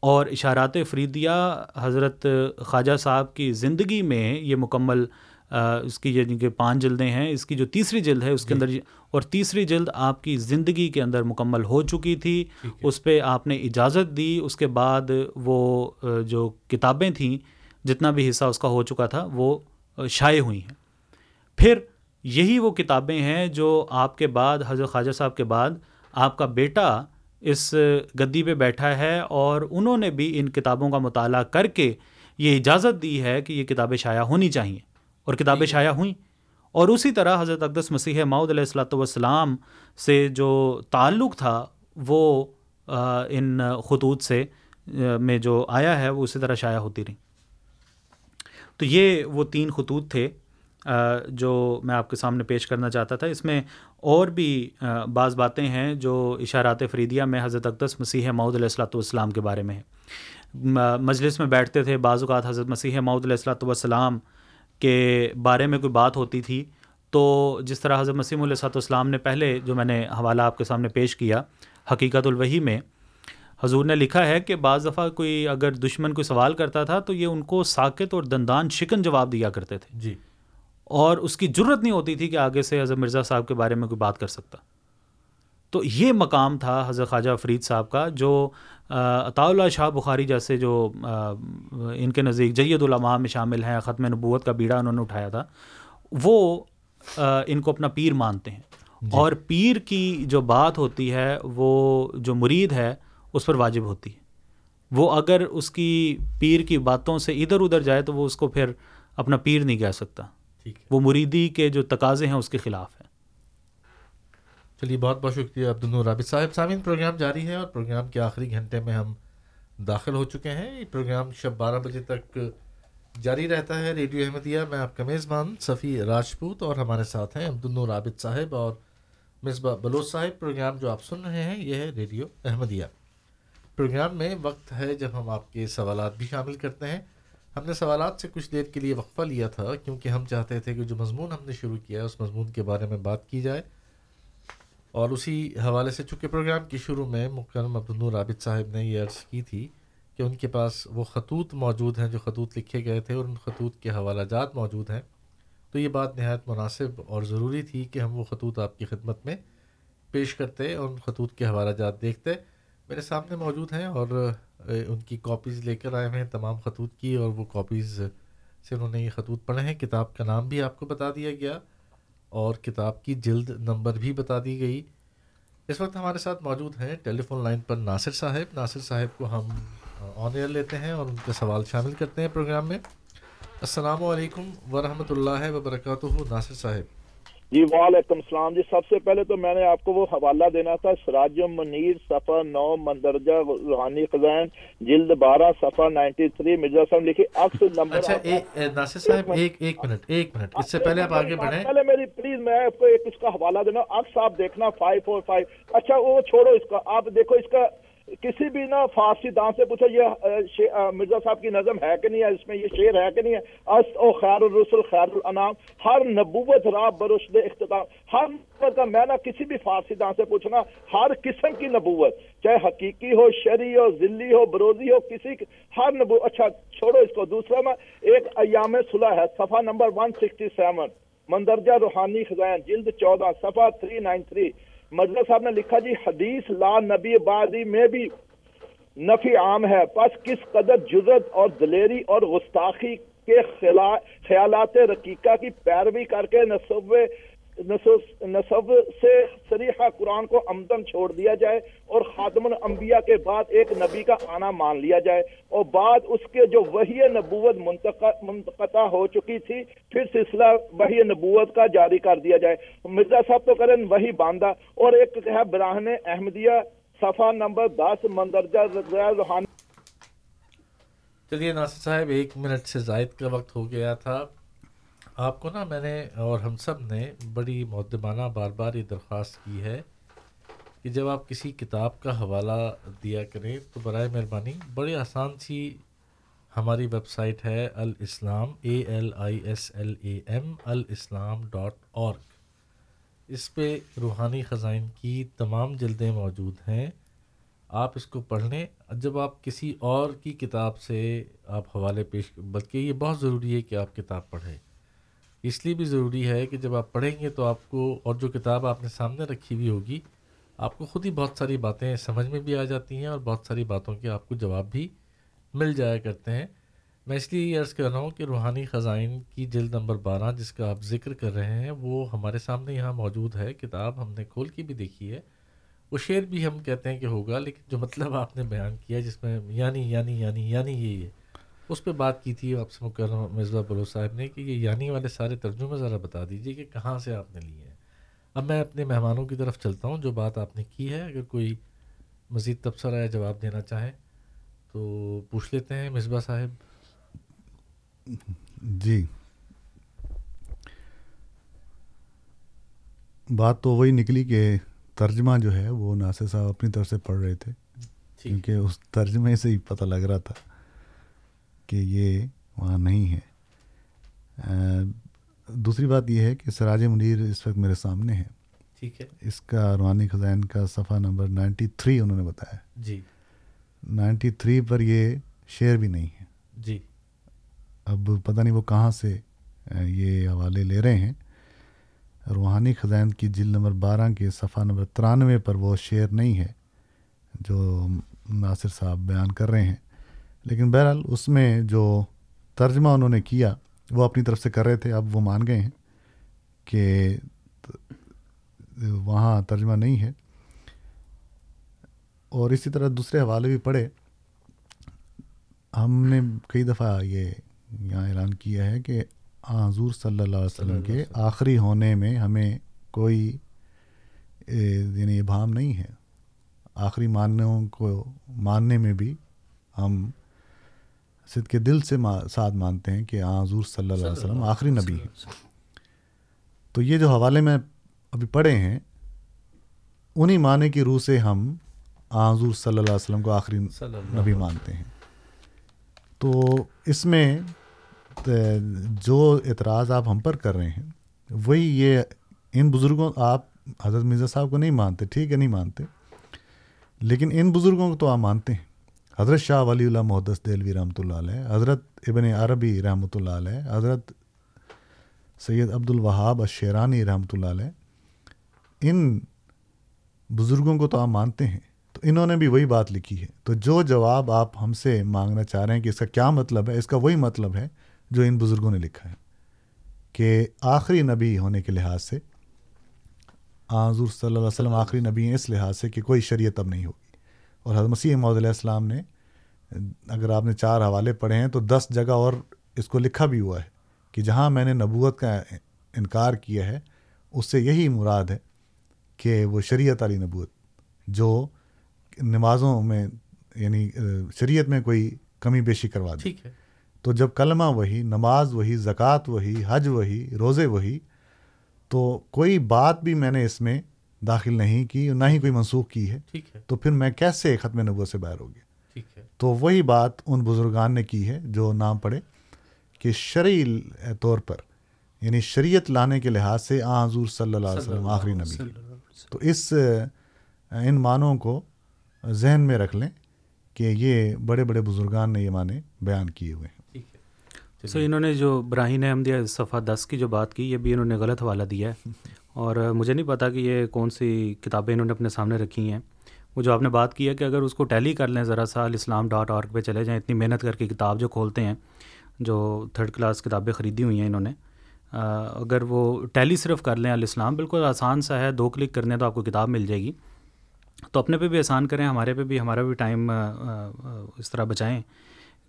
اور اشارات فریدیہ حضرت خواجہ صاحب کی زندگی میں یہ مکمل اس کی یعنی کہ پانچ جلدیں ہیں اس کی جو تیسری جلد ہے اس کے جی۔ اندر اور تیسری جلد آپ کی زندگی کے اندر مکمل ہو چکی تھی۔ اس پہ آپ نے اجازت دی۔ اس کے بعد وہ جو کتابیں تھیں جتنا بھی حصہ اس کا ہو چکا تھا وہ شائع ہوئی ہیں۔ پھر یہی وہ کتابیں ہیں جو آپ کے بعد حضرت خواجہ صاحب کے بعد آپ کا بیٹا اس گدی پہ بیٹھا ہے اور انہوں نے بھی ان کتابوں کا مطالعہ کر کے یہ اجازت دی ہے کہ یہ کتابیں شائع ہونی چاہئیں اور کتابیں شائع ہوئیں۔ اور اسی طرح حضرت اقدس مسیح ماؤد علیہ السلاۃ والسلام سے جو تعلق تھا وہ ان خطوط سے میں جو آیا ہے وہ اسی طرح شائع ہوتی رہی۔ تو یہ وہ تین خطوط تھے جو میں آپ کے سامنے پیش کرنا چاہتا تھا۔ اس میں اور بھی بعض باتیں ہیں جو اشارات فریدیہ میں حضرت اقدس مسیح معود علیہ السلاۃ والسلام کے بارے میں ہیں۔ مجلس میں بیٹھتے تھے بعض اوقات حضرت مسیح معود علیہ السلاۃ والسلام کے بارے میں کوئی بات ہوتی تھی تو جس طرح حضرت مسیم علیہ والسلام نے پہلے جو میں نے حوالہ آپ کے سامنے پیش کیا حقیقت الوحی میں حضور نے لکھا ہے کہ بعض دفعہ کوئی اگر دشمن کوئی سوال کرتا تھا تو یہ ان کو ساکت اور دندان شکن جواب دیا کرتے تھے۔ جی۔ اور اس کی ضرورت نہیں ہوتی تھی کہ آگے سے حضرت مرزا صاحب کے بارے میں کوئی بات کر سکتا۔ تو یہ مقام تھا حضرت خواجہ فرید صاحب کا جو عطا اللہ شاہ بخاری جیسے جو ان کے نزدیک جید العماء میں شامل ہیں ختم نبوت کا بیڑا انہوں نے اٹھایا تھا وہ ان کو اپنا پیر مانتے ہیں۔ جی۔ اور پیر کی جو بات ہوتی ہے وہ جو مرید ہے اس پر واجب ہوتی ہے۔ وہ اگر اس کی پیر کی باتوں سے ادھر ادھر جائے تو وہ اس کو پھر اپنا پیر نہیں کہہ سکتا۔ وہ مریدی کے جو تقاضے ہیں اس کے خلاف ہیں چلیے، بہت بہت شکریہ عبد رابط صاحب۔ سامعین، پروگرام جاری ہے اور پروگرام کے آخری گھنٹے میں ہم داخل ہو چکے ہیں۔ یہ پروگرام شب بارہ بجے تک جاری رہتا ہے۔ ریڈیو احمدیہ، میں آپ کا میزبان صفی راجپوت اور ہمارے ساتھ ہیں عبد رابط صاحب اور مصباح بلوچ صاحب۔ پروگرام جو آپ سن رہے ہیں، یہ ہے ریڈیو احمدیہ۔ پروگرام میں وقت ہے جب ہم آپ کے سوالات بھی شامل کرتے ہیں۔ ہم نے سوالات سے کچھ دیر کے لیے وقفہ لیا تھا، کیونکہ ہم چاہتے تھے کہ جو مضمون ہم نے شروع کیا ہے، اس مضمون کے بارے میں بات کی جائے۔ اور اسی حوالے سے چونکہ پروگرام کی شروع میں مکرم عبد رابط صاحب نے یہ عرض کی تھی کہ ان کے پاس وہ خطوط موجود ہیں جو خطوط لکھے گئے تھے اور ان خطوط کے حوالہ جات موجود ہیں، تو یہ بات نہایت مناسب اور ضروری تھی کہ ہم وہ خطوط آپ کی خدمت میں پیش کرتے اور ان خطوط کے حوالہ جات دیکھتے۔ میرے سامنے موجود ہیں اور ان کی کاپیز لے کر آئے ہوئے ہیں، تمام خطوط کی اور وہ کاپیز سے انہوں نے یہ خطوط پڑھے ہیں۔ کتاب کا نام بھی آپ کو بتا دیا گیا۔ اور کتاب کی جلد نمبر بھی بتا دی گئی۔ اس وقت ہمارے ساتھ موجود ہیں ٹیلی فون لائن پر ناصر صاحب۔ ناصر صاحب کو ہم آن ایئر لیتے ہیں اور ان کے سوال شامل کرتے ہیں پروگرام میں۔ السلام علیکم ورحمۃ اللہ وبرکاتہ، ناصر صاحب۔ جی وعلیکم السلام جی۔ سب سے پہلے تو میں نے آپ کو وہ حوالہ دینا تھا سراج منیر صفحہ نو مندرجہ روحانی خزائن جلد بارہ صفحہ نائنٹی تھری مرزا صاحب لکھی عکس نمبر اچھا ناصر صاحب ایک ایک منٹ ایک منٹ۔ اس سے پہلے آپ آگے بڑھیں۔ پہلے میری پلیز میں آپ کو ایک اس کا حوالہ دینا۔ عکس آپ دیکھنا فائیو فور فائیو اچھا وہ چھوڑو اس کا۔ آپ دیکھو اس کا کسی بھی نا فارسی دان سے پوچھو، یہ مرزا صاحب کی نظم ہے کہ نہیں ہے؟ اس میں یہ شعر ہے کہ نہیں ہے؟ است او خیر الرسل خیر الانام، ہر نبوت را برشد اختتام۔ ہر نبوت کا میں نا کسی بھی فارسی دان سے پوچھنا، ہر قسم کی نبوت، چاہے حقیقی ہو شری ہو، ذلی ہو، بروزی ہو، کسی ہر نبوت اچھا چھوڑو اس کو، دوسرا میں، ایک ایام صلح ہے، صفحہ نمبر ون سکسٹی سیون مندرجہ روحانی خزائن، جلد چودہ، صفحہ تھری نائن تھری مجلس صاحب نے لکھا جی حدیث لا نبی بازی میں بھی نفی عام ہے۔ پس کس قدر جزت اور دلیری اور گستاخی کے خیالات رقیقہ کی پیروی کر کے نصب نصب سے سریحہ قرآن کو امدن چھوڑ دیا جائے اور خاتم الانبیاء کے بعد ایک نبی کا آنا مان لیا جائے اور بعد اس کے جو وہی نبوت منتقطع ہو چکی تھی، پھر سلسلہ وہی نبوت کا جاری کر دیا جائے۔ مرزا صاحب تو کریں وہی باندھا اور ایک ہے براہن احمدیہ، صفحہ نمبر دس، مندرجہ روحانی۔ چلیے ناصر صاحب، ایک منٹ سے زائد کا وقت ہو گیا تھا۔ آپ کو نا میں نے اور ہم سب نے بڑی معدبانہ بار بار یہ درخواست کی ہے کہ جب آپ کسی کتاب کا حوالہ دیا کریں تو برائے مہربانی بڑی آسان سی ہماری ویب سائٹ ہے Alislam, A L I S L A M, Alislam dot org. اس پہ روحانی خزائن کی تمام جلدیں موجود ہیں۔ آپ اس کو پڑھ لیں۔ جب آپ کسی اور کی کتاب سے آپ حوالے پیش، بلکہ یہ بہت ضروری ہے کہ آپ کتاب پڑھیں۔ اس لیے بھی ضروری ہے کہ جب آپ پڑھیں گے تو آپ کو اور جو کتاب آپ نے سامنے رکھی ہوئی ہوگی، آپ کو خود ہی بہت ساری باتیں سمجھ میں بھی آ جاتی ہیں اور بہت ساری باتوں کے آپ کو جواب بھی مل جایا کرتے ہیں۔ میں اس لیے یہ عرض کر رہا ہوں کہ روحانی خزائن کی جلد نمبر بارہ جس کا آپ ذکر کر رہے ہیں، وہ ہمارے سامنے یہاں موجود ہے۔ کتاب ہم نے کھول کی بھی دیکھی ہے۔ وہ شعر بھی ہم کہتے ہیں کہ ہوگا، لیکن جو مطلب آپ نے بیان کیا جس میں یعنی یعنی یعنی یعنی یہ ہے۔ اس پہ بات کی تھی آپ سے مکرم مرزا بلو صاحب نے کہ یہ یعنی والے سارے ترجمے ذرا بتا دیجیے کہ کہاں سے آپ نے لیے ہیں۔ اب میں اپنے مہمانوں کی طرف چلتا ہوں جو بات آپ نے کی ہے۔ اگر کوئی مزید تبصرہ یا جواب دینا چاہیں تو پوچھ لیتے ہیں۔ مصباح صاحب۔ جی۔ بات تو وہی نکلی کہ ترجمہ جو ہے وہ ناصر صاحب اپنی طرف سے پڑھ رہے تھے کیونکہ اس ترجمے سے ہی پتہ لگ رہا تھا۔ کہ یہ وہاں نہیں ہے۔ دوسری بات یہ ہے کہ سراج منیر اس وقت میرے سامنے ہے ٹھیک ہے۔ اس کا روحانی خزائن کا صفحہ نمبر نائنٹی تھری انہوں نے بتایا۔ جی۔ نائنٹی تھری پر یہ شعر بھی نہیں ہے۔ جی۔ اب پتہ نہیں وہ کہاں سے یہ حوالے لے رہے ہیں۔ روحانی خزائن کی جلد نمبر بارہ کے صفحہ نمبر ترانوے پر وہ شعر نہیں ہے جو ناصر صاحب بیان کر رہے ہیں۔ لیکن بہرحال اس میں جو ترجمہ انہوں نے کیا وہ اپنی طرف سے کر رہے تھے اب وہ مان گئے ہیں کہ وہاں ترجمہ نہیں ہے۔ اور اسی طرح دوسرے حوالے بھی پڑھے۔ ہم نے کئی دفعہ یہ یہاں اعلان کیا ہے کہ حضور صلی اللہ علیہ وسلم کے آخری ہونے میں ہمیں کوئی یعنی ابہام نہیں ہے۔ آخری ماننے کو ماننے میں بھی ہم صد کے دل سے ساتھ مانتے ہیں کہ حضور صلی اللہ علیہ وسلم آخری نبی ہیں۔ تو یہ جو حوالے میں ابھی پڑھے ہیں انہی معنی کی روح سے ہم حضور صلی اللہ علیہ وسلم کو آخری نبی مانتے ہیں۔ تو اس میں جو اعتراض آپ ہم پر کر رہے ہیں وہی یہ ان بزرگوں آپ حضرت مرزا صاحب کو نہیں مانتے ٹھیک ہے نہیں مانتے لیکن ان بزرگوں کو تو آپ مانتے ہیں۔ حضرت شاہ ولی اللہ محدث دلوی رحمۃ اللہ علیہ، حضرت ابن عربی رحمۃ اللہ علیہ، حضرت سید عبد الوہاب اشیرانی رحمۃ اللہ علیہ، ان بزرگوں کو تو آپ مانتے ہیں، تو انہوں نے بھی وہی بات لکھی ہے۔ تو جو جواب آپ ہم سے مانگنا چاہ رہے ہیں کہ اس کا کیا مطلب ہے، اس کا وہی مطلب ہے جو ان بزرگوں نے لکھا ہے کہ آخری نبی ہونے کے لحاظ سے حضور صلی اللہ علیہ وسلم آخری نبی ہیں اس لحاظ سے کہ کوئی شریعت اب نہیں ہوگی۔ اور حضرت مسیح محدود علیہ السلام نے اگر آپ نے چار حوالے پڑھے ہیں تو دس جگہ اور اس کو لکھا بھی ہوا ہے کہ جہاں میں نے نبوت کا انکار کیا ہے اس سے یہی مراد ہے کہ وہ شریعت علی نبوت جو نمازوں میں یعنی شریعت میں کوئی کمی بیشی کروا دی تو جب کلمہ وہی نماز وہی زکوٰۃ وہی حج وہی روزے وہی تو کوئی بات بھی میں نے اس میں داخل نہیں کی نہ ہی کوئی منسوخ کی ہے۔ تو پھر میں کیسے ختم نبوت سے باہر ہو گیا؟ تو وہی بات ان بزرگان نے کی ہے جو نام پڑھے کہ شرعی طور پر یعنی شریعت لانے کے لحاظ سے آ حضور صلی اللہ علیہ وسلم آخری نبی تو اس ان معنوں کو ذہن میں رکھ لیں کہ یہ بڑے بڑے بزرگان نے یہ معنی بیان کیے ہوئے ہیں۔ سو انہوں نے جو براہین احمدیہ صفحہ دس کی جو بات کی یہ بھی انہوں نے غلط حوالہ دیا ہے۔ اور مجھے نہیں پتا کہ یہ کون سی کتابیں انہوں نے اپنے سامنے رکھی ہیں۔ وہ جو آپ نے بات کی ہے کہ اگر اس کو ٹیلی کر لیں، ذرا سا اسلام ڈاٹ آرگ پہ چلے جائیں، اتنی محنت کر کے کتاب جو کھولتے ہیں، جو تھرڈ کلاس کتابیں خریدی ہوئی ہیں انہوں نے اگر وہ ٹیلی صرف کر لیں، الاسلام بالکل آسان سا ہے، دو کلک کرنے تو آپ کو کتاب مل جائے گی۔ تو اپنے پہ بھی آسان کریں، ہمارے پہ بھی، ہمارا بھی ٹائم اس طرح بچائیں۔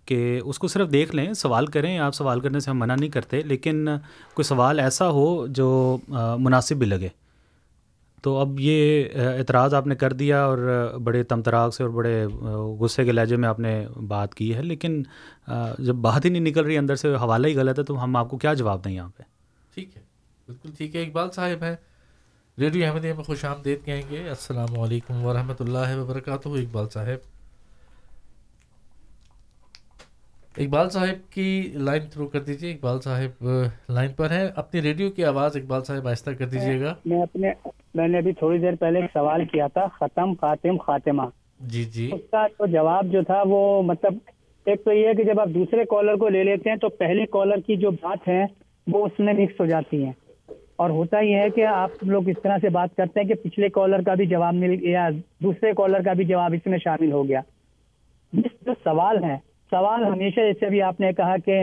کہ اس کو صرف دیکھ لیں، سوال کریں، آپ سوال کرنے سے ہم منع نہیں کرتے، لیکن کوئی سوال ایسا ہو جو مناسب بھی لگے۔ تو اب یہ اعتراض آپ نے کر دیا اور بڑے تمتراغ سے اور بڑے غصے کے لہجے میں آپ نے بات کی ہے، لیکن جب بات ہی نہیں نکل رہی اندر سے، حوالہ ہی غلط ہے، تو ہم آپ کو کیا جواب دیں یہاں پہ؟ ٹھیک ہے، بالکل ٹھیک ہے، اقبال صاحب ہیں۔ ریڈیو احمدیہ میں خوش آمدید کہیں گے۔ السلام علیکم ورحمۃ اللہ وبرکاتہ، اقبال صاحب۔ اقبال صاحب کی لائن تھرو کر دیجیے اقبال صاحب لائن پر ہیں۔ اپنی ریڈیو کی آواز اقبال صاحب آہستہ کر دیجیے گا۔ میں اپنے میں نے ابھی تھوڑی دیر پہلے ایک سوال کیا تھا ختم خاتم خاتمہ۔ جی جی۔ اس کا تو جواب جو تھا وہ مطلب ایک تو یہ ہے کہ جب آپ دوسرے کالر کو لے لیتے ہیں تو پہلے کالر کی جو بات ہے وہ اس میں مکس ہو جاتی ہے۔ اور ہوتا یہ ہے کہ آپ لوگ اس طرح سے بات کرتے ہیں کہ پچھلے کالر کا بھی جواب مل گیا دوسرے کالر کا بھی جواب اس میں شامل ہو گیا۔ جو سوال ہے سوال ہمیشہ جیسے ابھی آپ نے کہا کہ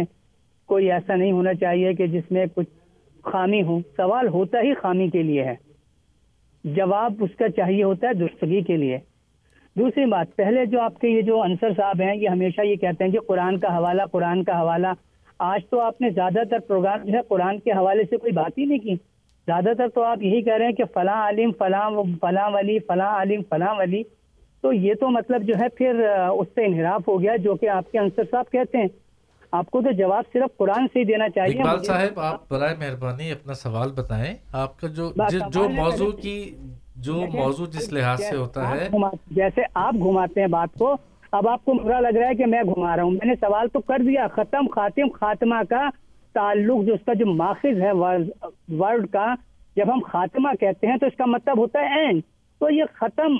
کوئی ایسا نہیں ہونا چاہیے کہ جس میں کچھ خامی ہو سوال ہوتا ہی خامی کے لیے ہے۔ جواب اس کا چاہیے ہوتا ہے درستگی کے لیے۔ دوسری بات، پہلے جو آپ کے یہ جو انصر صاحب ہیں، یہ ہمیشہ یہ کہتے ہیں کہ قرآن کا حوالہ، قرآن کا حوالہ۔ آج تو آپ نے زیادہ تر پروگرام جو ہے قرآن کے حوالے سے کوئی بات ہی نہیں کی۔ زیادہ تر تو آپ یہی کہہ رہے ہیں کہ فلاں عالم، فلاں فلاں ولی، فلاں عالم، فلاں ولی۔ تو یہ تو مطلب جو ہے پھر اس سے انحراف ہو گیا جو کہ آپ کے انصر صاحب کہتے ہیں۔ آپ کو تو جواب صرف قرآن سے ہی دینا چاہیے۔ اقبال صاحب آپ برائے مہربانی اپنا سوال بتائیں۔ آپ کا جو جو موضوع کی جو موضوع جس لحاظ سے ہوتا ہے۔ جیسے آپ گھماتے ہیں بات کو اب آپ کو برا لگ رہا ہے کہ میں گھما رہا ہوں۔ میں نے سوال تو کر دیا ختم خاتم خاتمہ کا تعلق جو اس کا جو ماخذ ہے ورڈ کا جب ہم خاتمہ کہتے ہیں تو اس کا مطلب ہوتا ہے اینڈ تو یہ ختم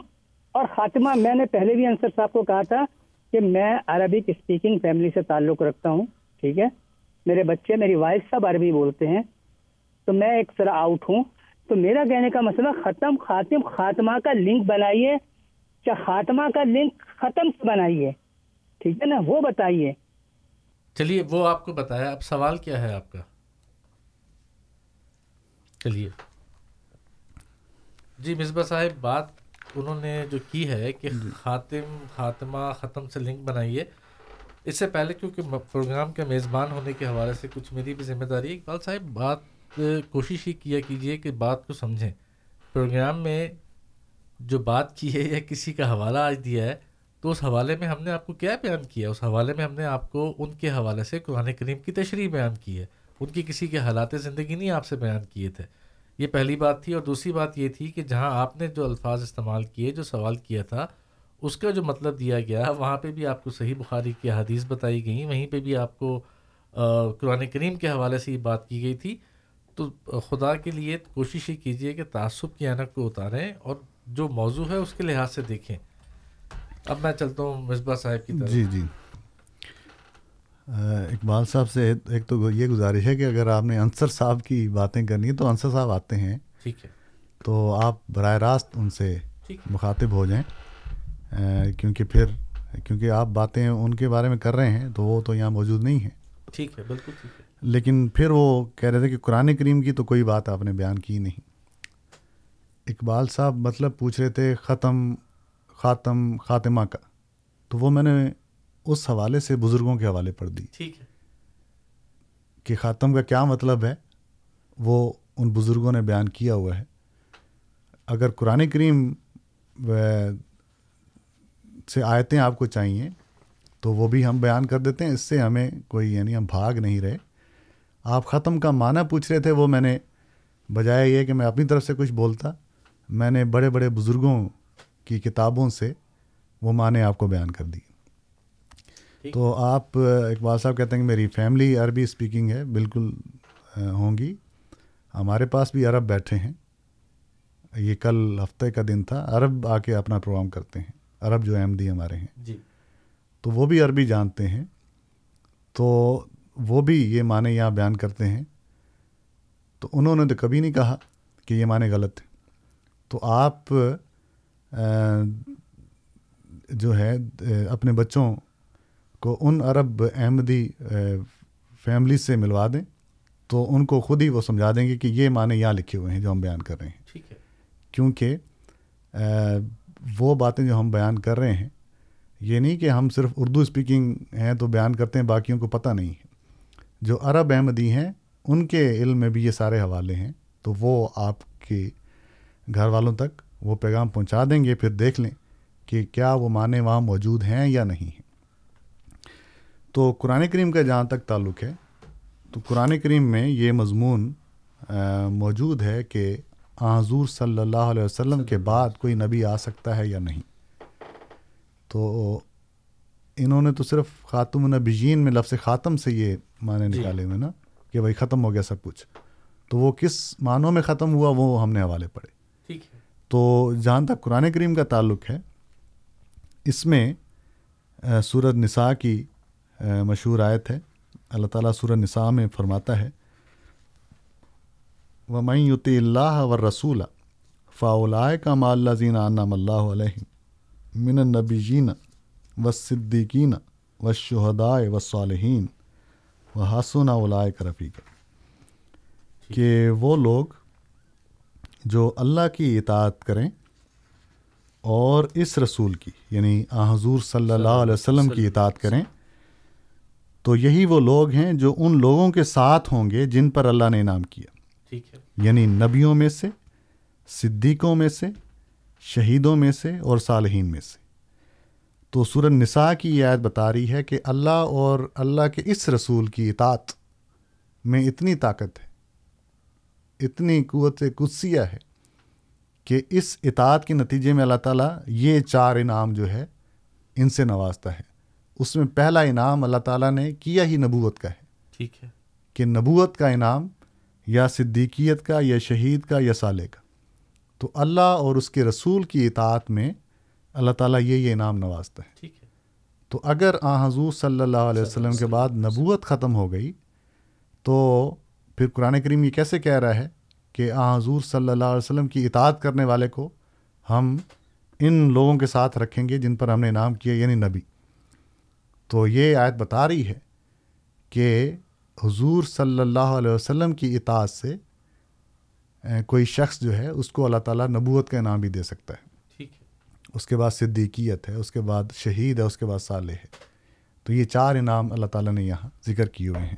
اور خاتمہ، میں نے پہلے بھی انصر صاحب کو کہا تھا کہ میں عربک اسپیکنگ فیملی سے تعلق رکھتا ہوں، ٹھیک ہے؟ میرے بچے، میری وائف سب عربی بولتے ہیں، تو میں ایک طرح آؤٹ ہوں۔ تو میرا کہنے کا مسئلہ ختم، خاتم، خاتمہ کا لنک بنائیے یا خاتمہ کا لنک ختم سے بنائیے، ٹھیک ہے نا؟ وہ بتائیے۔ چلیے، وہ آپ کو بتایا۔ اب سوال کیا ہے آپ کا؟ چلیے۔ جی مصباح صاحب، بات انہوں نے جو کی ہے کہ خاتم خاتمہ ختم سے لنک بنائیے۔ اس سے پہلے کیونکہ پروگرام کے میزبان ہونے کے حوالے سے کچھ میری بھی ذمہ داری ہے اقبال صاحب بات کوشش ہی کیا کیجیے کہ بات کو سمجھیں۔ پروگرام میں جو بات کی ہے یا کسی کا حوالہ آج دیا ہے تو اس حوالے میں ہم نے آپ کو کیا بیان کیا؟ اس حوالے میں ہم نے آپ کو ان کے حوالے سے قرآن کریم کی تشریح بیان کی ہے۔ ان کی کسی کے حالات زندگی نہیں آپ سے بیان کیے تھے۔ یہ پہلی بات تھی اور دوسری بات یہ تھی کہ جہاں آپ نے جو الفاظ استعمال کیے، جو سوال کیا تھا، اس کا جو مطلب دیا گیا، وہاں پہ بھی آپ کو صحیح بخاری کی حدیث بتائی گئیں، وہیں پہ بھی آپ کو قرآن کریم کے حوالے سے یہ بات کی گئی تھی۔ تو خدا کے لیے کوشش یہ کیجیے کہ تعصب کی اینک کو اتاریں اور جو موضوع ہے اس کے لحاظ سے دیکھیں۔ اب میں چلتا ہوں مصباح صاحب کی طرف۔ جی جی۔ اقبال صاحب سے ایک تو یہ گزارش ہے کہ اگر آپ نے انصر صاحب کی باتیں کرنی ہے تو انصر صاحب آتے ہیں۔ ٹھیک ہے۔ تو آپ براہ راست ان سے مخاطب ہو جائیں۔ کیونکہ پھر کیونکہ آپ باتیں ان کے بارے میں کر رہے ہیں تو وہ تو یہاں موجود نہیں ہیں۔ ٹھیک ہے بالکل ٹھیک ہے۔ لیکن پھر وہ کہہ رہے تھے کہ قرآن کریم کی تو کوئی بات آپ نے بیان کی نہیں۔ اقبال صاحب مطلب پوچھ رہے تھے ختم خاتم خاتمہ کا۔ تو وہ میں نے اس حوالے سے بزرگوں کے حوالے پڑھ دی۔ ٹھیک ہے۔ کہ خاتم کا کیا مطلب ہے وہ ان بزرگوں نے بیان کیا ہوا ہے۔ اگر قرآن کریم سے آیتیں آپ کو چاہیے تو وہ بھی ہم بیان کر دیتے ہیں۔ اس سے ہمیں کوئی یعنی ہم بھاگ نہیں رہے۔ آپ ختم کا معنی پوچھ رہے تھے وہ میں نے بجائے یہ کہ میں اپنی طرف سے کچھ بولتا۔ میں نے بڑے بڑے بزرگوں کی کتابوں سے وہ معنی آپ کو بیان کر دی تو آپ اقبال صاحب کہتے ہیں کہ میری فیملی عربی اسپیکنگ ہے بالکل ہوں گی۔ ہمارے پاس بھی عرب بیٹھے ہیں۔ یہ کل ہفتے کا دن تھا عرب آ کے اپنا پروگرام کرتے ہیں۔ عرب جو احمدی ہمارے ہیں۔ جی۔ تو وہ بھی عربی جانتے ہیں۔ تو وہ بھی یہ معنی یہاں بیان کرتے ہیں۔ تو انہوں نے تو کبھی نہیں کہا کہ یہ معنی غلط ہے۔ تو آپ جو ہے اپنے بچوں کو ان عرب احمدی فیملی سے ملوا دیں تو ان کو خود ہی وہ سمجھا دیں گے کہ یہ معنی یہاں لکھے ہوئے ہیں جو ہم بیان کر رہے ہیں۔ ٹھیک ہے۔ کیونکہ وہ باتیں جو ہم بیان کر رہے ہیں یہ نہیں کہ ہم صرف اردو اسپیکنگ ہیں تو بیان کرتے ہیں باقیوں کو پتہ نہیں ہے۔ جو عرب احمدی ہیں ان کے علم میں بھی یہ سارے حوالے ہیں تو وہ آپ کے گھر والوں تک وہ پیغام پہنچا دیں گے پھر دیکھ لیں کہ کیا وہ معنی وہاں موجود ہیں یا نہیں ہیں۔ تو قرآن کریم کا جہاں تک تعلق ہے تو قرآن کریم میں یہ مضمون موجود ہے کہ حضور صلی اللہ علیہ وسلم کے بعد کوئی نبی آ سکتا ہے یا نہیں۔ تو انہوں نے تو صرف خاتم النبیین میں لفظ خاتم سے یہ معنی نکالے ہوئے نا کہ بھائی ختم ہو گیا سب کچھ۔ تو وہ کس معنوں میں ختم ہوا وہ ہم نے حوالے ٹھیک ہے۔ تو جہاں تک قرآن کریم کا تعلق ہے اس میں سورت نساء کی مشہور آیت ہے۔ اللہ تعالیٰ سورہ نساء میں فرماتا ہے ومن یوتی اللہ و رسول فاولائے کا مال زین انعام اللہ علیہ من النبیین و صدیقین و شہدائے و صالحین و حسن اولائے کا رفیق کہ وہ لوگ جو اللہ کی اطاعت کریں اور اس رسول کی یعنی حضور صلی اللہ علیہ وسلم کی اطاعت کریں تو یہی وہ لوگ ہیں جو ان لوگوں کے ساتھ ہوں گے جن پر اللہ نے انعام کیا۔ ٹھیک ہے۔ یعنی نبیوں میں سے صدیقوں میں سے شہیدوں میں سے اور صالحین میں سے۔ تو سورہ نساء کی یہ آیت بتا رہی ہے کہ اللہ اور اللہ کے اس رسول کی اطاعت میں اتنی طاقت ہے اتنی قوت قدسیہ ہے کہ اس اطاعت کے نتیجے میں اللہ تعالیٰ یہ چار انعام جو ہے ان سے نوازتا ہے۔ اس میں پہلا انعام اللہ تعالیٰ نے کیا ہی نبوت کا ہے۔ ٹھیک ہے۔ کہ نبوت کا انعام یا صدیقیت کا یا شہید کا یا صالح کا۔ تو اللہ اور اس کے رسول کی اطاعت میں اللہ تعالیٰ یہ یہ انعام نوازتا ہے۔ ٹھیک ہے۔ تو اگر آ حضور صلی اللہ علیہ وسلم کے بعد نبوت ختم ہو گئی تو پھر قرآن کریم یہ کیسے کہہ رہا ہے کہ آ حضور صلی اللہ علیہ وسلم کی اطاعت کرنے والے کو ہم ان لوگوں کے ساتھ رکھیں گے جن پر ہم نے انعام کیا یعنی نبی۔ تو یہ آیت بتا رہی ہے کہ حضور صلی اللہ علیہ وسلم کی اطاعت سے کوئی شخص جو ہے اس کو اللہ تعالیٰ نبوت کا انعام بھی دے سکتا ہے۔ ٹھیک ہے۔ اس کے بعد صدیقیت ہے اس کے بعد شہید ہے اس کے بعد صالح ہے۔ تو یہ چار انعام اللہ تعالیٰ نے یہاں ذکر کیے ہوئے ہیں۔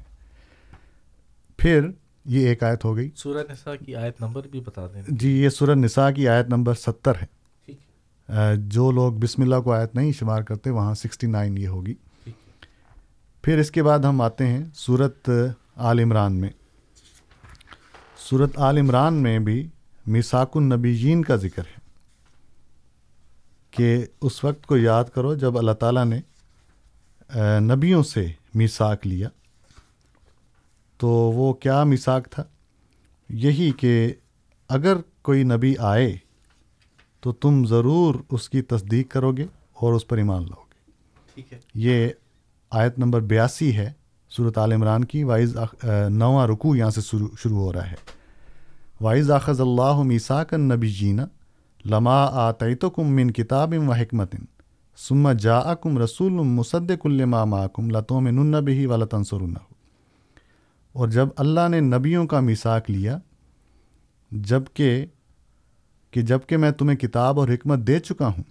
پھر یہ ایک آیت ہو گئی۔ سورہ نساء کی آیت نمبر بھی بتا دیں۔ جی یہ سورہ نساء کی آیت نمبر ستر ہے۔ جو لوگ بسم اللہ کو آیت نہیں شمار کرتے وہاں سکسٹی نائن یہ ہوگی۔ پھر اس کے بعد ہم آتے ہیں صورت آل عمران میں۔ صورت آل عمران میں بھی میساک النبیین کا ذکر ہے کہ اس وقت کو یاد کرو جب اللہ تعالیٰ نے نبیوں سے میساک لیا۔ تو وہ کیا میساک تھا؟ یہی کہ اگر کوئی نبی آئے تو تم ضرور اس کی تصدیق کرو گے اور اس پر ایمان لاؤ گے۔ ٹھیک ہے۔ یہ آیت نمبر بیاسی ہے صورت عال عمران کی وائز نواں رکو یہاں سے شروع ہو رہا ہے۔ وائز آخذ اللہ میساک نبی جینا لما آتعت کم من کتاب و حکمت سما جا کم رسول مصد کلما ماکم لتوں میں نن بھی اور جب اللہ نے نبیوں کا میساک لیا، جبکہ کہ جبکہ میں تمہیں کتاب اور حکمت دے چکا ہوں،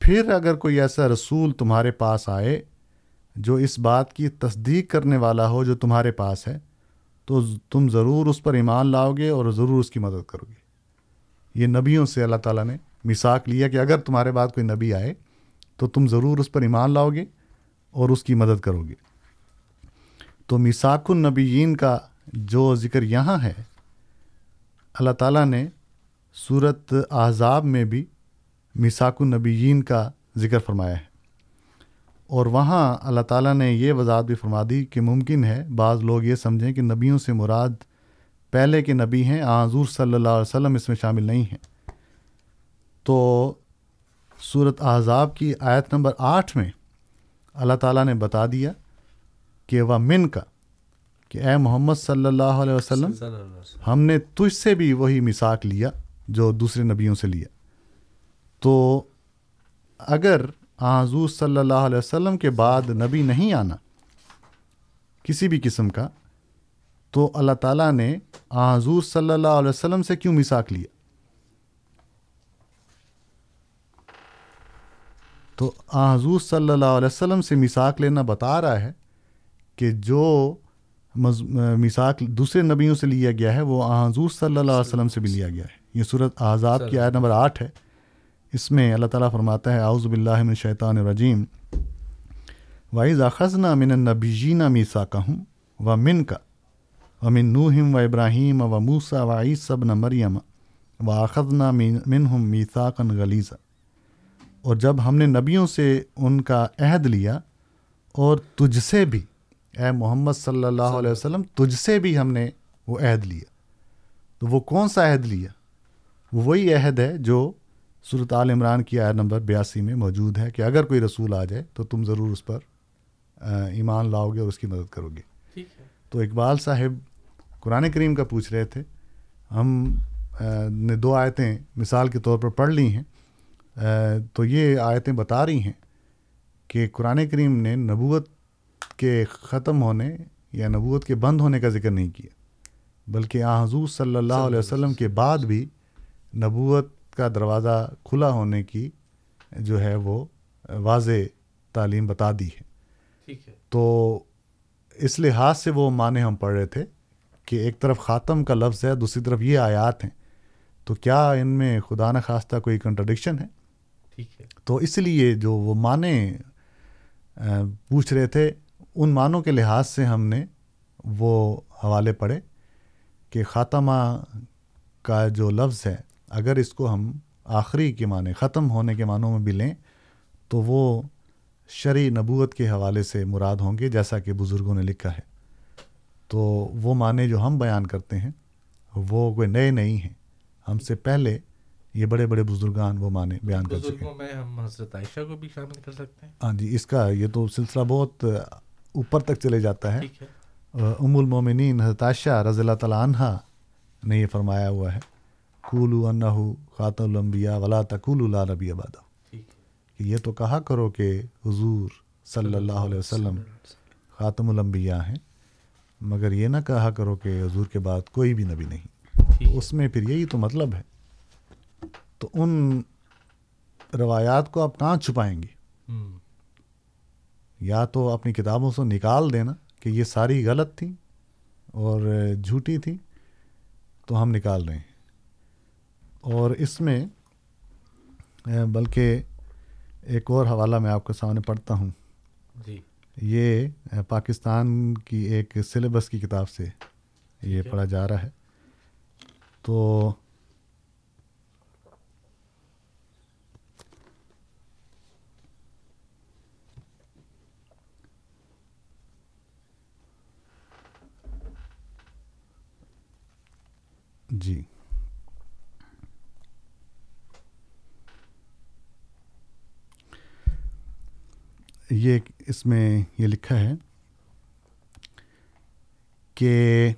پھر اگر کوئی ایسا رسول تمہارے پاس آئے جو اس بات کی تصدیق کرنے والا ہو جو تمہارے پاس ہے، تو تم ضرور اس پر ایمان لاؤ گے اور ضرور اس کی مدد کرو گے۔ یہ نبیوں سے اللہ تعالیٰ نے مساق لیا کہ اگر تمہارے بعد کوئی نبی آئے، تو تم ضرور اس پر ایمان لاؤ گے اور اس کی مدد کرو گے۔ تو مساک النبیین کا جو ذکر یہاں ہے، اللہ تعالیٰ نے صورت احزاب میں بھی مساک النبیین کا ذکر فرمایا ہے۔ اور وہاں اللہ تعالیٰ نے یہ وضاحت بھی فرما دی کہ ممکن ہے بعض لوگ یہ سمجھیں کہ نبیوں سے مراد پہلے کے نبی ہیں حضور صلی اللہ علیہ وسلم اس میں شامل نہیں ہیں۔ تو صورت احزاب کی آیت نمبر آٹھ میں اللہ تعالیٰ نے بتا دیا کہ وہ من کا کہ اے محمد صلی اللہ علیہ وسلم ہم نے تجھ سے بھی وہی مساق لیا جو دوسرے نبیوں سے لیا۔ تو اگر حضور صلی اللہ علیہ وسلم کے بعد نبی نہیں آنا۔ کسی بھی قسم کا۔ تو اللہ تعالیٰ نے حضور صلی اللہ علیہ وسلم سے کیوں مساق لیا؟ تو حضور صلی اللہ علیہ وسلم سے مساق لینا بتا رہا ہے کہ جو مساق دوسرے نبیوں سے لیا گیا ہے وہ حضور صلی اللہ علیہ وسلم سے بھی لیا گیا ہے۔ یہ صورت آزاد کی آیت نمبر آٹھ ہے۔ اس میں اللہ تعالیٰ فرماتا ہے، اعوذ باللہ من شیطان الرجیم۔ وائز خزنہ من النبی جینا میسا کہوں و من کا و من نوہم و ابراہیم و موسا و عیسب نہ مریم و آخذنا من ہم میسا کن غلیزہ اور جب ہم نے نبیوں سے ان کا عہد لیا اور تجھ سے بھی، اے محمد صلی اللہ علیہ وسلم، تجھ سے بھی ہم نے وہ عہد لیا۔ تو وہ کون سا عہد لیا؟ وہی عہد ہے جو صورت عال عمران کی آیت نمبر بیاسی میں موجود ہے کہ اگر کوئی رسول آ جائے تو تم ضرور اس پر ایمان لاؤ گے اور اس کی مدد کرو گے۔ تو اقبال صاحب قرآن کریم کا پوچھ رہے تھے۔ ہم نے دو آیتیں مثال کے طور پر پڑھ لی ہیں۔ تو یہ آیتیں بتا رہی ہیں کہ قرآن کریم نے نبوت کے ختم ہونے یا نبوت کے بند ہونے کا ذکر نہیں کیا بلکہ آ حضور صلی اللہ علیہ وسلم کے بعد بھی نبوت کا دروازہ کھلا ہونے کی جو ہے وہ واضح تعلیم بتا دی ہے۔ ٹھیک ہے۔ تو اس لحاظ سے وہ معنی ہم پڑھ رہے تھے کہ ایک طرف خاتم کا لفظ ہے دوسری طرف یہ آیات ہیں۔ تو کیا ان میں خدا نخواستہ کوئی کنٹرڈکشن ہے؟ ٹھیک ہے۔ تو اس لیے جو وہ معنی پوچھ رہے تھے ان معنوں کے لحاظ سے ہم نے وہ حوالے پڑھے کہ خاتمہ کا جو لفظ ہے اگر اس کو ہم آخری کے معنی ختم ہونے کے معنوں میں بھی لیں تو وہ شرع نبوت کے حوالے سے مراد ہوں گے جیسا کہ بزرگوں نے لکھا ہے۔ تو وہ معنی جو ہم بیان کرتے ہیں وہ کوئی نئے نہیں ہیں۔ ہم سے پہلے یہ بڑے بڑے بزرگان وہ معنی بیان کر چکے ہیں۔ بزرگوں میں ہم حضرت عائشہ کو بھی شامل کر سکتے ہیں؟ ہاں جی اس کا یہ تو سلسلہ بہت اوپر تک چلے جاتا ہے۔ ام المومنین حضرت عائشہ رضی اللہ تعالیٰ عنہ نے یہ فرمایا ہوا ہے۔ کولو انہ خاتم الانبیاء ولا تقولوا لا نبی ہے۔ کہ یہ تو کہا کرو کہ حضور صلی اللہ علیہ وسلم خاتم الانبیاء ہیں مگر یہ نہ کہا کرو کہ حضور کے بعد کوئی بھی نبی نہیں۔ اس میں پھر یہی تو مطلب ہے۔ تو ان روایات کو آپ کہاں چھپائیں گے؟ یا تو اپنی کتابوں سے نکال دینا کہ یہ ساری غلط تھیں اور جھوٹی تھی تو ہم نکال رہے ہیں۔ اور اس میں بلکہ ایک اور حوالہ میں آپ کے سامنے پڑھتا ہوں۔ جی۔ یہ پاکستان کی ایک سلیبس کی کتاب سے یہ۔ پڑھا جا رہا ہے۔ تو جی۔ یہ اس میں یہ لکھا ہے کہ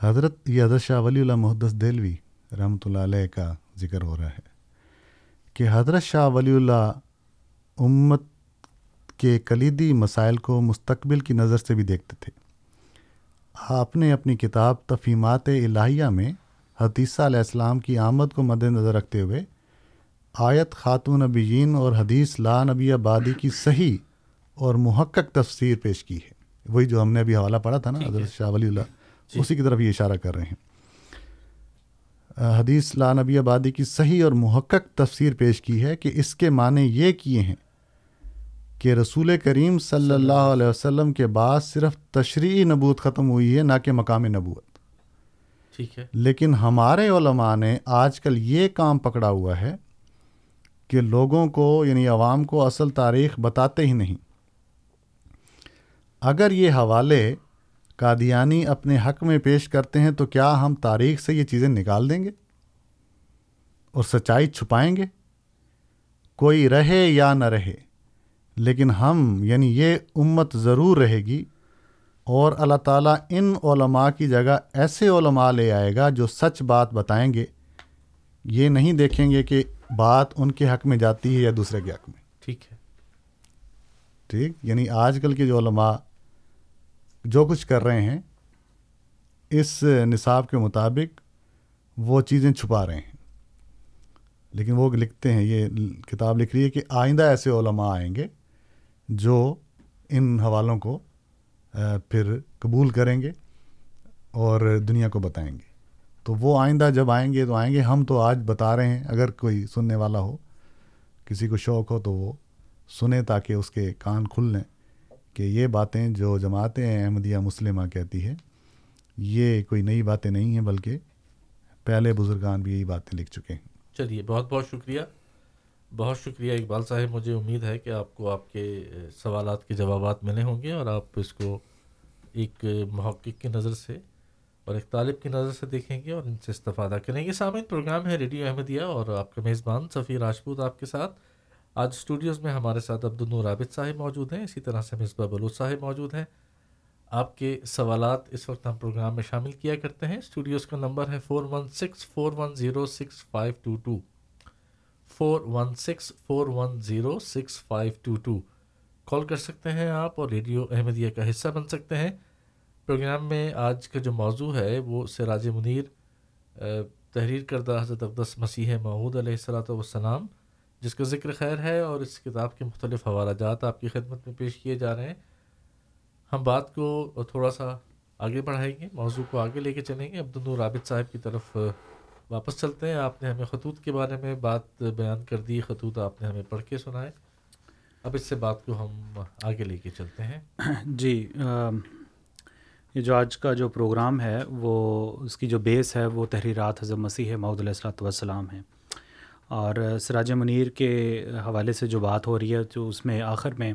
حضرت یہ حضرت شاہ ولی اللہ محدث دہلوی رحمۃ اللہ علیہ کا ذکر ہو رہا ہے کہ حضرت شاہ ولی اللہ امت کے کلیدی مسائل کو مستقبل کی نظر سے بھی دیکھتے تھے۔ آپ نے اپنی کتاب تفہیمات الہیہ میں حدیثہ علیہ السلام کی آمد کو مد نظر رکھتے ہوئے آیت خاتون نبیین اور حدیث لا نبی آبادی کی صحیح اور محقق تفسیر پیش کی ہے۔ وہی جو ہم نے ابھی حوالہ پڑھا تھا نا۔ حضرت شاہ ولی اللہ۔ جی۔ اسی کی طرف یہ اشارہ کر رہے ہیں۔ حدیث لا نبی آبادی کی صحیح اور محقق تفسیر پیش کی ہے کہ اس کے معنی یہ کیے ہیں کہ رسول کریم صلی اللہ علیہ وسلم کے بعد صرف تشریعی نبوت ختم ہوئی ہے نہ کہ مقام نبوت۔ ٹھیک ہے۔ لیکن ہمارے علماء نے آج کل یہ کام پکڑا ہوا ہے کہ لوگوں کو یعنی عوام کو اصل تاریخ بتاتے ہی نہیں۔ اگر یہ حوالے قادیانی اپنے حق میں پیش کرتے ہیں تو کیا ہم تاریخ سے یہ چیزیں نکال دیں گے؟ اور سچائی چھپائیں گے؟ کوئی رہے یا نہ رہے، لیکن ہم یعنی یہ امت ضرور رہے گی۔ اور اللہ تعالیٰ ان علماء کی جگہ ایسے علماء لے آئے گا جو سچ بات بتائیں گے۔ یہ نہیں دیکھیں گے کہ بات ان کے حق میں جاتی ہے یا دوسرے کے حق میں؟ ٹھیک ہے۔ ٹھیک؟ یعنی آج کل کے جو علماء جو کچھ کر رہے ہیں اس نصاب کے مطابق وہ چیزیں چھپا رہے ہیں۔ لیکن وہ لکھتے ہیں یہ کتاب لکھ رہی ہے کہ آئندہ ایسے علماء آئیں گے جو ان حوالوں کو پھر قبول کریں گے اور دنیا کو بتائیں گے۔ تو وہ آئندہ جب آئیں گے تو آئیں گے۔ ہم تو آج بتا رہے ہیں، اگر کوئی سننے والا ہو، کسی کو شوق ہو تو وہ سنیں تاکہ اس کے کان کھل لیں کہ یہ باتیں جو جماعت احمدیہ مسلمہ کہتی ہے، یہ کوئی نئی باتیں نہیں ہیں، بلکہ پہلے بزرگان بھی یہی باتیں لکھ چکے ہیں۔ چلیے، بہت بہت شکریہ۔ بہت شکریہ اقبال صاحب، مجھے امید ہے کہ آپ کو آپ کے سوالات کے جوابات ملے ہوں گے اور آپ اس کو ایک محقق کی نظر سے اور ایک طالب کی نظر سے دیکھیں گے اور ان سے استفادہ کریں گے۔ سامعین، پروگرام ہے ریڈیو احمدیہ اور آپ کے میزبان سفیر راجپوت آپ کے ساتھ۔ آج اسٹوڈیوز میں ہمارے ساتھ عبد النور عابد صاحب موجود ہیں۔ اسی طرح سے مصباح بلوچ صاحب موجود ہیں۔ آپ کے سوالات اس وقت ہم پروگرام میں شامل کیا کرتے ہیں۔ اسٹوڈیوز کا نمبر ہے four one six four one zero six five two two four one six four one zero six five two two call کر سکتے ہیں آپ اور ریڈیو احمدیہ کا حصہ بن سکتے ہیں۔ پروگرام میں آج کا جو موضوع ہے وہ سراج منیر تحریر کردہ حضرت اقدس مسیح معود علیہ السلاۃ والسلام، جس کا ذکر خیر ہے اور اس کتاب کے مختلف حوالہ جات آپ کی خدمت میں پیش کیے جا رہے ہیں۔ ہم بات کو تھوڑا سا آگے بڑھائیں گے، موضوع کو آگے لے کے چلیں گے۔ عبد النور عابد صاحب کی طرف واپس چلتے ہیں۔ آپ نے ہمیں خطوط کے بارے میں بات بیان کر دی، خطوط آپ نے ہمیں پڑھ کے سنائے۔ اب اس سے بات کو ہم آگے لے کے چلتے ہیں۔ جی یہ جو آج کا جو پروگرام ہے، وہ اس کی جو بیس ہے، وہ تحریرات حضرت مسیح معود علیہ السلۃ والسلام ہیں۔ اور سراج منیر کے حوالے سے جو بات ہو رہی ہے، جو اس میں آخر میں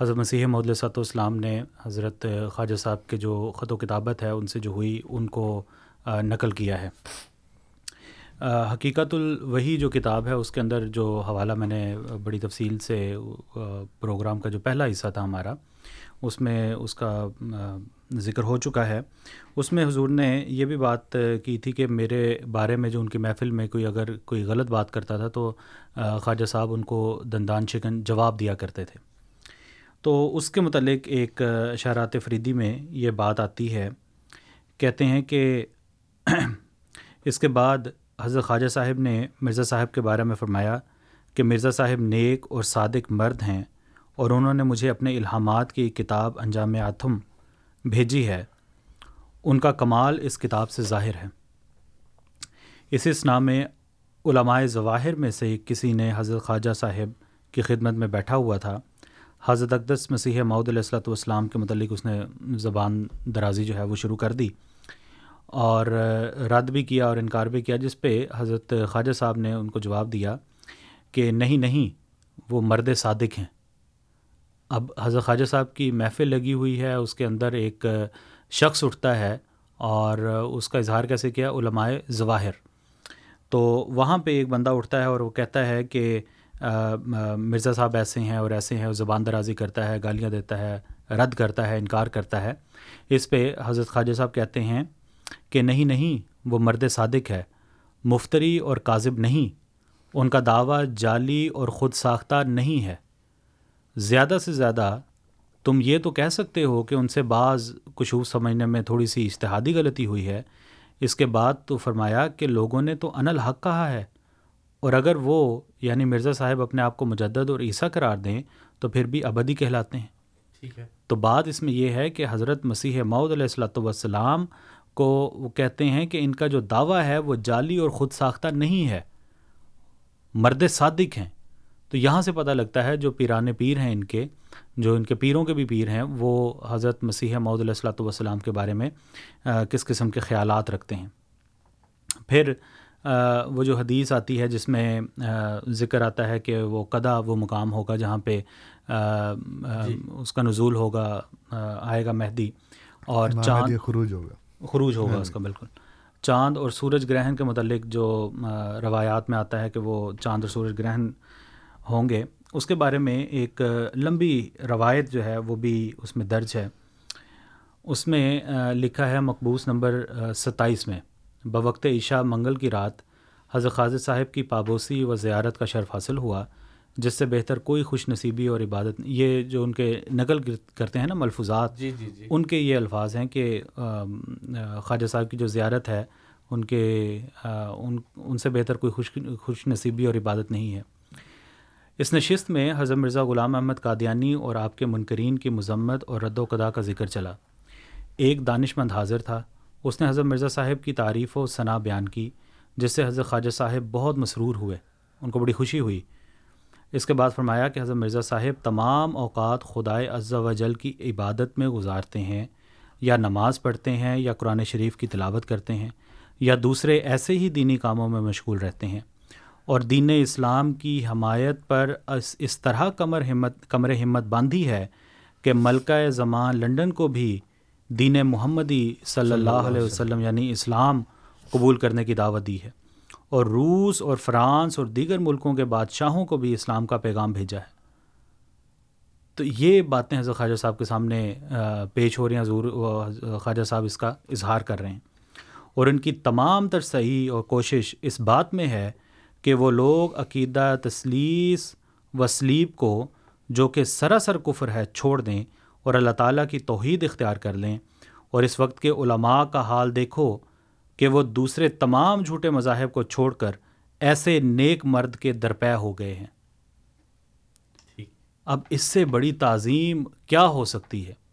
حضرت مسیح محدود صلاحت والسلام نے حضرت خواجہ صاحب کے جو خط و کتابت ہے، ان سے جو ہوئی، ان کو نقل کیا ہے۔ حقیقت الوحی جو کتاب ہے، اس کے اندر جو حوالہ میں نے بڑی تفصیل سے پروگرام کا جو پہلا حصہ تھا ہمارا، اس میں اس کا ذکر ہو چکا ہے۔ اس میں حضور نے یہ بھی بات کی تھی کہ میرے بارے میں جو ان کی محفل میں کوئی اگر کوئی غلط بات کرتا تھا تو خواجہ صاحب ان کو دندان شکن جواب دیا کرتے تھے۔ تو اس کے متعلق ایک اشارات فریدی میں یہ بات آتی ہے۔ کہتے ہیں کہ اس کے بعد حضرت خواجہ صاحب نے مرزا صاحب کے بارے میں فرمایا کہ مرزا صاحب نیک اور صادق مرد ہیں اور انہوں نے مجھے اپنے الہامات کی کتاب انجام آتم بھیجی ہے۔ ان کا کمال اس کتاب سے ظاہر ہے۔ اس اسنا میں علماء ظواہر میں سے کسی نے حضرت خواجہ صاحب کی خدمت میں بیٹھا ہوا تھا۔ حضرت اقدس مسیح معود علیہ السلۃ والسلام کے متعلق اس نے زبان درازی جو ہے وہ شروع کر دی اور رد بھی کیا اور انکار بھی کیا، جس پہ حضرت خواجہ صاحب نے ان کو جواب دیا کہ نہیں نہیں، وہ مرد صادق ہیں۔ اب حضرت خواجہ صاحب کی محفل لگی ہوئی ہے، اس کے اندر ایک شخص اٹھتا ہے اور اس کا اظہار کیسے کیا؟ علماء ظواہر۔ تو وہاں پہ ایک بندہ اٹھتا ہے اور وہ کہتا ہے کہ مرزا صاحب ایسے ہیں اور ایسے ہیں زبان درازی کرتا ہے، گالیاں دیتا ہے، رد کرتا ہے، انکار کرتا ہے۔ اس پہ حضرت خواجہ صاحب کہتے ہیں کہ، نہیں نہیں، وہ مرد صادق ہے، مفتری اور کاذب نہیں، ان کا دعویٰ جعلی اور خود ساختہ نہیں ہے۔ زیادہ سے زیادہ تم یہ تو کہہ سکتے ہو کہ ان سے بعض کشوف سمجھنے میں تھوڑی سی اشتہادی غلطی ہوئی ہے۔ اس کے بعد تو فرمایا کہ لوگوں نے تو ان الحق کہا ہے۔ اور اگر وہ یعنی مرزا صاحب اپنے آپ کو مجدد اور عیسیٰ قرار دیں تو پھر بھی ابدی کہلاتے ہیں۔ ٹھیک ہے۔ تو بات اس میں یہ ہے کہ حضرت مسیح معود علیہ السلۃ والسلام کو وہ کہتے ہیں کہ ان کا جو دعویٰ ہے وہ جعلی اور خود ساختہ نہیں ہے۔ مرد صادق ہیں۔ تو یہاں سے پتہ لگتا ہے جو پیران پیر ہیں ان کے جو ان کے پیروں کے بھی پیر ہیں وہ حضرت مسیح معود علیہ السلۃ والسلام کے بارے میں کس قسم کے خیالات رکھتے ہیں۔ پھر وہ جو حدیث آتی ہے جس میں ذکر آتا ہے کہ وہ قدا وہ مقام ہوگا جہاں پہ جی۔ اس کا نزول ہوگا آئے گا مہدی اور چاند خروج ہوگا۔ خروج ہوگا اس کا بالکل۔ چاند اور سورج گرہن کے متعلق جو روایات میں آتا ہے کہ وہ چاند اور سورج گرہن ہوں گے۔ اس کے بارے میں ایک لمبی روایت جو ہے وہ بھی اس میں درج ہے۔ اس میں لکھا ہے مقبوس نمبر ستائیس میں بوقت عشاء منگل کی رات حضرت خاضر صاحب کی پابوسی و زیارت کا شرف حاصل ہوا جس سے بہتر کوئی خوش نصیبی اور عبادت یہ جو ان کے نقل کرتے ہیں نا ملفوظات جی جی جی۔ ان کے یہ الفاظ ہیں کہ خواجہ صاحب کی جو زیارت ہے ان کے ان ان سے بہتر کوئی خوش خوش نصیبی اور عبادت نہیں ہے۔ اس نشست میں حضرت مرزا غلام احمد قادیانی اور آپ کے منکرین کی مذمت اور رد و قدا کا ذکر چلا۔ ایک دانش مند حاضر تھا۔ اس نے حضرت مرزا صاحب کی تعریف و ثنا بیان کی، جس سے حضرت خواجہ صاحب بہت مسرور ہوئے۔ ان کو بڑی خوشی ہوئی۔ اس کے بعد فرمایا کہ حضرت مرزا صاحب تمام اوقات خدائے عزا و جل کی عبادت میں گزارتے ہیں، یا نماز پڑھتے ہیں، یا قرآن شریف کی تلاوت کرتے ہیں، یا دوسرے ایسے ہی دینی کاموں میں مشغول رہتے ہیں۔ اور دین اسلام کی حمایت پر اس طرح کمر ہمت کمر ہمت باندھی ہے کہ ملکہ زمان لنڈن کو بھی دین محمدی صلی اللہ علیہ وسلم یعنی اسلام قبول کرنے کی دعوت دی ہے۔ اور روس اور فرانس اور دیگر ملکوں کے بادشاہوں کو بھی اسلام کا پیغام بھیجا ہے۔ تو یہ باتیں حضرت خواجہ صاحب کے سامنے پیش ہو رہی ہیں حضور خواجہ صاحب اس کا اظہار کر رہے ہیں۔ اور ان کی تمام تر صحیح اور کوشش اس بات میں ہے کہ وہ لوگ عقیدہ تسلیس و سلیب کو جو کہ سراسر کفر ہے چھوڑ دیں اور اللہ تعالیٰ کی توحید اختیار کر لیں۔ اور اس وقت کے علماء کا حال دیکھو کہ وہ دوسرے تمام جھوٹے مذاہب کو چھوڑ کر ایسے نیک مرد کے درپے ہو گئے ہیں۔ اب اس سے بڑی تعظیم کیا ہو سکتی ہے؟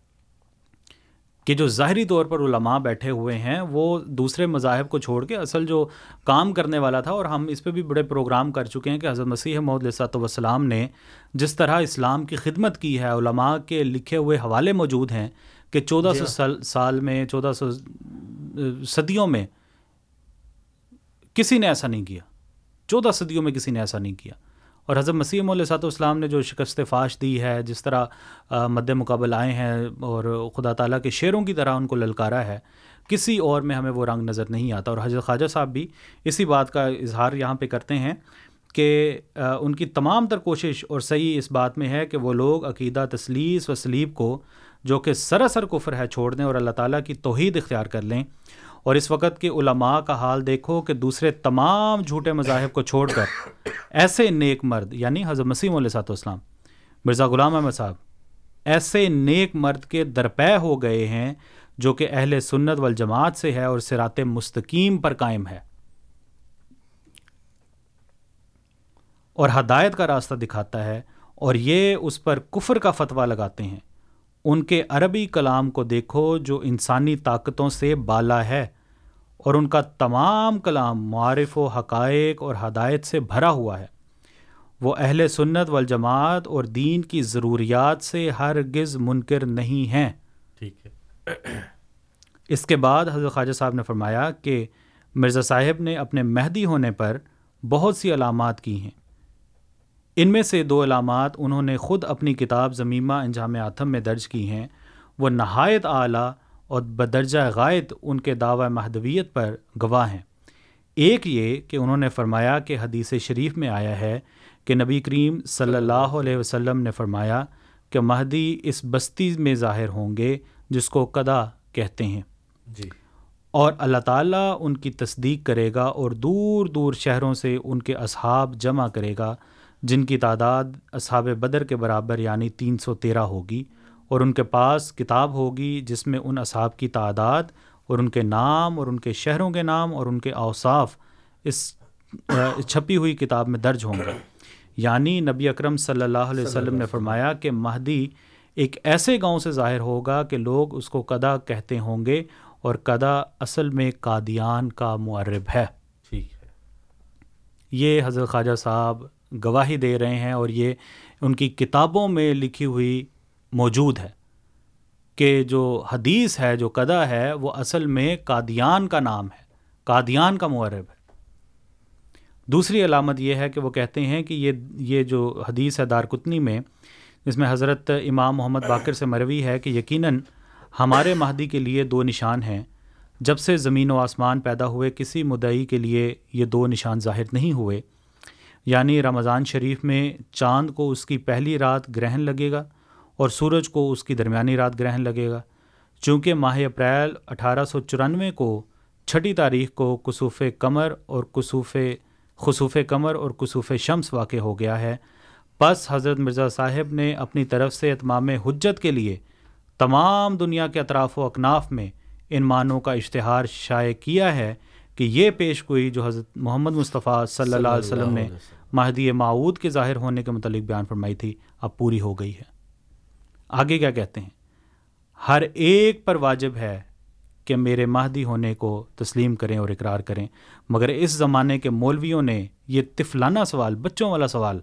کہ جو ظاہری طور پر علماء بیٹھے ہوئے ہیں وہ دوسرے مذاہب کو چھوڑ کے اصل جو کام کرنے والا تھا اور ہم اس پہ بھی بڑے پروگرام کر چکے ہیں کہ حضرت مسیح محدود صاحب وسلام نے جس طرح اسلام کی خدمت کی ہے علماء کے لکھے ہوئے حوالے موجود ہیں کہ چودہ سو سال سال میں چودہ سو صدیوں میں کسی نے ایسا نہیں کیا۔ چودہ صدیوں میں کسی نے ایسا نہیں کیا۔ اور حضرت مسیح علیہ صاحب اسلام نے جو شکست فاش دی ہے، جس طرح مد مقابل آئے ہیں اور خدا تعالیٰ کے شعروں کی طرح ان کو للکارا ہے، کسی اور میں ہمیں وہ رنگ نظر نہیں آتا۔ اور حضرت خواجہ صاحب بھی اسی بات کا اظہار یہاں پہ کرتے ہیں کہ ان کی تمام تر کوشش اور صحیح اس بات میں ہے کہ وہ لوگ عقیدہ تسلیس و سلیب کو، جو کہ سراسر کفر ہے، چھوڑ دیں اور اللہ تعالیٰ کی توحید اختیار کر لیں۔ اور اس وقت کے علماء کا حال دیکھو کہ دوسرے تمام جھوٹے مذاہب کو چھوڑ کر ایسے نیک مرد یعنی حضرت مسیم علیہ صاحب اسلام مرزا غلام احمد صاحب، ایسے نیک مرد کے درپے ہو گئے ہیں جو کہ اہل سنت والجماعت سے ہے اور سرات مستقیم پر قائم ہے۔ اور ہدایت کا راستہ دکھاتا ہے اور یہ اس پر کفر کا فتویٰ لگاتے ہیں۔ ان کے عربی کلام کو دیکھو جو انسانی طاقتوں سے بالا ہے اور ان کا تمام کلام معارف و حقائق اور ہدایت سے بھرا ہوا ہے۔ وہ اہل سنت والجماعت اور دین کی ضروریات سے ہرگز منکر نہیں ہیں۔ ٹھیک ہے۔ اس کے بعد حضرت خواجہ صاحب نے فرمایا کہ مرزا صاحب نے اپنے مہدی ہونے پر بہت سی علامات کی ہیں۔ ان میں سے دو علامات انہوں نے خود اپنی کتاب زمیمہ انجام آتم میں درج کی ہیں۔ وہ نہایت اعلیٰ اور بدرجہ غائد ان کے دعوی مہدویت پر گواہ ہیں۔ ایک یہ کہ انہوں نے فرمایا کہ حدیث شریف میں آیا ہے کہ نبی کریم صلی اللہ علیہ وسلم نے فرمایا کہ مہدی اس بستی میں ظاہر ہوں گے جس کو قدا کہتے ہیں۔ جی۔ اور اللہ تعالیٰ ان کی تصدیق کرے گا اور دور دور شہروں سے ان کے اصحاب جمع کرے گا۔ جن کی تعداد اصحاب بدر کے برابر یعنی تین سو تیرہ ہوگی اور ان کے پاس کتاب ہوگی جس میں ان اصحاب کی تعداد اور ان کے نام اور ان کے شہروں کے نام اور ان کے اوصاف اس چھپی ہوئی کتاب میں درج ہوں گے۔ یعنی نبی اکرم صلی اللہ علیہ وسلم نے فرمایا کہ مہدی ایک ایسے گاؤں سے ظاہر ہوگا کہ لوگ اس کو قدا کہتے ہوں گے اور قدا اصل میں قادیان کا معرب ہے۔ ٹھیک ہے۔ یہ حضرت خواجہ صاحب گواہی دے رہے ہیں اور یہ ان کی کتابوں میں لکھی ہوئی موجود ہے کہ جو حدیث ہے، جو قدا ہے، وہ اصل میں قادیان کا نام ہے، قادیان کا معرب ہے۔ دوسری علامت یہ ہے کہ وہ کہتے ہیں کہ یہ یہ جو حدیث ہے دارکتنی میں جس میں حضرت امام محمد باقر سے مروی ہے کہ یقیناً ہمارے مہدی کے لیے دو نشان ہیں۔ جب سے زمین و آسمان پیدا ہوئے، کسی مدعی کے لیے یہ دو نشان ظاہر نہیں ہوئے۔ یعنی رمضان شریف میں چاند کو اس کی پہلی رات گرہن لگے گا اور سورج کو اس کی درمیانی رات گرہن لگے گا۔ چونکہ ماہ اپریل اٹھارہ سو چورانوے کو چھٹی تاریخ کو کسوف کمر اور کسوف خصوف کمر اور کسوف شمس واقع ہو گیا ہے، پس حضرت مرزا صاحب نے اپنی طرف سے اتمام حجت کے لیے تمام دنیا کے اطراف و اکناف میں ان معنوں کا اشتہار شائع کیا ہے۔ کہ یہ پیش گوئی جو حضرت محمد مصطفیٰ صلی اللہ علیہ وسلم نے مہدی معود کے ظاہر ہونے کے متعلق بیان فرمائی تھی اب پوری ہو گئی ہے۔ آگے کیا کہتے ہیں؟ ہر ایک پر واجب ہے کہ میرے مہدی ہونے کو تسلیم کریں اور اقرار کریں مگر اس زمانے کے مولویوں نے یہ طفلانہ سوال بچوں والا سوال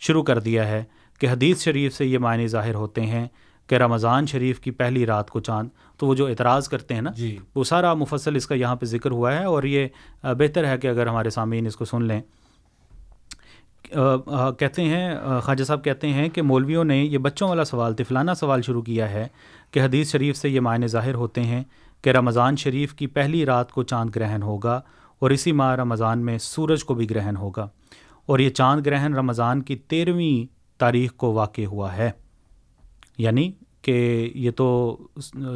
شروع کر دیا ہے کہ حدیث شریف سے یہ معنی ظاہر ہوتے ہیں کہ رمضان شریف کی پہلی رات کو چاند تو وہ جو اعتراض کرتے ہیں نا جی۔ وہ سارا مفصل اس کا یہاں پہ ذکر ہوا ہے اور یہ بہتر ہے کہ اگر ہمارے سامعین اس کو سن لیں۔ کہتے ہیں خواجہ صاحب کہتے ہیں کہ مولویوں نے یہ بچوں والا سوال طفلانہ سوال شروع کیا ہے کہ حدیث شریف سے یہ معنی ظاہر ہوتے ہیں کہ رمضان شریف کی پہلی رات کو چاند گرہن ہوگا اور اسی ماہ رمضان میں سورج کو بھی گرہن ہوگا۔ اور یہ چاند گرہن رمضان کی تیرہویں تاریخ کو واقع ہوا ہے۔ یعنی کہ یہ تو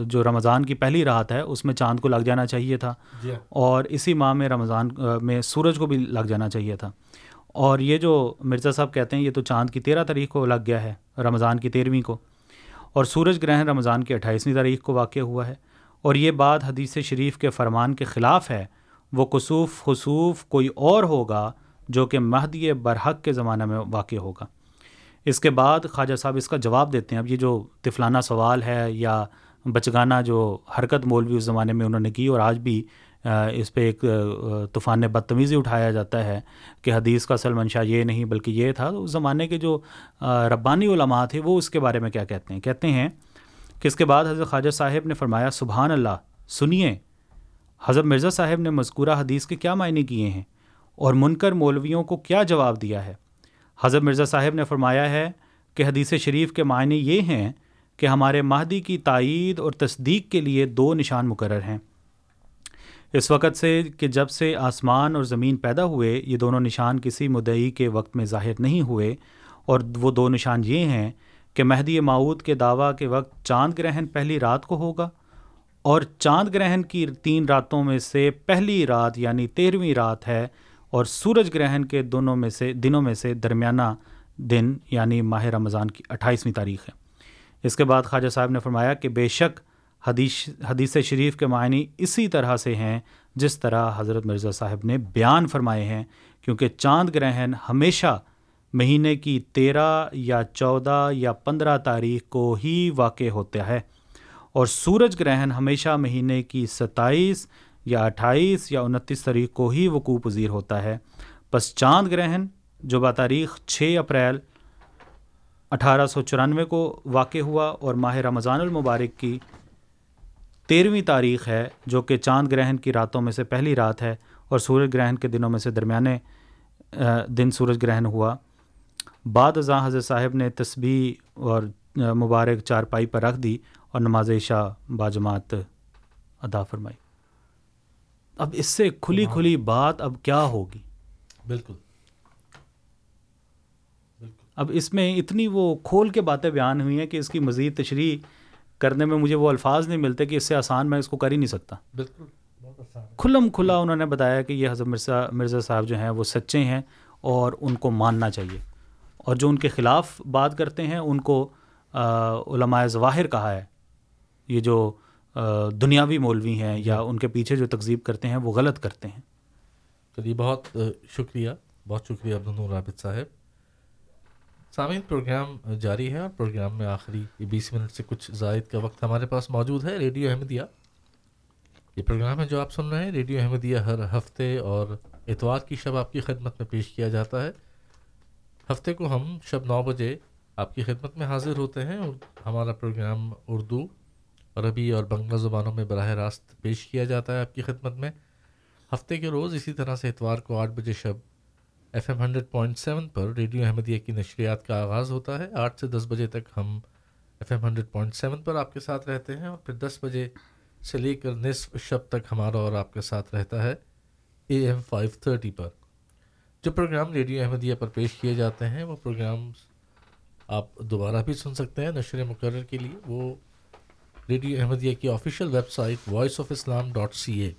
جو رمضان کی پہلی رات ہے اس میں چاند کو لگ جانا چاہیے تھا۔ جی اور اسی ماہ میں رمضان میں سورج کو بھی لگ جانا چاہیے تھا۔ اور یہ جو مرزا صاحب کہتے ہیں یہ تو چاند کی تیرہ تاریخ کو لگ گیا ہے رمضان کی تیرہویں کو۔ اور سورج گرہن رمضان کی اٹھائیسویں تاریخ کو واقع ہوا ہے۔ اور یہ بات حدیث شریف کے فرمان کے خلاف ہے۔ وہ کسوف خصوف کوئی اور ہوگا جو کہ مہدی برحق کے زمانہ میں واقع ہوگا۔ اس کے بعد خواجہ صاحب اس کا جواب دیتے ہیں۔ اب یہ جو طفلانہ سوال ہے یا بچگانا جو حرکت مولوی اس زمانے میں انہوں نے کی اور آج بھی اس پہ ایک طوفان بدتمیزی اٹھایا جاتا ہے کہ حدیث کا اصل منشا یہ نہیں بلکہ یہ تھا، تو اس زمانے کے جو ربانی علماء تھے وہ اس کے بارے میں کیا کہتے ہیں؟ کہتے ہیں کہ اس کے بعد حضرت خواجہ صاحب نے فرمایا، سبحان اللہ، سنیے، حضرت مرزا صاحب نے مذکورہ حدیث کے کیا معنی کیے ہیں اور منکر مولویوں کو کیا جواب دیا ہے؟ حضرت مرزا صاحب نے فرمایا ہے کہ حدیث شریف کے معنی یہ ہیں کہ ہمارے مہدی کی تائید اور تصدیق کے لیے دو نشان مقرر ہیں۔ اس وقت سے کہ جب سے آسمان اور زمین پیدا ہوئے، یہ دونوں نشان کسی مدعی کے وقت میں ظاہر نہیں ہوئے۔ اور وہ دو نشان یہ ہیں کہ مہدی معود کے دعویٰ کے وقت چاند گرہن پہلی رات کو ہوگا اور چاند گرہن کی تین راتوں میں سے پہلی رات یعنی تیرہویں رات ہے اور سورج گرہن کے دونوں میں سے دنوں میں سے درمیانہ دن یعنی ماہ رمضان کی اٹھائیسویں تاریخ ہے۔ اس کے بعد خواجہ صاحب نے فرمایا کہ بے شک حدیث حدیث شریف کے معنی اسی طرح سے ہیں جس طرح حضرت مرزا صاحب نے بیان فرمائے ہیں، کیونکہ چاند گرہن ہمیشہ مہینے کی تیرہ یا چودہ یا پندرہ تاریخ کو ہی واقع ہوتا ہے، اور سورج گرہن ہمیشہ مہینے کی ستائیس یا اٹھائیس یا انتیس تاریخ کو ہی وقوع پذیر ہوتا ہے۔ بس چاند گرہن، جو بتاریخ چھ اپریل اٹھارہ سو چورانوے کو واقع ہوا اور ماہ رمضان المبارک کی تیرہویں تاریخ ہے، جو کہ چاند گرہن کی راتوں میں سے پہلی رات ہے اور سورج گرہن کے دنوں میں سے درمیانے دن سورج گرہن ہوا۔ بعد ازاں حضرت صاحب نے تسبیح اور مبارک چارپائی پر رکھ دی اور نماز عشاء باجماعت ادا فرمائی۔ اب اس سے کھلی کھلی بات اب کیا ہوگی؟ بالکل۔ اب اس میں اتنی وہ کھول کے باتیں بیان ہوئی ہیں کہ اس کی مزید تشریح کرنے میں مجھے وہ الفاظ نہیں ملتے کہ اس سے آسان میں اس کو کر ہی نہیں سکتا۔ بالکل۔ کھلم کھلا انہوں نے بتایا کہ یہ حضرت مرزا مرزا صاحب جو ہیں وہ سچے ہیں اور ان کو ماننا چاہیے۔ اور جو ان کے خلاف بات کرتے ہیں ان کو علماء ظواہر کہا ہے۔ یہ جو دنیاوی مولوی ہیں یا ان کے پیچھے جو تقزیب کرتے ہیں وہ غلط کرتے ہیں۔ چلیے، بہت شکریہ بہت شکریہ عبد رابط صاحب۔ سامعین، پروگرام جاری ہے اور پروگرام میں آخری بیس منٹ سے کچھ زائد کا وقت ہمارے پاس موجود ہے، ریڈیو احمدیہ۔ یہ پروگرام ہے جو آپ سن رہے ہیں، ریڈیو احمدیہ ہر ہفتے اور اتوار کی شب آپ کی خدمت میں پیش کیا جاتا ہے۔ ہفتے کو ہم شب نو بجے آپ کی خدمت میں حاضر ہوتے ہیں اور ہمارا پروگرام اردو عربی اور بنگلہ زبانوں میں براہ راست پیش کیا جاتا ہے آپ کی خدمت میں۔ ہفتے کے روز اسی طرح سے اتوار کو آٹھ بجے شب F M hundred point seven پر ریڈیو احمدیہ کی نشریات کا آغاز ہوتا ہے۔ آٹھ سے دس بجے تک ہم F M hundred point seven پر آپ کے ساتھ رہتے ہیں اور پھر دس بجے سے لے کر نصف شب تک ہمارا اور آپ کے ساتھ رہتا ہے اے ایم فائیو تھرٹی پر۔ جو پروگرام ریڈیو احمدیہ پر پیش کیے جاتے ہیں وہ پروگرام آپ دوبارہ بھی سن سکتے ہیں نشر مقرر کے لیے۔ وہ ریڈیو احمدیہ کی official website voice of Islam dot C A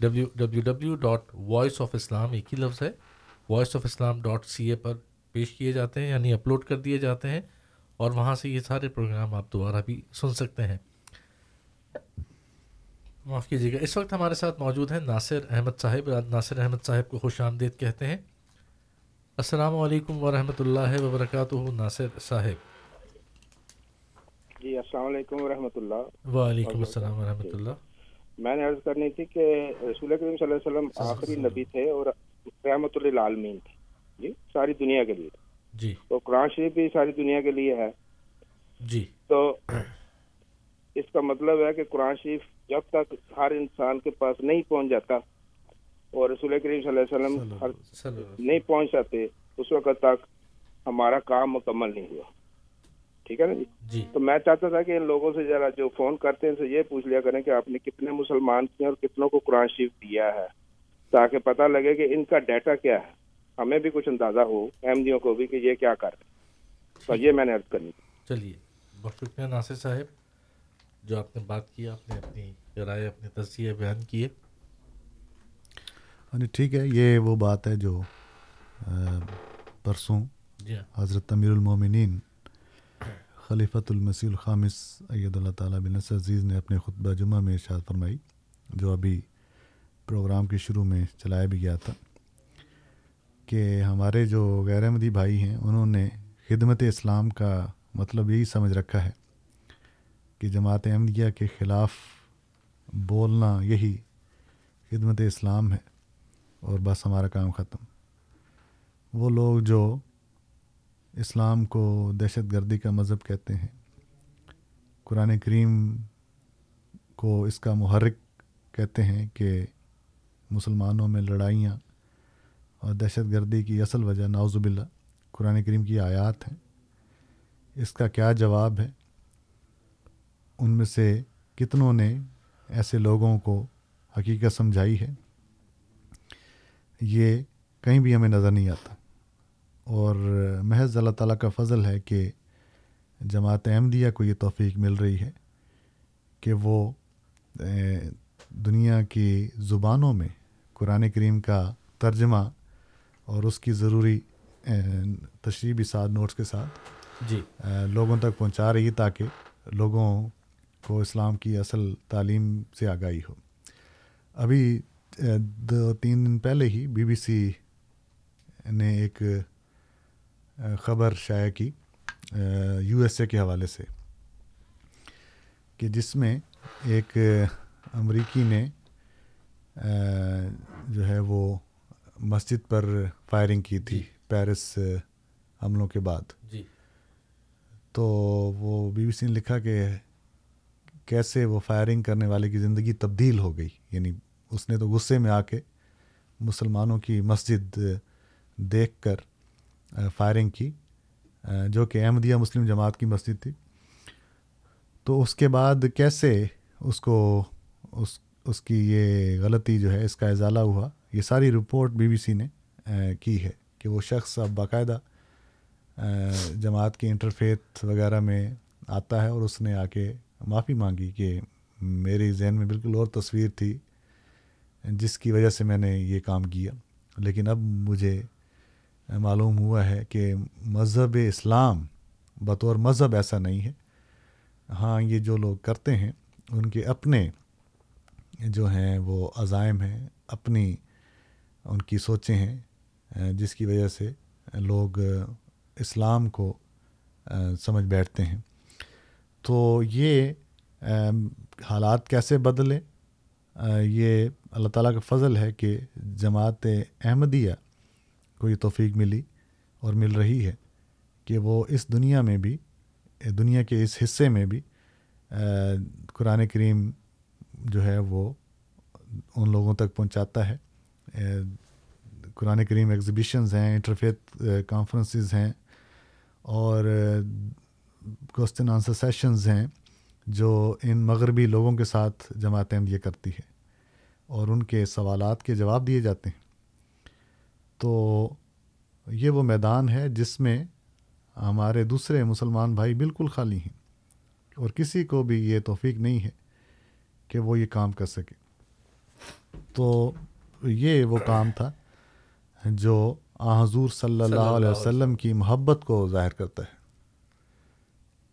W W W dot voice of Islam ایک ہی لفظ ہے voice of Islam dot C A پر پیش کیے جاتے ہیں یعنی اپلوڈ کر دیے جاتے ہیں، اور وہاں سے یہ سارے پروگرام آپ دوبارہ بھی سن سکتے ہیں۔ معاف کیجیے گا، اس وقت ہمارے ساتھ موجود ہیں ناصر احمد صاحب۔ ناصر احمد صاحب کو خوش آمدید کہتے ہیں۔ السلام علیکم ورحمۃ اللہ وبرکاتہ، ناصر صاحب۔ جی السلام علیکم ورحمۃ اللہ۔ وعلیکم السلام ورحمۃ اللہ۔ میں نے عرض کرنی تھی کہ رسول کریم صلی اللہ علیہ وسلم آخری نبی تھے اور رحمۃ اللہ تھی جی ساری دنیا کے لیے۔ جی۔ تو قرآن شریف بھی ساری دنیا کے لیے ہے۔ جی۔ تو اس کا مطلب ہے کہ قرآن شریف جب تک ہر انسان کے پاس نہیں پہنچ جاتا اور رسول کریم صلی اللہ علیہ وسلم نہیں پہنچ جاتے اس وقت تک ہمارا کام مکمل نہیں ہوا۔ ٹھیک ہے نا جی؟, جی۔ تو میں چاہتا تھا کہ ان لوگوں سے ذرا جو فون کرتے ہیں یہ پوچھ لیا کریں کہ آپ نے کتنے مسلمان کیے اور کتنوں کو قرآن شریف دیا ہے تاکہ پتہ لگے کہ ان کا ڈیٹا کیا ہے۔ ہمیں بھی کچھ اندازہ ہو احمدیوں کو بھی کہ یہ کیا کر رہے تو یہ میں نے عرض کرنی چلیے بہت شکریہ ناصر صاحب جو آپ نے بات کی آپ نے اپنی رائے اپنے تجزیے بیان کیے یعنی ٹھیک ہے یہ وہ بات ہے جو پرسوں جی ہاں۔ حضرت امیر المومنین خلیفۃ المسیح الخامس اید اللہ تعالیٰ بن عزیز نے اپنے خطبہ جمعہ میں ارشاد فرمائی، جو ابھی پروگرام کے شروع میں چلایا بھی گیا تھا، کہ ہمارے جو غیر احمدی بھائی ہیں، انہوں نے خدمت اسلام کا مطلب یہی سمجھ رکھا ہے کہ جماعت احمدیہ کے خلاف بولنا یہی خدمت اسلام ہے اور بس ہمارا کام ختم۔ وہ لوگ جو اسلام کو دہشت گردی کا مذہب کہتے ہیں۔ قرآن کریم کو اس کا محرک کہتے ہیں کہ مسلمانوں میں لڑائیاں اور دہشت گردی کی اصل وجہ ناوز باللہ، قرآن کریم کی آیات ہیں۔ اس کا کیا جواب ہے؟ ان میں سے کتنوں نے ایسے لوگوں کو حقیقت سمجھائی ہے؟ یہ کہیں بھی ہمیں نظر نہیں آتا۔ اور محض اللہ تعالیٰ کا فضل ہے کہ جماعت احمدیہ کو یہ توفیق مل رہی ہے کہ وہ دنیا کی زبانوں میں قرآن کریم کا ترجمہ اور اس کی ضروری تشریحی ساتھ نوٹس کے ساتھ جی۔ لوگوں تک پہنچا رہی تاکہ لوگوں کو اسلام کی اصل تعلیم سے آگاہی ہو۔ ابھی دو تین دن پہلے ہی بی بی سی نے ایک خبر شائع کی یو ایس اے کے حوالے سے کہ جس میں ایک امریکی نے جو ہے وہ مسجد پر فائرنگ کی تھی پیرس حملوں کے بعد۔ جی۔ تو وہ بی بی سی نے لکھا کہ کیسے وہ فائرنگ کرنے والے کی زندگی تبدیل ہو گئی۔ یعنی اس نے تو غصے میں آ کے مسلمانوں کی مسجد دیکھ کر فائرنگ کی جو کہ احمدیہ مسلم جماعت کی مسجد تھی۔ تو اس کے بعد کیسے اس کو، اس اس کی یہ غلطی جو ہے، اس کا ازالہ ہوا، یہ ساری رپورٹ بی بی سی نے کی ہے کہ وہ شخص اب باقاعدہ جماعت کی انٹرفیت وغیرہ میں آتا ہے اور اس نے آ کے معافی مانگی کہ میری ذہن میں بالکل اور تصویر تھی، جس کی وجہ سے میں نے یہ کام کیا۔ لیکن اب مجھے معلوم ہوا ہے کہ مذہب اسلام بطور مذہب ایسا نہیں ہے۔ ہاں یہ جو لوگ کرتے ہیں، ان کے اپنے جو ہیں، وہ عزائم ہیں، اپنی ان کی سوچیں ہیں، جس کی وجہ سے لوگ اسلام کو سمجھ بیٹھتے ہیں۔ تو یہ حالات کیسے بدلے؟ یہ اللہ تعالیٰ کا فضل ہے کہ جماعت احمدیہ کو یہ توفیق ملی اور مل رہی ہے کہ وہ اس دنیا میں بھی، دنیا کے اس حصے میں بھی قرآن کریم جو ہے وہ ان لوگوں تک پہنچاتا ہے۔ قرآن کریم ایگزیبیشنز ہیں انٹرفیت کانفرنسز ہیں اور کوشچن آنسر سیشنز ہیں جو ان مغربی لوگوں کے ساتھ جماعت احمدیہ کرتی ہے اور ان کے سوالات کے جواب دیے جاتے ہیں۔ تو یہ وہ میدان ہے جس میں ہمارے دوسرے مسلمان بھائی بالکل خالی ہیں اور کسی کو بھی یہ توفیق نہیں ہے کہ وہ یہ کام کر سکے۔ تو یہ وہ کام تھا جو حضور صلی اللہ علیہ وسلم۔ کی محبت کو ظاہر کرتا ہے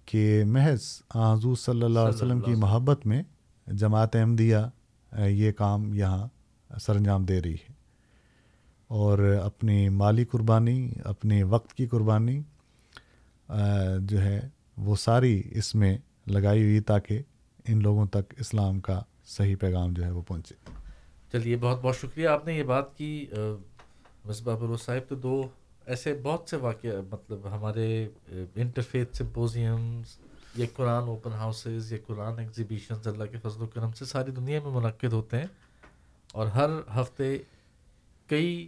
کہ محض حضور صلی اللہ علیہ وسلم کی محبت میں جماعت احمدیہ یہ کام یہاں سر انجام دے رہی ہے۔ اور اپنی مالی قربانی، اپنے وقت کی قربانی جو ہے وہ ساری اس میں لگائی ہوئی تاکہ ان لوگوں تک اسلام کا صحیح پیغام جو ہے وہ پہنچے۔ چلیے، بہت بہت شکریہ آپ نے یہ بات کی۔ مصباح بروز صاحب، تو دو ایسے بہت سے واقع مطلب ہمارے انٹرفیت سمپوزیمس یہ قرآن اوپن ہاؤسز یہ قرآن ایگزیبیشنز اللہ کے فضل و کرم سے ساری دنیا میں منعقد ہوتے ہیں۔ اور ہر ہفتے کئی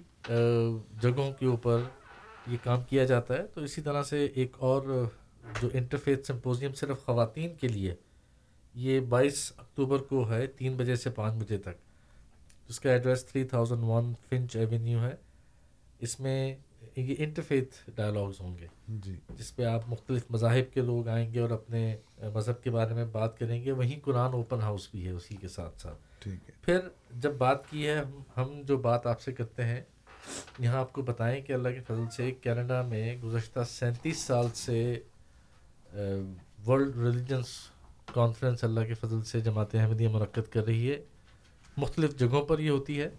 جگہوں کے اوپر یہ کام کیا جاتا ہے تو اسی طرح سے ایک اور جو انٹرفیت سمپوزیم صرف خواتین کے لیے یہ بائیس اکتوبر کو ہے تین بجے سے پانچ بجے تک۔ جس کا address three thousand one Finch avenue ہے۔ اس میں یہ انٹرفیتھ ڈائلاگز ہوں گے۔ جی۔ جس پہ آپ مختلف مذاہب کے لوگ آئیں گے اور اپنے مذہب کے بارے میں بات کریں گے۔ وہیں قرآن اوپن ہاؤس بھی ہے اسی کے ساتھ ساتھ۔ ٹھیک ہے۔ پھر جب بات کی ہے ہم جو بات آپ سے کرتے ہیں یہاں آپ کو بتائیں کہ اللہ کے فضل سے کینیڈا میں گزشتہ سینتیس سال سے ورلڈ ریلیجنس کانفرنس اللہ کے فضل سے جماعت احمدیہ منعقد کر رہی ہے۔ مختلف جگہوں پر یہ ہوتی ہے۔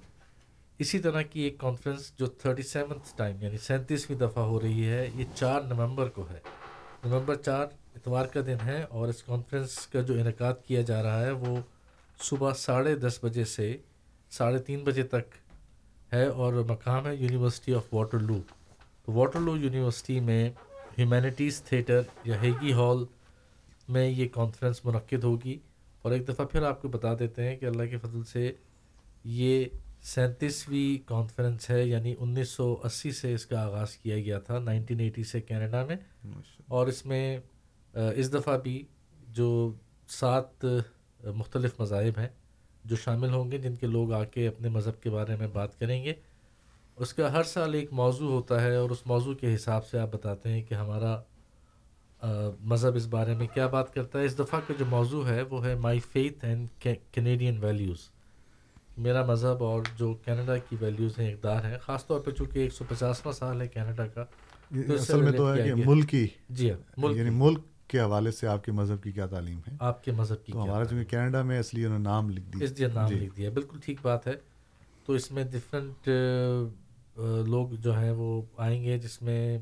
اسی طرح کی ایک کانفرنس جو تھرٹی سیونتھ ٹائم یعنی سینتیسویں دفعہ ہو رہی ہے، یہ چار نومبر کو ہے۔ نومبر چار اتوار کا دن ہے اور اس کانفرنس کا جو انعقاد کیا جا رہا ہے وہ صبح ساڑھے دس بجے سے ساڑھے تین بجے تک ہے اور مقام ہے یونیورسٹی آف واٹر لو تو واٹر لو یونیورسٹی میں ہیومینٹیز تھیٹر یا ہیگی ہال میں یہ کانفرنس منعقد ہوگی اور ایک دفعہ پھر آپ کو بتا دیتے ہیں کہ اللہ کے فضل سے یہ سینتیسویں کانفرنس ہے یعنی انیس سو اسی سے اس کا آغاز کیا گیا تھا نائنٹین ایٹی سے کینیڈا میں۔ اور اس میں اس دفعہ بھی جو سات مختلف مذاہب ہیں جو شامل ہوں گے جن کے لوگ آ کے اپنے مذہب کے بارے میں بات کریں گے۔ اس کا ہر سال ایک موضوع ہوتا ہے اور اس موضوع کے حساب سے آپ بتاتے ہیں کہ ہمارا مذہب اس بارے میں کیا بات کرتا ہے۔ اس دفعہ کا جو موضوع ہے وہ ہے my faith and Canadian values میرا مذہب اور جو کینیڈا کی ویلیوز ہیں اقدار ہیں۔ خاص طور پہ چونکہ ایک سو پچاسواں سال ہے کینیڈا کا اصل میں تو ہے کہ ملک کی جی ہاں ملک یعنی ملک کے حوالے سے آپ کے مذہب کی کیا تعلیم ہے؟ آپ کے مذہب کی ہمارا چونکہ کینیڈا میں اس لیے انہوں نے نام لکھ دیا۔ اس لیے نام لکھ دیا۔ بالکل ٹھیک بات ہے۔ تو اس میں ڈفرینٹ لوگ جو ہیں وہ آئیں گے جس میں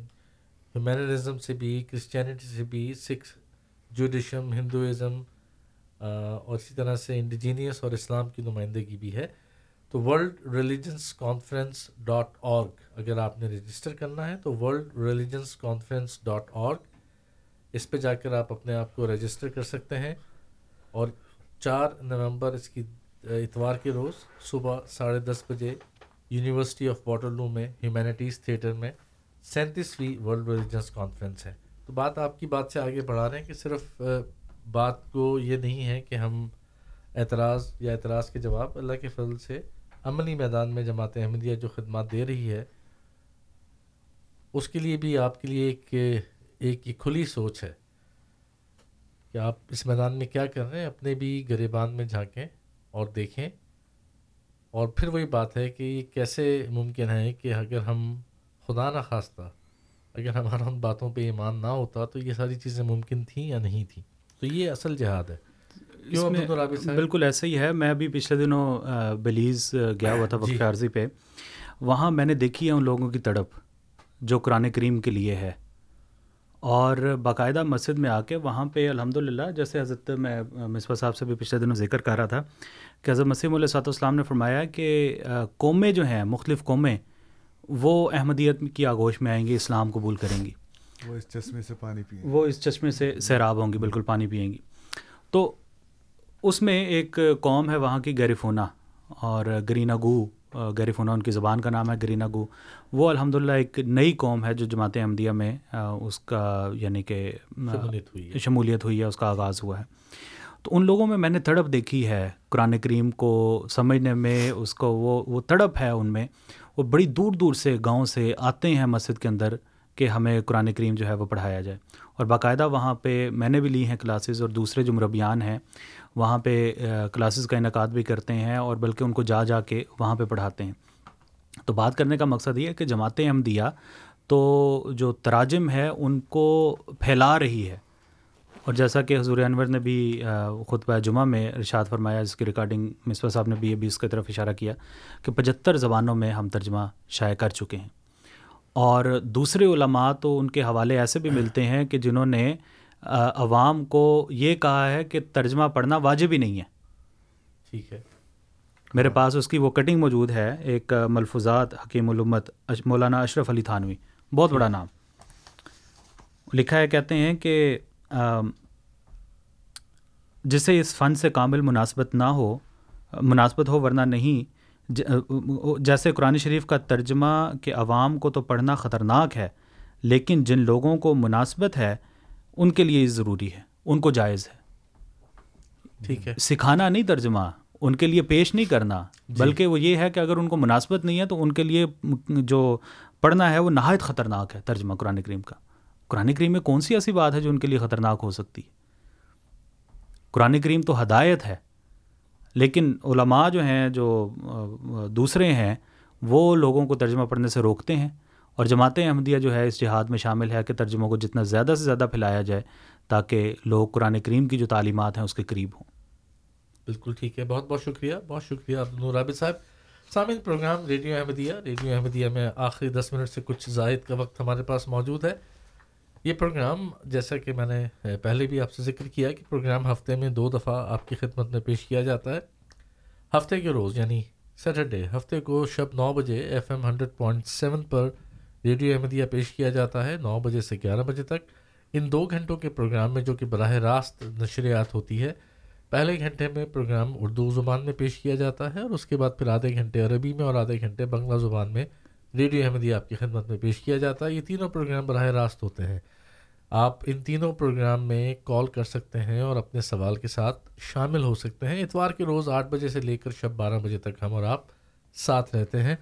ہیومینزم سے بھی کرسچینٹی سے بھی سکھ جوڈیشم ہندوازم اور اسی طرح سے انڈیجینیس اور اسلام کی نمائندگی بھی ہے۔ تو world religions conference dot org اگر آپ نے رجسٹر کرنا ہے تو world religions conference dot org اس پہ جا کر آپ اپنے آپ کو رجسٹر کر سکتے ہیں اور چار نومبر اس کی اتوار کے روز صبح ساڑھے دس بجے یونیورسٹی آف واٹر لو میں ہیومینٹیز تھیٹر میں سینتیسویں ورلڈ ریلیجنس کانفرنس ہے۔ تو بات آپ کی بات سے آگے بڑھا رہے ہیں کہ صرف بات کو یہ نہیں ہے کہ ہم اعتراض یا اعتراض کے جواب، اللہ کے فضل سے عملی میدان میں جماعت احمدیہ جو خدمات دے رہی ہے، اس کے لیے بھی، آپ کے لیے ایک ایک یہ کھلی سوچ ہے کہ آپ اس میدان میں کیا کر رہے ہیں؟ اپنے بھی گریبان میں جھانکیں اور دیکھیں۔ اور پھر وہی بات ہے کہ یہ کیسے ممکن ہے کہ اگر ہم خدا نہ خواستہ اگر ہمارا ان باتوں پہ ایمان نہ ہوتا تو یہ ساری چیزیں ممکن تھیں یا نہیں تھیں؟ تو یہ اصل جہاد ہے۔ بالکل ایسا ہی ہے۔ میں ابھی پچھلے دنوں بلیز گیا ہوا تھا وقت جی عرضی پہ۔ وہاں میں نے دیکھی ہے ان لوگوں کی تڑپ جو قرآن کریم کے لیے ہے۔ اور باقاعدہ مسجد میں آ کے وہاں پہ الحمد للہ جیسے حضرت میں مصباح صاحب سے بھی پچھلے دنوں ذکر کر رہا تھا کہ حضرت مسیم علیہ صاحب السلام نے فرمایا کہ قومیں جو ہیں مختلف قومیں وہ احمدیت کی آگوش میں آئیں گی اسلام قبول کریں گی۔ وہ اس چشمے سے پانی پئیں وہ اس چشمے سے سیراب ہوں گی بالکل پانی پئیں گی۔ تو اس میں ایک قوم ہے وہاں کی گیریفونا اور گرینا گو گیریفونا ان کی زبان کا نام ہے گرینا گو وہ الحمد للہ ایک نئی قوم ہے جو جماعت احمدیہ میں اس کا یعنی کہ شمولیت ہوئی ہے اس کا آغاز ہوا ہے۔ تو ان لوگوں میں میں نے تڑپ دیکھی ہے قرآن کریم کو سمجھنے میں اس کو وہ وہ تڑپ ہے ان میں۔ وہ بڑی دور دور سے گاؤں سے آتے ہیں مسجد کے اندر کہ ہمیں قرآن کریم جو ہے وہ پڑھایا جائے۔ اور باقاعدہ وہاں پہ میں نے بھی لی ہیں کلاسز اور دوسرے جو مربیان ہیں وہاں پہ کلاسز کا انعقاد بھی کرتے ہیں اور بلکہ ان کو جا جا کے وہاں پہ پڑھاتے ہیں۔ تو بات کرنے کا مقصد یہ ہے کہ جماعتیں ہم دیا تو جو تراجم ہے ان کو پھیلا رہی ہے۔ اور جیسا کہ حضور انور نے بھی خطبہ جمعہ میں ارشاد فرمایا جس کی ریکارڈنگ مصباح صاحب نے بھی ابھی اس کی طرف اشارہ کیا کہ پچہتر زبانوں میں ہم ترجمہ شائع کر چکے ہیں۔ اور دوسرے علماء تو ان کے حوالے ایسے بھی ملتے ہیں کہ جنہوں نے عوام کو یہ کہا ہے کہ ترجمہ پڑھنا واجب ہی نہیں ہے۔ ٹھیک ہے۔ میرے پاس اس کی وہ کٹنگ موجود ہے ایک ملفوظات حکیم الامت مولانا اشرف علی تھانوی۔ بہت بڑا نام۔ لکھا ہے کہتے ہیں کہ جسے اس فن سے کامل مناسبت نہ ہو مناسبت ہو ورنہ نہیں جیسے قرآن شریف کا ترجمہ کہ عوام کو تو پڑھنا خطرناک ہے لیکن جن لوگوں کو مناسبت ہے ان کے لیے ضروری ہے ان کو جائز ہے۔ ٹھیک ہے۔ سکھانا نہیں ترجمہ ان کے لیے پیش نہیں کرنا۔ جی۔ بلکہ وہ یہ ہے کہ اگر ان کو مناسبت نہیں ہے تو ان کے لیے جو پڑھنا ہے وہ نہایت خطرناک ہے ترجمہ قرآن کریم کا۔ قرآن کریم میں کون سی ایسی بات ہے جو ان کے لیے خطرناک ہو سکتی؟ ہے قرآن کریم تو ہدایت ہے لیکن علماء جو ہیں جو دوسرے ہیں وہ لوگوں کو ترجمہ پڑھنے سے روکتے ہیں۔ اور جماعت احمدیہ جو ہے اس جہاد میں شامل ہے کہ ترجموں کو جتنا زیادہ سے زیادہ پھیلایا جائے تاکہ لوگ قرآن کریم کی جو تعلیمات ہیں اس کے قریب ہوں۔ بالکل ٹھیک ہے، بہت بہت شکریہ بہت شکریہ عبد رابط صاحب۔ سامعین، programme radio Ahmadiyya radio Ahmadiyya میں آخری دس منٹ سے کچھ زائد کا وقت ہمارے پاس موجود ہے۔ یہ پروگرام، جیسا کہ میں نے پہلے بھی آپ سے ذکر کیا کہ پروگرام ہفتے میں دو دفعہ آپ کی خدمت میں پیش کیا جاتا ہے۔ ہفتے کے روز یعنی سیٹرڈے، ہفتے کو شب نو بجے F M hundred point seven پر ریڈیو احمدیہ پیش کیا جاتا ہے نو بجے سے گیارہ بجے تک۔ ان دو گھنٹوں کے پروگرام میں جو کہ براہ راست نشریات ہوتی ہے، پہلے گھنٹے میں پروگرام اردو زبان میں پیش کیا جاتا ہے اور اس کے بعد پھر آدھے گھنٹے عربی میں اور آدھے گھنٹے بنگلہ زبان میں ریڈیو احمدیہ آپ کی خدمت میں پیش کیا جاتا ہے۔ یہ تینوں پروگرام براہ راست ہوتے ہیں۔ آپ ان تینوں پروگرام میں کال کر سکتے ہیں اور اپنے سوال کے ساتھ شامل ہو سکتے ہیں۔ اتوار کے روز آٹھ بجے سے لے کر شب بارہ بجے تک ہم اور آپ ساتھ رہتے ہیں۔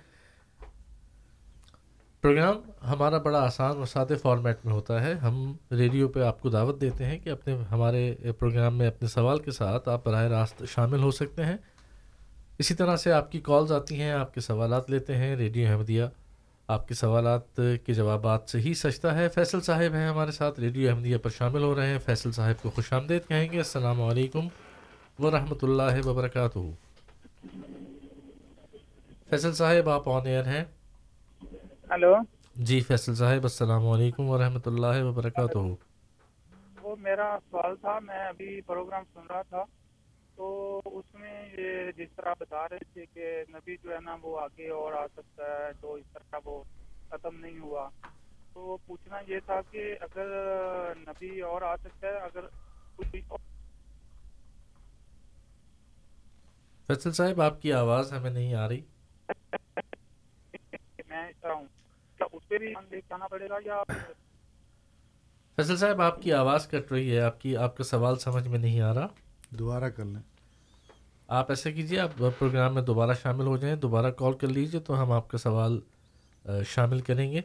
پروگرام ہمارا بڑا آسان اور سادے فارمیٹ میں ہوتا ہے۔ ہم ریڈیو پہ آپ کو دعوت دیتے ہیں کہ اپنے ہمارے پروگرام میں اپنے سوال کے ساتھ آپ براہ راست شامل ہو سکتے ہیں۔ اسی طرح سے آپ کی کالز آتی ہیں، آپ کے سوالات لیتے ہیں۔ ریڈیو احمدیہ آپ کے سوالات کے جوابات سے ہی سچتا ہے۔ فیصل صاحب ہیں ہمارے ساتھ۔ ریڈیو احمدیہ پر شامل ہو رہے ہیں۔ فیصل صاحب کو خوش آمدید کہیں گے۔ السلام علیکم ورحمۃ اللہ وبرکاتہ۔ فیصل صاحب، آپ آن ایئر ہیں۔ ہلو؟ جی فیصل صاحب السلام علیکم ورحمۃ اللہ وبرکاتہ۔ وہ میرا سوال تھا میں ابھی پروگرام سن رہا تھا۔ تو اس میں یہ جس طرح بتا رہے تھے کہ نبی جو ہے نا وہ آگے اور آ سکتا ہے تو اس طرح وہ ختم نہیں ہوا۔ تو پوچھنا یہ تھا کہ اگر نبی اور آ سکتا ہے اگر فیصل صاحب آپ کی آواز ہمیں نہیں آ رہی۔ میں ہوں۔ کیا اس پہ بھی جانا پڑے گا یا فیصل صاحب آپ کی آواز کٹ رہی ہے آپ کی آپ کا سوال سمجھ میں نہیں آ رہا۔ دوبارہ کر لیں۔ آپ ایسا کیجیے آپ پروگرام میں دوبارہ شامل ہو جائیں دوبارہ کال کر لیجیے تو ہم آپ کا سوال شامل کریں گے۔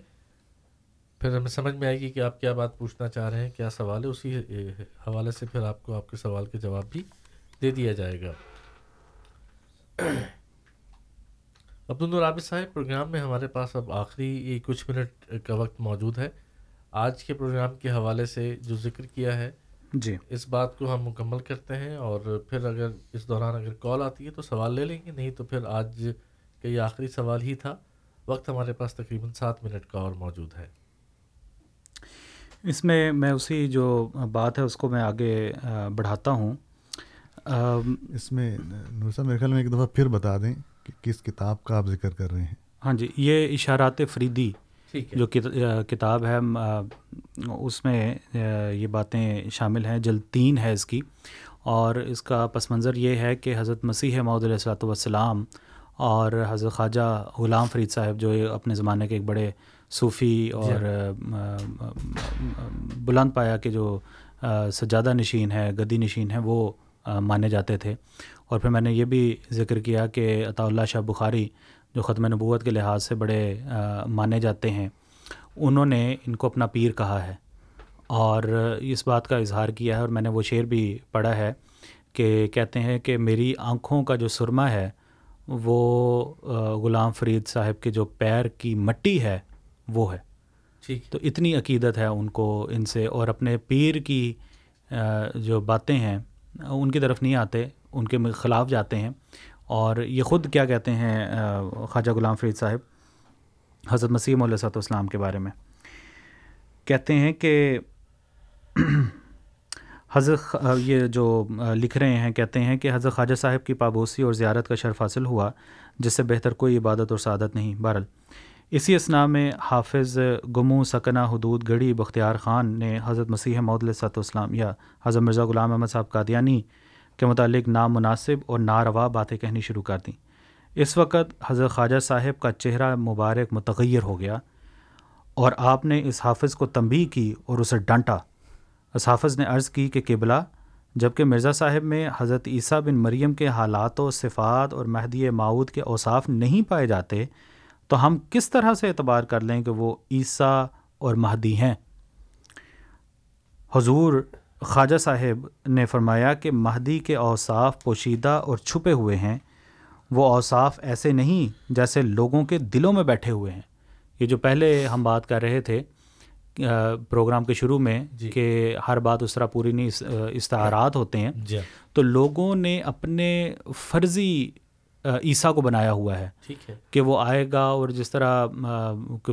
پھر ہمیں سمجھ میں آئے گی کہ آپ کیا بات پوچھنا چاہ رہے ہیں کیا سوال ہے اسی حوالے سے پھر آپ کو آپ کے سوال کے جواب بھی دے دیا جائے گا۔ عبدالعابد صاحب پروگرام میں ہمارے پاس اب آخری کچھ منٹ کا وقت موجود ہے۔ آج کے پروگرام کے حوالے سے جو ذکر کیا ہے جی۔ اس بات کو ہم مکمل کرتے ہیں اور پھر اگر اس دوران اگر کال آتی ہے تو سوال لے لیں گے نہیں تو پھر آج کا یہ آخری سوال ہی تھا۔ وقت ہمارے پاس تقریباً سات منٹ کا اور موجود ہے۔ اس میں میں اسی جو بات ہے اس کو میں آگے بڑھاتا ہوں۔ اس میں نور صاحب میرے خیال میں ایک دفعہ پھر بتا دیں۔ کہ کس کتاب کا آپ ذکر کر رہے ہیں؟ ہاں جی یہ اشارات فریدی جو کتاب ہے اس میں یہ باتیں شامل ہیں جلد تین ہے اس کی۔ اور اس کا پس منظر یہ ہے کہ حضرت مسیح محدود علیہ السلاۃ والسلام اور حضرت خواجہ غلام فرید صاحب جو اپنے زمانے کے ایک بڑے صوفی اور بلند پایا کے جو سجادہ نشین ہے گدی نشین ہے وہ مانے جاتے تھے۔ اور پھر میں نے یہ بھی ذکر کیا کہ عطا اللہ شاہ بخاری جو ختم نبوت کے لحاظ سے بڑے مانے جاتے ہیں انہوں نے ان کو اپنا پیر کہا ہے۔ اور اس بات کا اظہار کیا ہے اور میں نے وہ شعر بھی پڑھا ہے کہ کہتے ہیں کہ میری آنکھوں کا جو سرما ہے وہ غلام فرید صاحب کے جو پیر کی مٹی ہے وہ ہے۔ تو اتنی عقیدت ہے ان کو ان سے۔ اور اپنے پیر کی جو باتیں ہیں ان کی طرف نہیں آتے۔ ان کے خلاف جاتے ہیں اور یہ خود کیا کہتے ہیں خواجہ غلام فرید صاحب، حضرت مسیم علیہ صاحب اسلام کے بارے میں۔ کہتے ہیں کہ حضرت یہ جو لکھ رہے ہیں، کہتے ہیں کہ حضرت خواجہ صاحب کی پابوسی اور زیارت کا شرف حاصل ہوا، جس سے بہتر کوئی عبادت اور سعادت نہیں۔ بہرل اسی اسنا میں حافظ گمو سکنہ حدود گڑھی بختیار خان نے حضرت مسیح محدود صاحب اسلام یا حضرت مرزا غلام احمد صاحب قادیانی کے متعلق نامناسب اور ناروا باتیں کہنی شروع کر دیں۔ اس وقت حضرت خواجہ صاحب کا چہرہ مبارک متغیر ہو گیا اور آپ نے اس حافظ کو تنبیہ کی اور اسے ڈانٹا۔ اس حافظ نے عرض کی کہ قبلہ جبکہ مرزا صاحب میں حضرت عیسیٰ بن مریم کے حالات و صفات اور مہدی معود کے اوصاف نہیں پائے جاتے، تو ہم کس طرح سے اعتبار کر لیں کہ وہ عیسیٰ اور مہدی ہیں؟ حضور خواجہ صاحب نے فرمایا کہ مہدی کے اوصاف پوشیدہ اور چھپے ہوئے ہیں۔ وہ اوصاف ایسے نہیں جیسے لوگوں کے دلوں میں بیٹھے ہوئے ہیں۔ یہ جو پہلے ہم بات کر رہے تھے پروگرام کے شروع میں جی۔ کہ ہر بات اس طرح پوری نہیں استعارات ہوتے ہیں۔ جی۔ تو لوگوں نے اپنے فرضی عیسیٰ کو بنایا ہوا ہے ٹھیک ہے۔ کہ وہ آئے گا اور جس طرح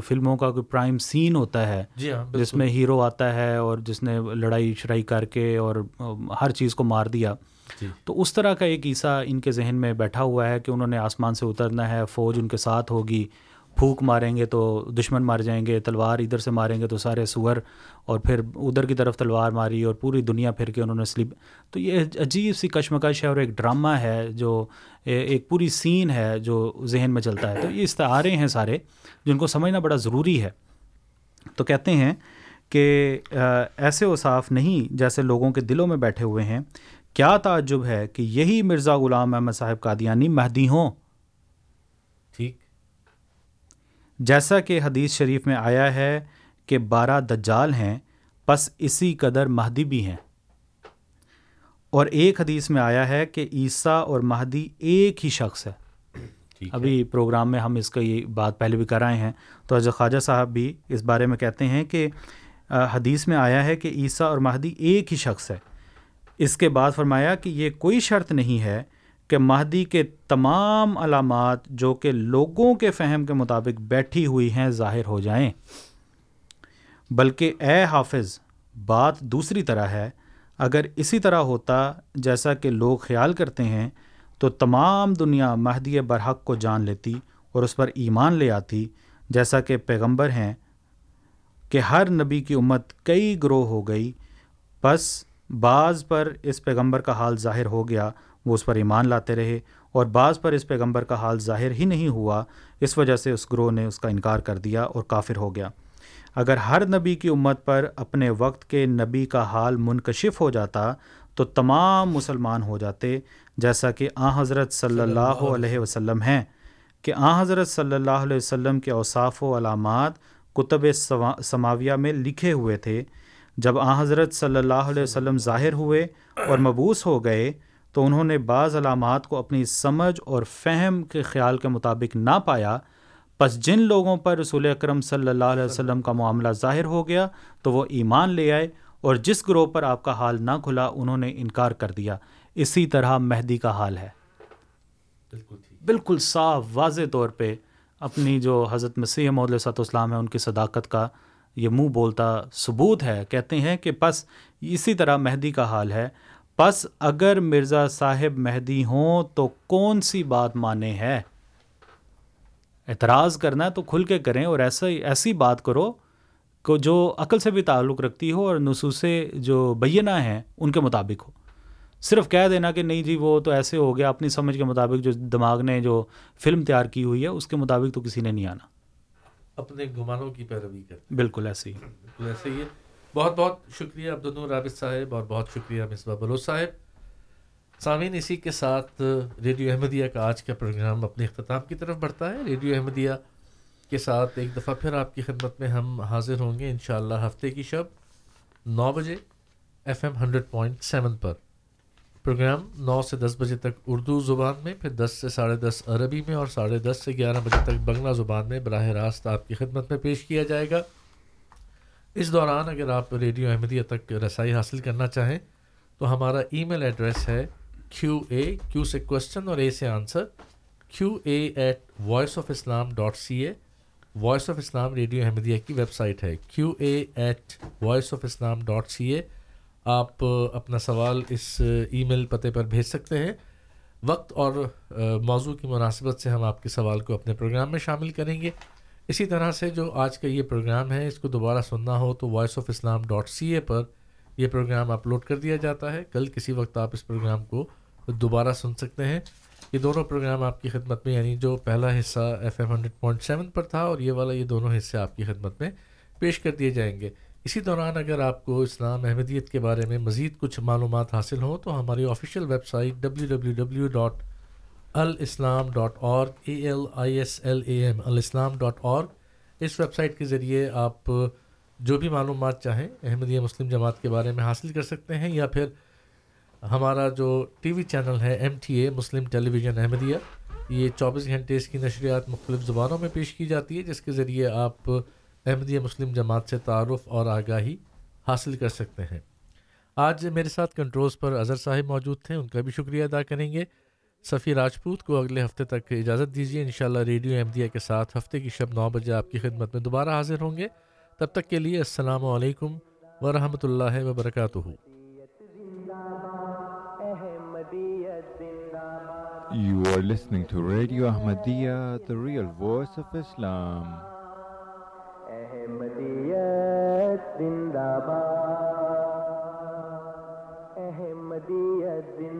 فلموں کا کوئی پرائم سین ہوتا ہے جی ہاں جس میں ہیرو آتا ہے اور جس نے لڑائی شرائی کر کے اور ہر چیز کو مار دیا۔ جی۔ تو اس طرح کا ایک عیسیٰ ان کے ذہن میں بیٹھا ہوا ہے کہ انہوں نے آسمان سے اترنا ہے فوج ان کے ساتھ ہوگی۔ پھونک ماریں گے تو دشمن مار جائیں گے، تلوار ادھر سے ماریں گے تو سارے سور اور پھر ادھر کی طرف تلوار ماری اور پوری دنیا پھر کے انہوں نے سلیپ۔ تو یہ عجیب سی کشمکش ہے اور ایک ڈرامہ ہے جو ایک پوری سین ہے جو ذہن میں چلتا ہے۔ تو یہ استعارے ہیں سارے جن کو سمجھنا بڑا ضروری ہے۔ تو کہتے ہیں کہ ایسے وصاف نہیں جیسے لوگوں کے دلوں میں بیٹھے ہوئے ہیں۔ کیا تعجب ہے کہ یہی مرزا غلام احمد صاحب قادیانی مہدی ہوں ٹھیک جیسا کہ حدیث شریف میں آیا ہے کہ بارہ دجال ہیں پس اسی قدر مہدی بھی ہیں۔ اور ایک حدیث میں آیا ہے کہ عیسیٰ اور مہدی ایک ہی شخص ہے۔ ابھی پروگرام میں ہم اس کا یہ بات پہلے بھی کر آئے ہیں۔ تو حضرت خواجہ صاحب بھی اس بارے میں کہتے ہیں کہ حدیث میں آیا ہے کہ عیسیٰ اور مہدی ایک ہی شخص ہے۔ اس کے بعد فرمایا کہ یہ کوئی شرط نہیں ہے کہ مہدی کے تمام علامات جو کہ لوگوں کے فہم کے مطابق بیٹھی ہوئی ہیں ظاہر ہو جائیں۔ بلکہ اے حافظ، بات دوسری طرح ہے۔ اگر اسی طرح ہوتا جیسا کہ لوگ خیال کرتے ہیں، تو تمام دنیا مہدی برحق کو جان لیتی اور اس پر ایمان لے آتی، جیسا کہ پیغمبر ہیں کہ ہر نبی کی امت کئی گروہ ہو گئی۔ بس بعض پر اس پیغمبر کا حال ظاہر ہو گیا۔ وہ اس پر ایمان لاتے رہے اور بعض پر اس پیغمبر کا حال ظاہر ہی نہیں ہوا۔ اس وجہ سے اس گروہ نے اس کا انکار کر دیا اور کافر ہو گیا۔ اگر ہر نبی کی امت پر اپنے وقت کے نبی کا حال منکشف ہو جاتا تو تمام مسلمان ہو جاتے جیسا کہ آ حضرت صلی اللہ علیہ وسلم ہیں۔ کہ آ حضرت صلی اللہ علیہ وسلم کے اوصاف و علامات کتب سماویہ میں لکھے ہوئے تھے۔ جب آ حضرت صلی اللہ علیہ وسلم ظاہر ہوئے اور مبوس ہو گئے تو انہوں نے بعض علامات کو اپنی سمجھ اور فہم کے خیال کے مطابق نہ پایا۔ پس جن لوگوں پر رسول اکرم صلی اللہ علیہ وسلم کا معاملہ ظاہر ہو گیا تو وہ ایمان لے آئے اور جس گروہ پر آپ کا حال نہ کھلا انہوں نے انکار کر دیا۔ اسی طرح مہدی کا حال ہے۔ بالکل صاف واضح طور پہ اپنی جو حضرت مسیح محدود صاحب اسلام ہے ان کی صداقت کا یہ منہ بولتا ثبوت ہے۔ کہتے ہیں کہ بس اسی طرح مہدی کا حال ہے۔ پس اگر مرزا صاحب مہدی ہوں تو کون سی بات مانے ہے اعتراض کرنا ہے تو کھل کے کریں اور ایسا ایسی بات کرو کہ جو عقل سے بھی تعلق رکھتی ہو اور نصوص جو بینہ ہیں ان کے مطابق ہو۔ صرف کہہ دینا کہ نہیں جی وہ تو ایسے ہو گیا اپنی سمجھ کے مطابق جو دماغ نے جو فلم تیار کی ہوئی ہے اس کے مطابق تو کسی نے نہیں آنا۔ اپنے گمانوں کی پیروی کر بالکل ایسے ہی۔ بالکل ایسے ہی بہت بہت شکریہ عبدالنور رابط صاحب اور بہت شکریہ مصباح بلوچ صاحب۔ سامعین، اسی کے ساتھ ریڈیو احمدیہ کا آج کا پروگرام اپنے اختتام کی طرف بڑھتا ہے۔ ریڈیو احمدیہ کے ساتھ ایک دفعہ پھر آپ کی خدمت میں ہم حاضر ہوں گے انشاءاللہ ہفتے کی شب نو بجے F M hundred point seven پر۔ پروگرام نو سے دس بجے تک اردو زبان میں، پھر دس سے ساڑھے دس عربی میں اور ساڑھے دس سے گیارہ بجے تک بنگلہ زبان میں براہ راست آپ کی خدمت میں پیش کیا جائے گا۔ اس دوران اگر آپ ریڈیو احمدیہ تک رسائی حاصل کرنا چاہیں تو ہمارا ای میل ایڈریس ہے کیو اے کیو سے کوشچن اور اے سے answer Q A at voice of Islam dot C A voice of Islam radio Ahmadiyya کی ویب سائٹ ہے، Q A at voice of Islam dot C A آپ اپنا سوال اس ای میل پتے پر بھیج سکتے ہیں۔ وقت اور موضوع کی مناسبت سے ہم آپ کے سوال کو اپنے پروگرام میں شامل کریں گے۔ اسی طرح سے جو آج کا یہ پروگرام ہے، اس کو دوبارہ سننا ہو تو voice of Islam dot C A پر یہ پروگرام اپلوڈ کر دیا جاتا ہے۔ کل کسی وقت آپ اس پروگرام کو دوبارہ سن سکتے ہیں۔ یہ دونوں پروگرام آپ کی خدمت میں یعنی جو پہلا حصہ F M hundred point seven پر تھا اور یہ والا، یہ دونوں حصے آپ کی خدمت میں پیش کر دیے جائیں گے۔ اسی دوران اگر آپ کو اسلام احمدیت کے بارے میں مزید کچھ معلومات حاصل ہوں تو ہماری official website W W W dot alislam dot org A L I S L A M alislam dot org us website کے ذریعے آپ جو بھی معلومات چاہیں احمدیہ مسلم جماعت کے بارے میں حاصل کر سکتے ہیں یا پھر ہمارا جو ٹی وی چینل ہے M T A, Muslim television Ahmadiyya, یہ چوبیس گھنٹے اس کی نشریات مختلف زبانوں میں پیش کی جاتی ہے، جس کے ذریعے آپ احمدیہ مسلم جماعت سے تعارف اور آگاہی حاصل کر سکتے ہیں۔ آج میرے ساتھ کنٹرولز پر اظہر صاحب موجود تھے، ان کا بھی شکریہ ادا کریں گے۔ صفی راجپوت کو اگلے ہفتے تک اجازت دیجیے انشاءاللہ ریڈیو احمدیہ کے ساتھ ہفتے کی شب نو بجے آپ کی خدمت میں دوبارہ حاضر ہوں گے۔ تب تک کے لیے السلام علیکم ورحمۃ اللہ وبرکاتہ۔ You are listening to Radio Ahmadiyya, the real voice of Islam. احمدیت زندہ باد احمدیت زندہ